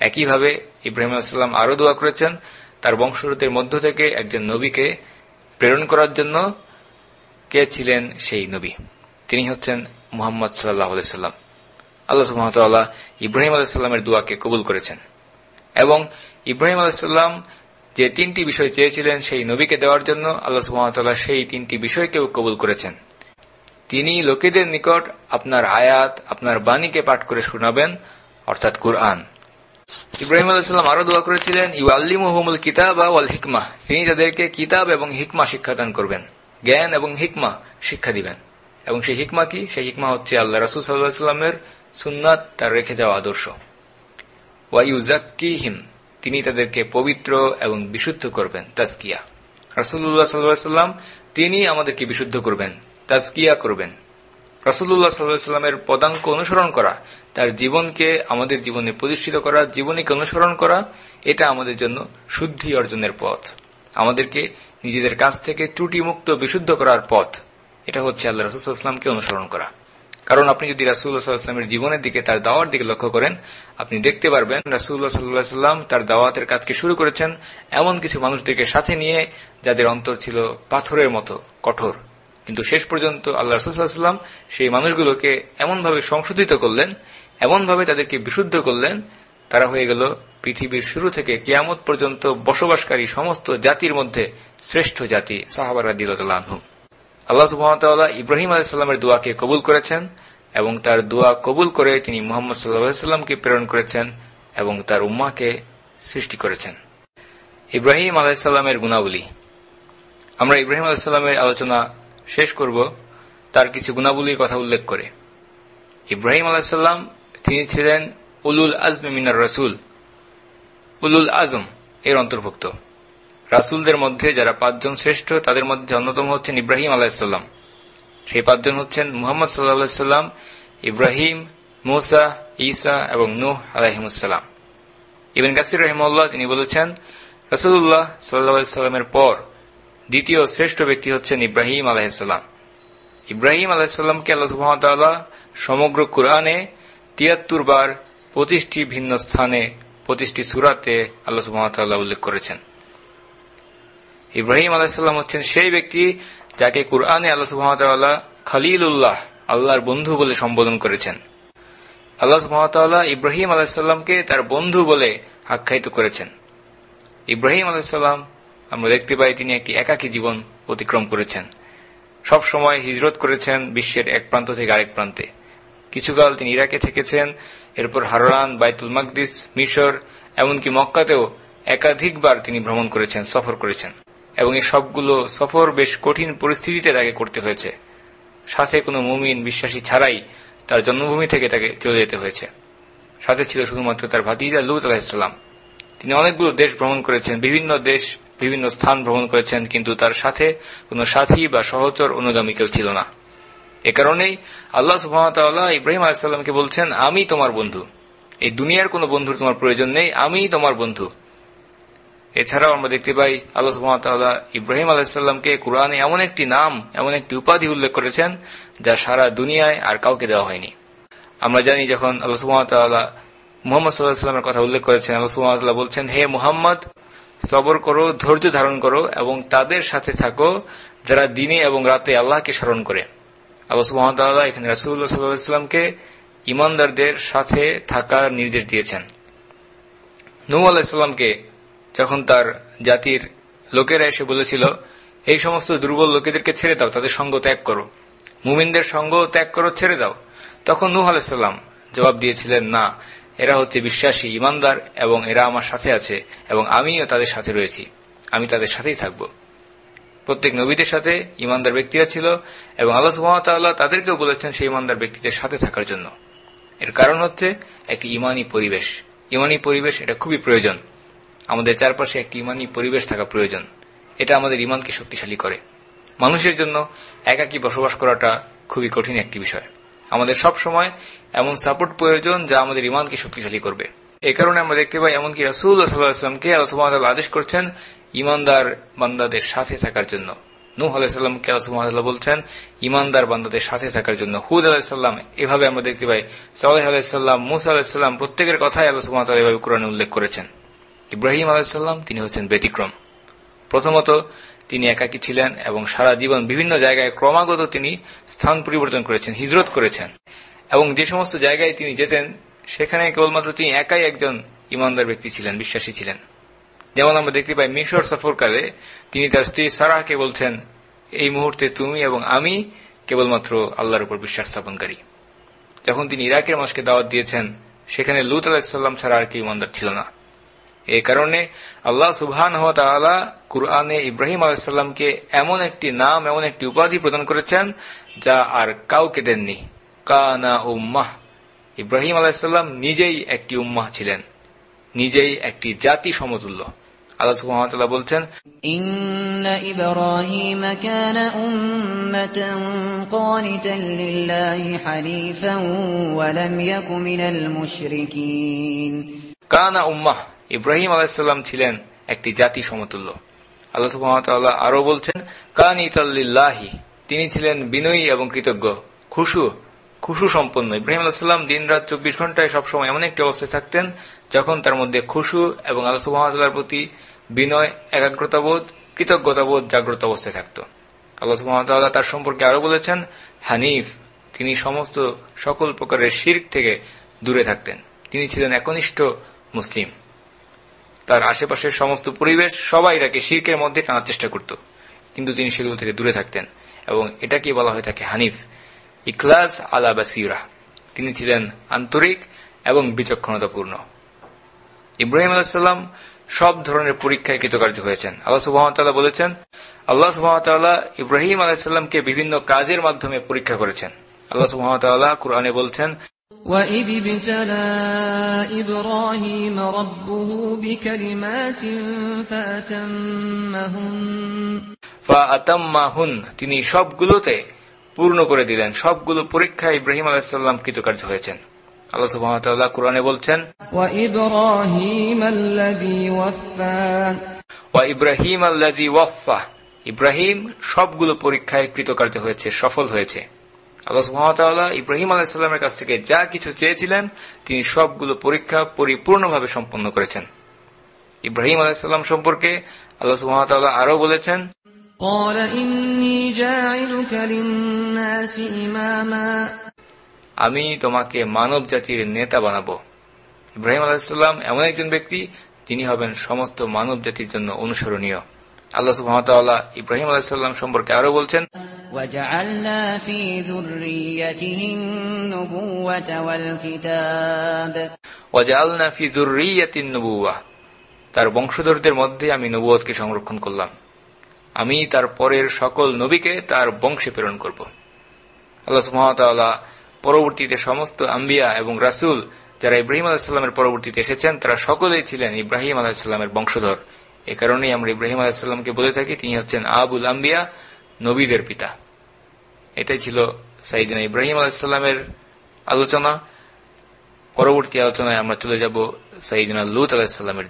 একইভাবে ইব্রাহিম আলাইসাল্লাম আরও দোয়া করেছেন, তার বংশধরদের মধ্য থেকে একজন নবীকে প্রেরণ করার জন্য কে ছিলেন সেই নবী? তিনি হচ্ছেন মোহাম্মদ সাল্লাহ আল্লাহ সুহামতাল্লাহ ইব্রাহিম আলাইসাল্লামের দোয়াকে কবুল করেছেন। এবং ইব্রাহিম আলাইসাল্লাম যে তিনটি বিষয় চেয়েছিলেন সেই নবীকে দেওয়ার জন্য আল্লাহ সুহামতাল্লাহ সেই তিনটি বিষয়কেও কবুল করেছেন। তিনি লোকেদের নিকট আপনার আয়াত, আপনার বাণীকে পাঠ করে শোনাবেন, অর্থাৎ কুরআন। ইব্রাহিম আলাইসাল্লাম আরও দোয়া করেছিলেন ইউ আল্লিমুল কিতাব ওয়াল হিকমা তিনি তাদেরকে কিতাব এবং হিকমা শিক্ষাদান করবেন, জ্ঞান এবং হিকমা শিক্ষা দিবেন। এবং সেই হিকমা কি? সেই হিকমা হচ্ছে আল্লাহ রসুল সাল্লাহামের সুন্নাত, তার রেখে যাওয়া আদর্শ। ওয়াইউজাক্কিহিম তিনি তাদেরকে পবিত্র এবং বিশুদ্ধ করবেন, তাজকিয়া। রাসুল্লাহ সাল্লাম, তিনি আমাদেরকে বিশুদ্ধ করবেন, তাজকিয়া করবেন। রাসুল্লাহ সাল্লামের পদাঙ্ক অনুসরণ করা, তার জীবনকে আমাদের জীবনে প্রতিষ্ঠিত করা, জীবনীকে অনুসরণ করা, এটা আমাদের জন্য শুদ্ধি অর্জনের পথ। আমাদেরকে নিজেদের কাছ থেকে ত্রুটিমুক্ত, বিশুদ্ধ করার পথ। এটা হচ্ছে আল্লাহ রসুলামকে অনুসরণ করা। কারণ আপনি যদি রাসুল্লাহামের জীবনের দিকে, তার দাওয়ার দিকে লক্ষ্য করেন, আপনি দেখতে পারবেন রাসুল্লাহ সাল্লাম তার দাওয়াতের কাজকে শুরু করেছেন এমন কিছু মানুষদেরকে সাথে নিয়ে, যাদের অন্তর ছিল পাথরের মতো, কঠোর। কিন্তু শেষ পর্যন্ত আল্লাহ রসুল্লাহাম সেই মানুষগুলোকে এমনভাবে সংশোধিত করলেন, এমনভাবে তাদেরকে বিশুদ্ধ করলেন, তারা হয়ে গেল পৃথিবীর শুরু থেকে কিয়ামত পর্যন্ত বসবাসকারী সমস্ত জাতির মধ্যে শ্রেষ্ঠ জাতি সাহাবারা আল্লাহ সুহামতাল্লাহ ইব্রাহিম আলাইসাল্লামের দোয়াকে কবুল করেছেন এবং তার দোয়া কবুল করে তিনি মোহাম্মদ সাল্লাহামকে প্রেরণ করেছেন এবং তার উম্মাকে সৃষ্টি করেছেন। ইব্রাহিম আলাহিসাল্লামের গুণাবলী। আমরা ইব্রাহিম আলাহিসাল্লামের আলোচনা শেষ করব তার কিছু গুণাবলীর কথা উল্লেখ করে। ইব্রাহিম আলাহিসাল্লাম তিনি ছিলেন উলুল আজম মিনার রসুল। উলুল আজম এর অন্তর্ভুক্ত। রাসুলদের মধ্যে যারা পাঁচজন শ্রেষ্ঠ, তাদের মধ্যে অন্যতম হচ্ছেন ইব্রাহিম আলাহিসাল্লাম সেই পাঁচজন হচ্ছেন মুহাম্মদ সাল্লাহ সাল্লাম, ইব্রাহিম, মুসা, ঈসা এবং নুহ আলাহিমুসাল্লাম ইবেন কাসির রহিমউল্লাহ তিনি বলেছেন রসুল্লাহ সাল্লাহামের পর দ্বিতীয় শ্রেষ্ঠ ব্যক্তি হচ্ছেন ইব্রাহিম আলাহিসাল্লাম ইব্রাহিম আলাহিসাল্লামকে আল্লাহ সুহামতাল্লাহ সমগ্র কোরআনে তিয়াত্তর বার পঁচিশটি ভিন্ন স্থানে, পঁচিশটি সুরাতে আল্লাহ সুহামতাল্লাহ উল্লেখ করেছেন। ইব্রাহিম আলাহিসাল্লাম হচ্ছেন সেই ব্যক্তি যাকে কুরআনে আল্লাহ সুহামতাল্লাহ খালিল উল্লাহ আল্লাহর বন্ধু বলে সম্বোধন করেছেন। আল্লাহ সুহামতাল্লাহ ইব্রাহিম আলাহিসাল্লামকে তার বন্ধু বলে আখ্যায়িত করেছেন। ইব্রাহিম আলাহিসাল্লাম আমরা দেখতে পাই তিনি একটি একাকী জীবন অতিক্রম করেছেন। সব সময় হিজরত করেছেন বিশ্বের এক প্রান্ত থেকে আরেক প্রান্তে। কিছুকাল তিনি ইরাকে থেকেছেন, এরপর হারান, বাইতুল মাকদিস, মিশর, এমনকি মক্কাতেও একাধিকবার তিনি ভ্রমণ করেছেন, সফর করেছেন। এবং এই সবগুলো সফর বেশ কঠিন পরিস্থিতিতে তাকে করতে হয়েছে। সাথে কোনো মুমিন বিশ্বাসী ছাড়াই তার জন্মভূমি থেকে তাকে চলে যেতে হয়েছে। সাথে ছিল শুধুমাত্র তার ভাতিজা লুত আলাহিসাল্লাম তিনি অনেকগুলো দেশ ভ্রমণ করেছেন, বিভিন্ন দেশ, বিভিন্ন স্থান ভ্রমণ করেছেন, কিন্তু তার সাথে কোনো সাথী বা সহচর অনুগামী কেউ ছিল না। এ কারণেই আল্লাহ সুহামতাল্লাহ ইব্রাহিম আলাহিসাল্লামকে বলছেন, আমি তোমার বন্ধু। এই দুনিয়ার কোনো বন্ধুর তোমার প্রয়োজন নেই, আমি তোমার বন্ধু। এছাড়াও আমরা দেখতে পাই আল্লাহ সুহামতাল্লাহ ইব্রাহিম আলাহিসাল্লামকে কোরআনে এমন একটি নাম, এমন একটি উপাধি উল্লেখ করেছেন, যা সারা দুনিয়ায় আর কাউকে দেওয়া হয়নি। আমরা জানি যখন আল্লাহ সুহামতাল্লাহ মোহাম্মদ সাল্লাহামের কথা উল্লেখ করেছেন, আল্লাহ বলছেন, হে মোহাম্মদ, সবর করো, ধৈর্য ধারণ করো এবং তাদের সাথে থাকো যারা দিনে এবং রাতে আল্লাহকে স্মরণ করে। আল্লাহ এখানে রাসুল্লাহ ইমানদারদের সাথে থাকার নির্দেশ দিয়েছেন। আলাহিসাল্লামকে যখন তার জাতির লোকেরা এসে বলেছিল, এই সমস্ত দুর্বল লোকেদেরকে ছেড়ে দাও, তাদের সঙ্গ ত্যাগ করো। মুমিনদের সঙ্গ ত্যাগ করো, ছেড়ে দাও। তখন নূহ আলাহিসাল্লাম জবাব দিয়েছিলেন, না এরা হচ্ছে বিশ্বাসী ইমানদার এবং এরা আমার সাথে আছে এবং আমিও তাদের সাথে রয়েছি। আমি তাদের সাথেই থাকব। প্রত্যেক নবীদের সাথে ইমানদার ব্যক্তিরা ছিল এবং আল্লাহ সুহামতাল্লাহ তাদেরকেও বলেছেন সেই ইমানদার ব্যক্তিদের সাথে থাকার জন্য। এর কারণ হচ্ছে একটি ইমানি পরিবেশ। ইমানি পরিবেশ এটা খুবই প্রয়োজন। আমাদের চারপাশে একটি ইমানি পরিবেশ থাকা প্রয়োজন। এটা আমাদের ইমানকে শক্তিশালী করে। মানুষের জন্য একাকী বসবাস করাটা খুবই কঠিন একটি বিষয়। আমাদের সব সময় এমন সাপোর্ট প্রয়োজন যা আমাদের ইমানকে শক্তিশালী করবে। এই কারণে আমরা দেখতে পাই এমনকি সাল্লাহামকে আল্লাহ আদেশ করছেন ইমানদার বান্দাদের সাথে থাকার জন্য। আলাহিসাল্লামকে বলছেন ইমানদার বান্দাদের সাথে থাকার জন্য। হুদ আলাহিসাল্লাম এভাবে আমরা দেখতে পাই সাল্লাহ আলাহিসাল্লাম মুসা আলাহিসাল্লাম প্রত্যেকের কথাই আল্লাহ এভাবে কোরআনে উল্লেখ করেছেন। ইব্রাহিম আলাহিসাল্লাম তিনি হচ্ছেন ব্যতিক্রম। প্রথমত তিনি একাকী ছিলেন এবং সারা জীবন বিভিন্ন জায়গায় ক্রমাগত তিনি স্থান পরিবর্তন করেছেন, হিজরত করেছেন। এবং যে সমস্ত জায়গায় তিনি যেতেন, সেখানে কেবলমাত্র তিনি একাই একজন ইমানদার ব্যক্তি ছিলেন, বিশ্বাসী ছিলেন। যেমন আমরা দেখতে পাই, মিশর সফরকালে তিনি তার স্ত্রী সারাহকে বলছেন, এই মুহূর্তে তুমি এবং আমি কেবলমাত্র আল্লাহর উপর বিশ্বাস স্থাপনকারী। যখন তিনি ইরাকের মানুষকে দাওয়াত দিয়েছেন, সেখানে লুত আলাহিসাল্লাম ছাড়া আর কেউ ইমানদার ছিল না। এই কারণে আল্লাহ সুবহান হওয়া তালা কুরআনে ইব্রাহিম আলাইসাল্লামকে এমন একটি নাম এমন একটি উপাধি প্রদান করেছেন যা আর কাউকে দেননি। কানা উম্মাহ। ইব্রাহিম আলাইসাল্লাম নিজেই একটি উম্মাহ ছিলেন। নিজেই একটি জাতি সমতুল্য। কানা উম্মাহ। ইব্রাহিম আলাইসাল্লাম ছিলেন একটি জাতি সমতুল্য। আল্লাহ সুহামতাল্লাহ আরও বলছেন কানিতাল্লিল্লাহি তিনি ছিলেন বিনয়ী এবং কৃতজ্ঞ, খুশু খুশু সম্পন্ন। ইব্রাহিম আলাহিসাল্লাম দিন রাত চব্বিশ ঘন্টায় সবসময় এমন একটি অবস্থায় থাকতেন যখন তার মধ্যে খুশু এবং আল্লাহ সুহামতাল্লাহর প্রতি বিনয়, একাগ্রতাবোধ, কৃতজ্ঞতাবোধ জাগ্রত অবস্থায় থাকত। আল্লাহ সুহামতাল্লাহ তার সম্পর্কে আরও বলেছেন, হানিফ তিনি সমস্ত সকল প্রকারের শির্ক থেকে দূরে থাকতেন। তিনি ছিলেন একনিষ্ঠ মুসলিম। তার আশেপাশের সমস্ত পরিবেশ সবাই তাকে শির্কের মধ্যে টানার চেষ্টা করত। কিন্তু তিনি সেগুলো থেকে দূরে থাকতেন এবং এটাকে বলা হয়ে থাকে হানিফ। ইখলাস আলা বাসিরা। তিনি ছিলেন আন্তরিক এবং বিচক্ষণতাপূর্ণ। ইব্রাহিম আলাহিসাল্লাম সব ধরনের পরীক্ষায় কৃতকার্য হয়েছেন। আল্লাহ সুবাহতাল্লাহ বলেছেন, আল্লাহ সুবাহতাল্লাহ ইব্রাহিম আলাহিসাল্লামকে বিভিন্ন কাজের মাধ্যমে পরীক্ষা করেছেন। আল্লাহ সুহামতাল্লাহ কোরআনে বলছেন وإذ ابتلى إبراهيم ربه بكلمات فأتمهن ফাআতাম্মাহুন তিনি সবগুলোতে পূর্ণ করে দিলেন সবগুলো পরীক্ষায় ইব্রাহিম আলাইসাল্লাম কৃতকার্য হয়েছেন আল্লাহ সুবহানাহু কোরআনে বলছেন وإبراهيم الذي وفى ওয়া ইব্রাহিম আল্লাজি ওয়াফা ইব্রাহিম সবগুলো পরীক্ষায় কৃতকার্য হয়েছে সফল হয়েছে আল্লাহ সুহামতাল্লাহ ইব্রাহিম আলাহিসাল্লামের কাছ থেকে যা কিছু চেয়েছিলেন তিনি সবগুলো পরীক্ষা পরিপূর্ণভাবে সম্পন্ন করেছেন। ইব্রাহিম আলাহিসাল্লাম সম্পর্কে আল্লাহ সুহামতাল্লাহ আরও বলেছেন আমি তোমাকে মানব জাতির নেতা বানাব। ইব্রাহিম আলাহিসাল্লাম এমন একজন ব্যক্তি তিনি হবেন সমস্ত মানব জাতির জন্য অনুসরণীয়। আল্লাহ সুহামতাল্লাহ ইব্রাহিম আলাহিসাল্লাম সম্পর্কে আরও বলছেন তার বংশধরদের মধ্যে আমি নবুয়কে সংরক্ষণ করলাম। আমি তার পরের সকল নবীকে তার বংশে প্রেরণ করব। আল্লাহ সুহামতাল্লাহ পরবর্তীতে সমস্ত আম্বিয়া এবং রাসুল যারা ইব্রাহিম আলাহিসাল্লামের পরবর্তীতে এসেছেন তারা সকলেই ছিলেন ইব্রাহিম আলাহিসাল্লামের বংশধর। এ কারণেই আমরা ইব্রাহিম আলাহিসাল্লামকে বলে থাকি, তিনি হচ্ছেন আবুল আম্বিয়া, নবীদের পিতা। এটাই ছিল সাইদিনা ইব্রাহিম আলাইসাল্লামের আলোচনা। পরবর্তী আলোচনায় আমরা চলে যাব সাইদিনা লুত আলাহিসাল্লামের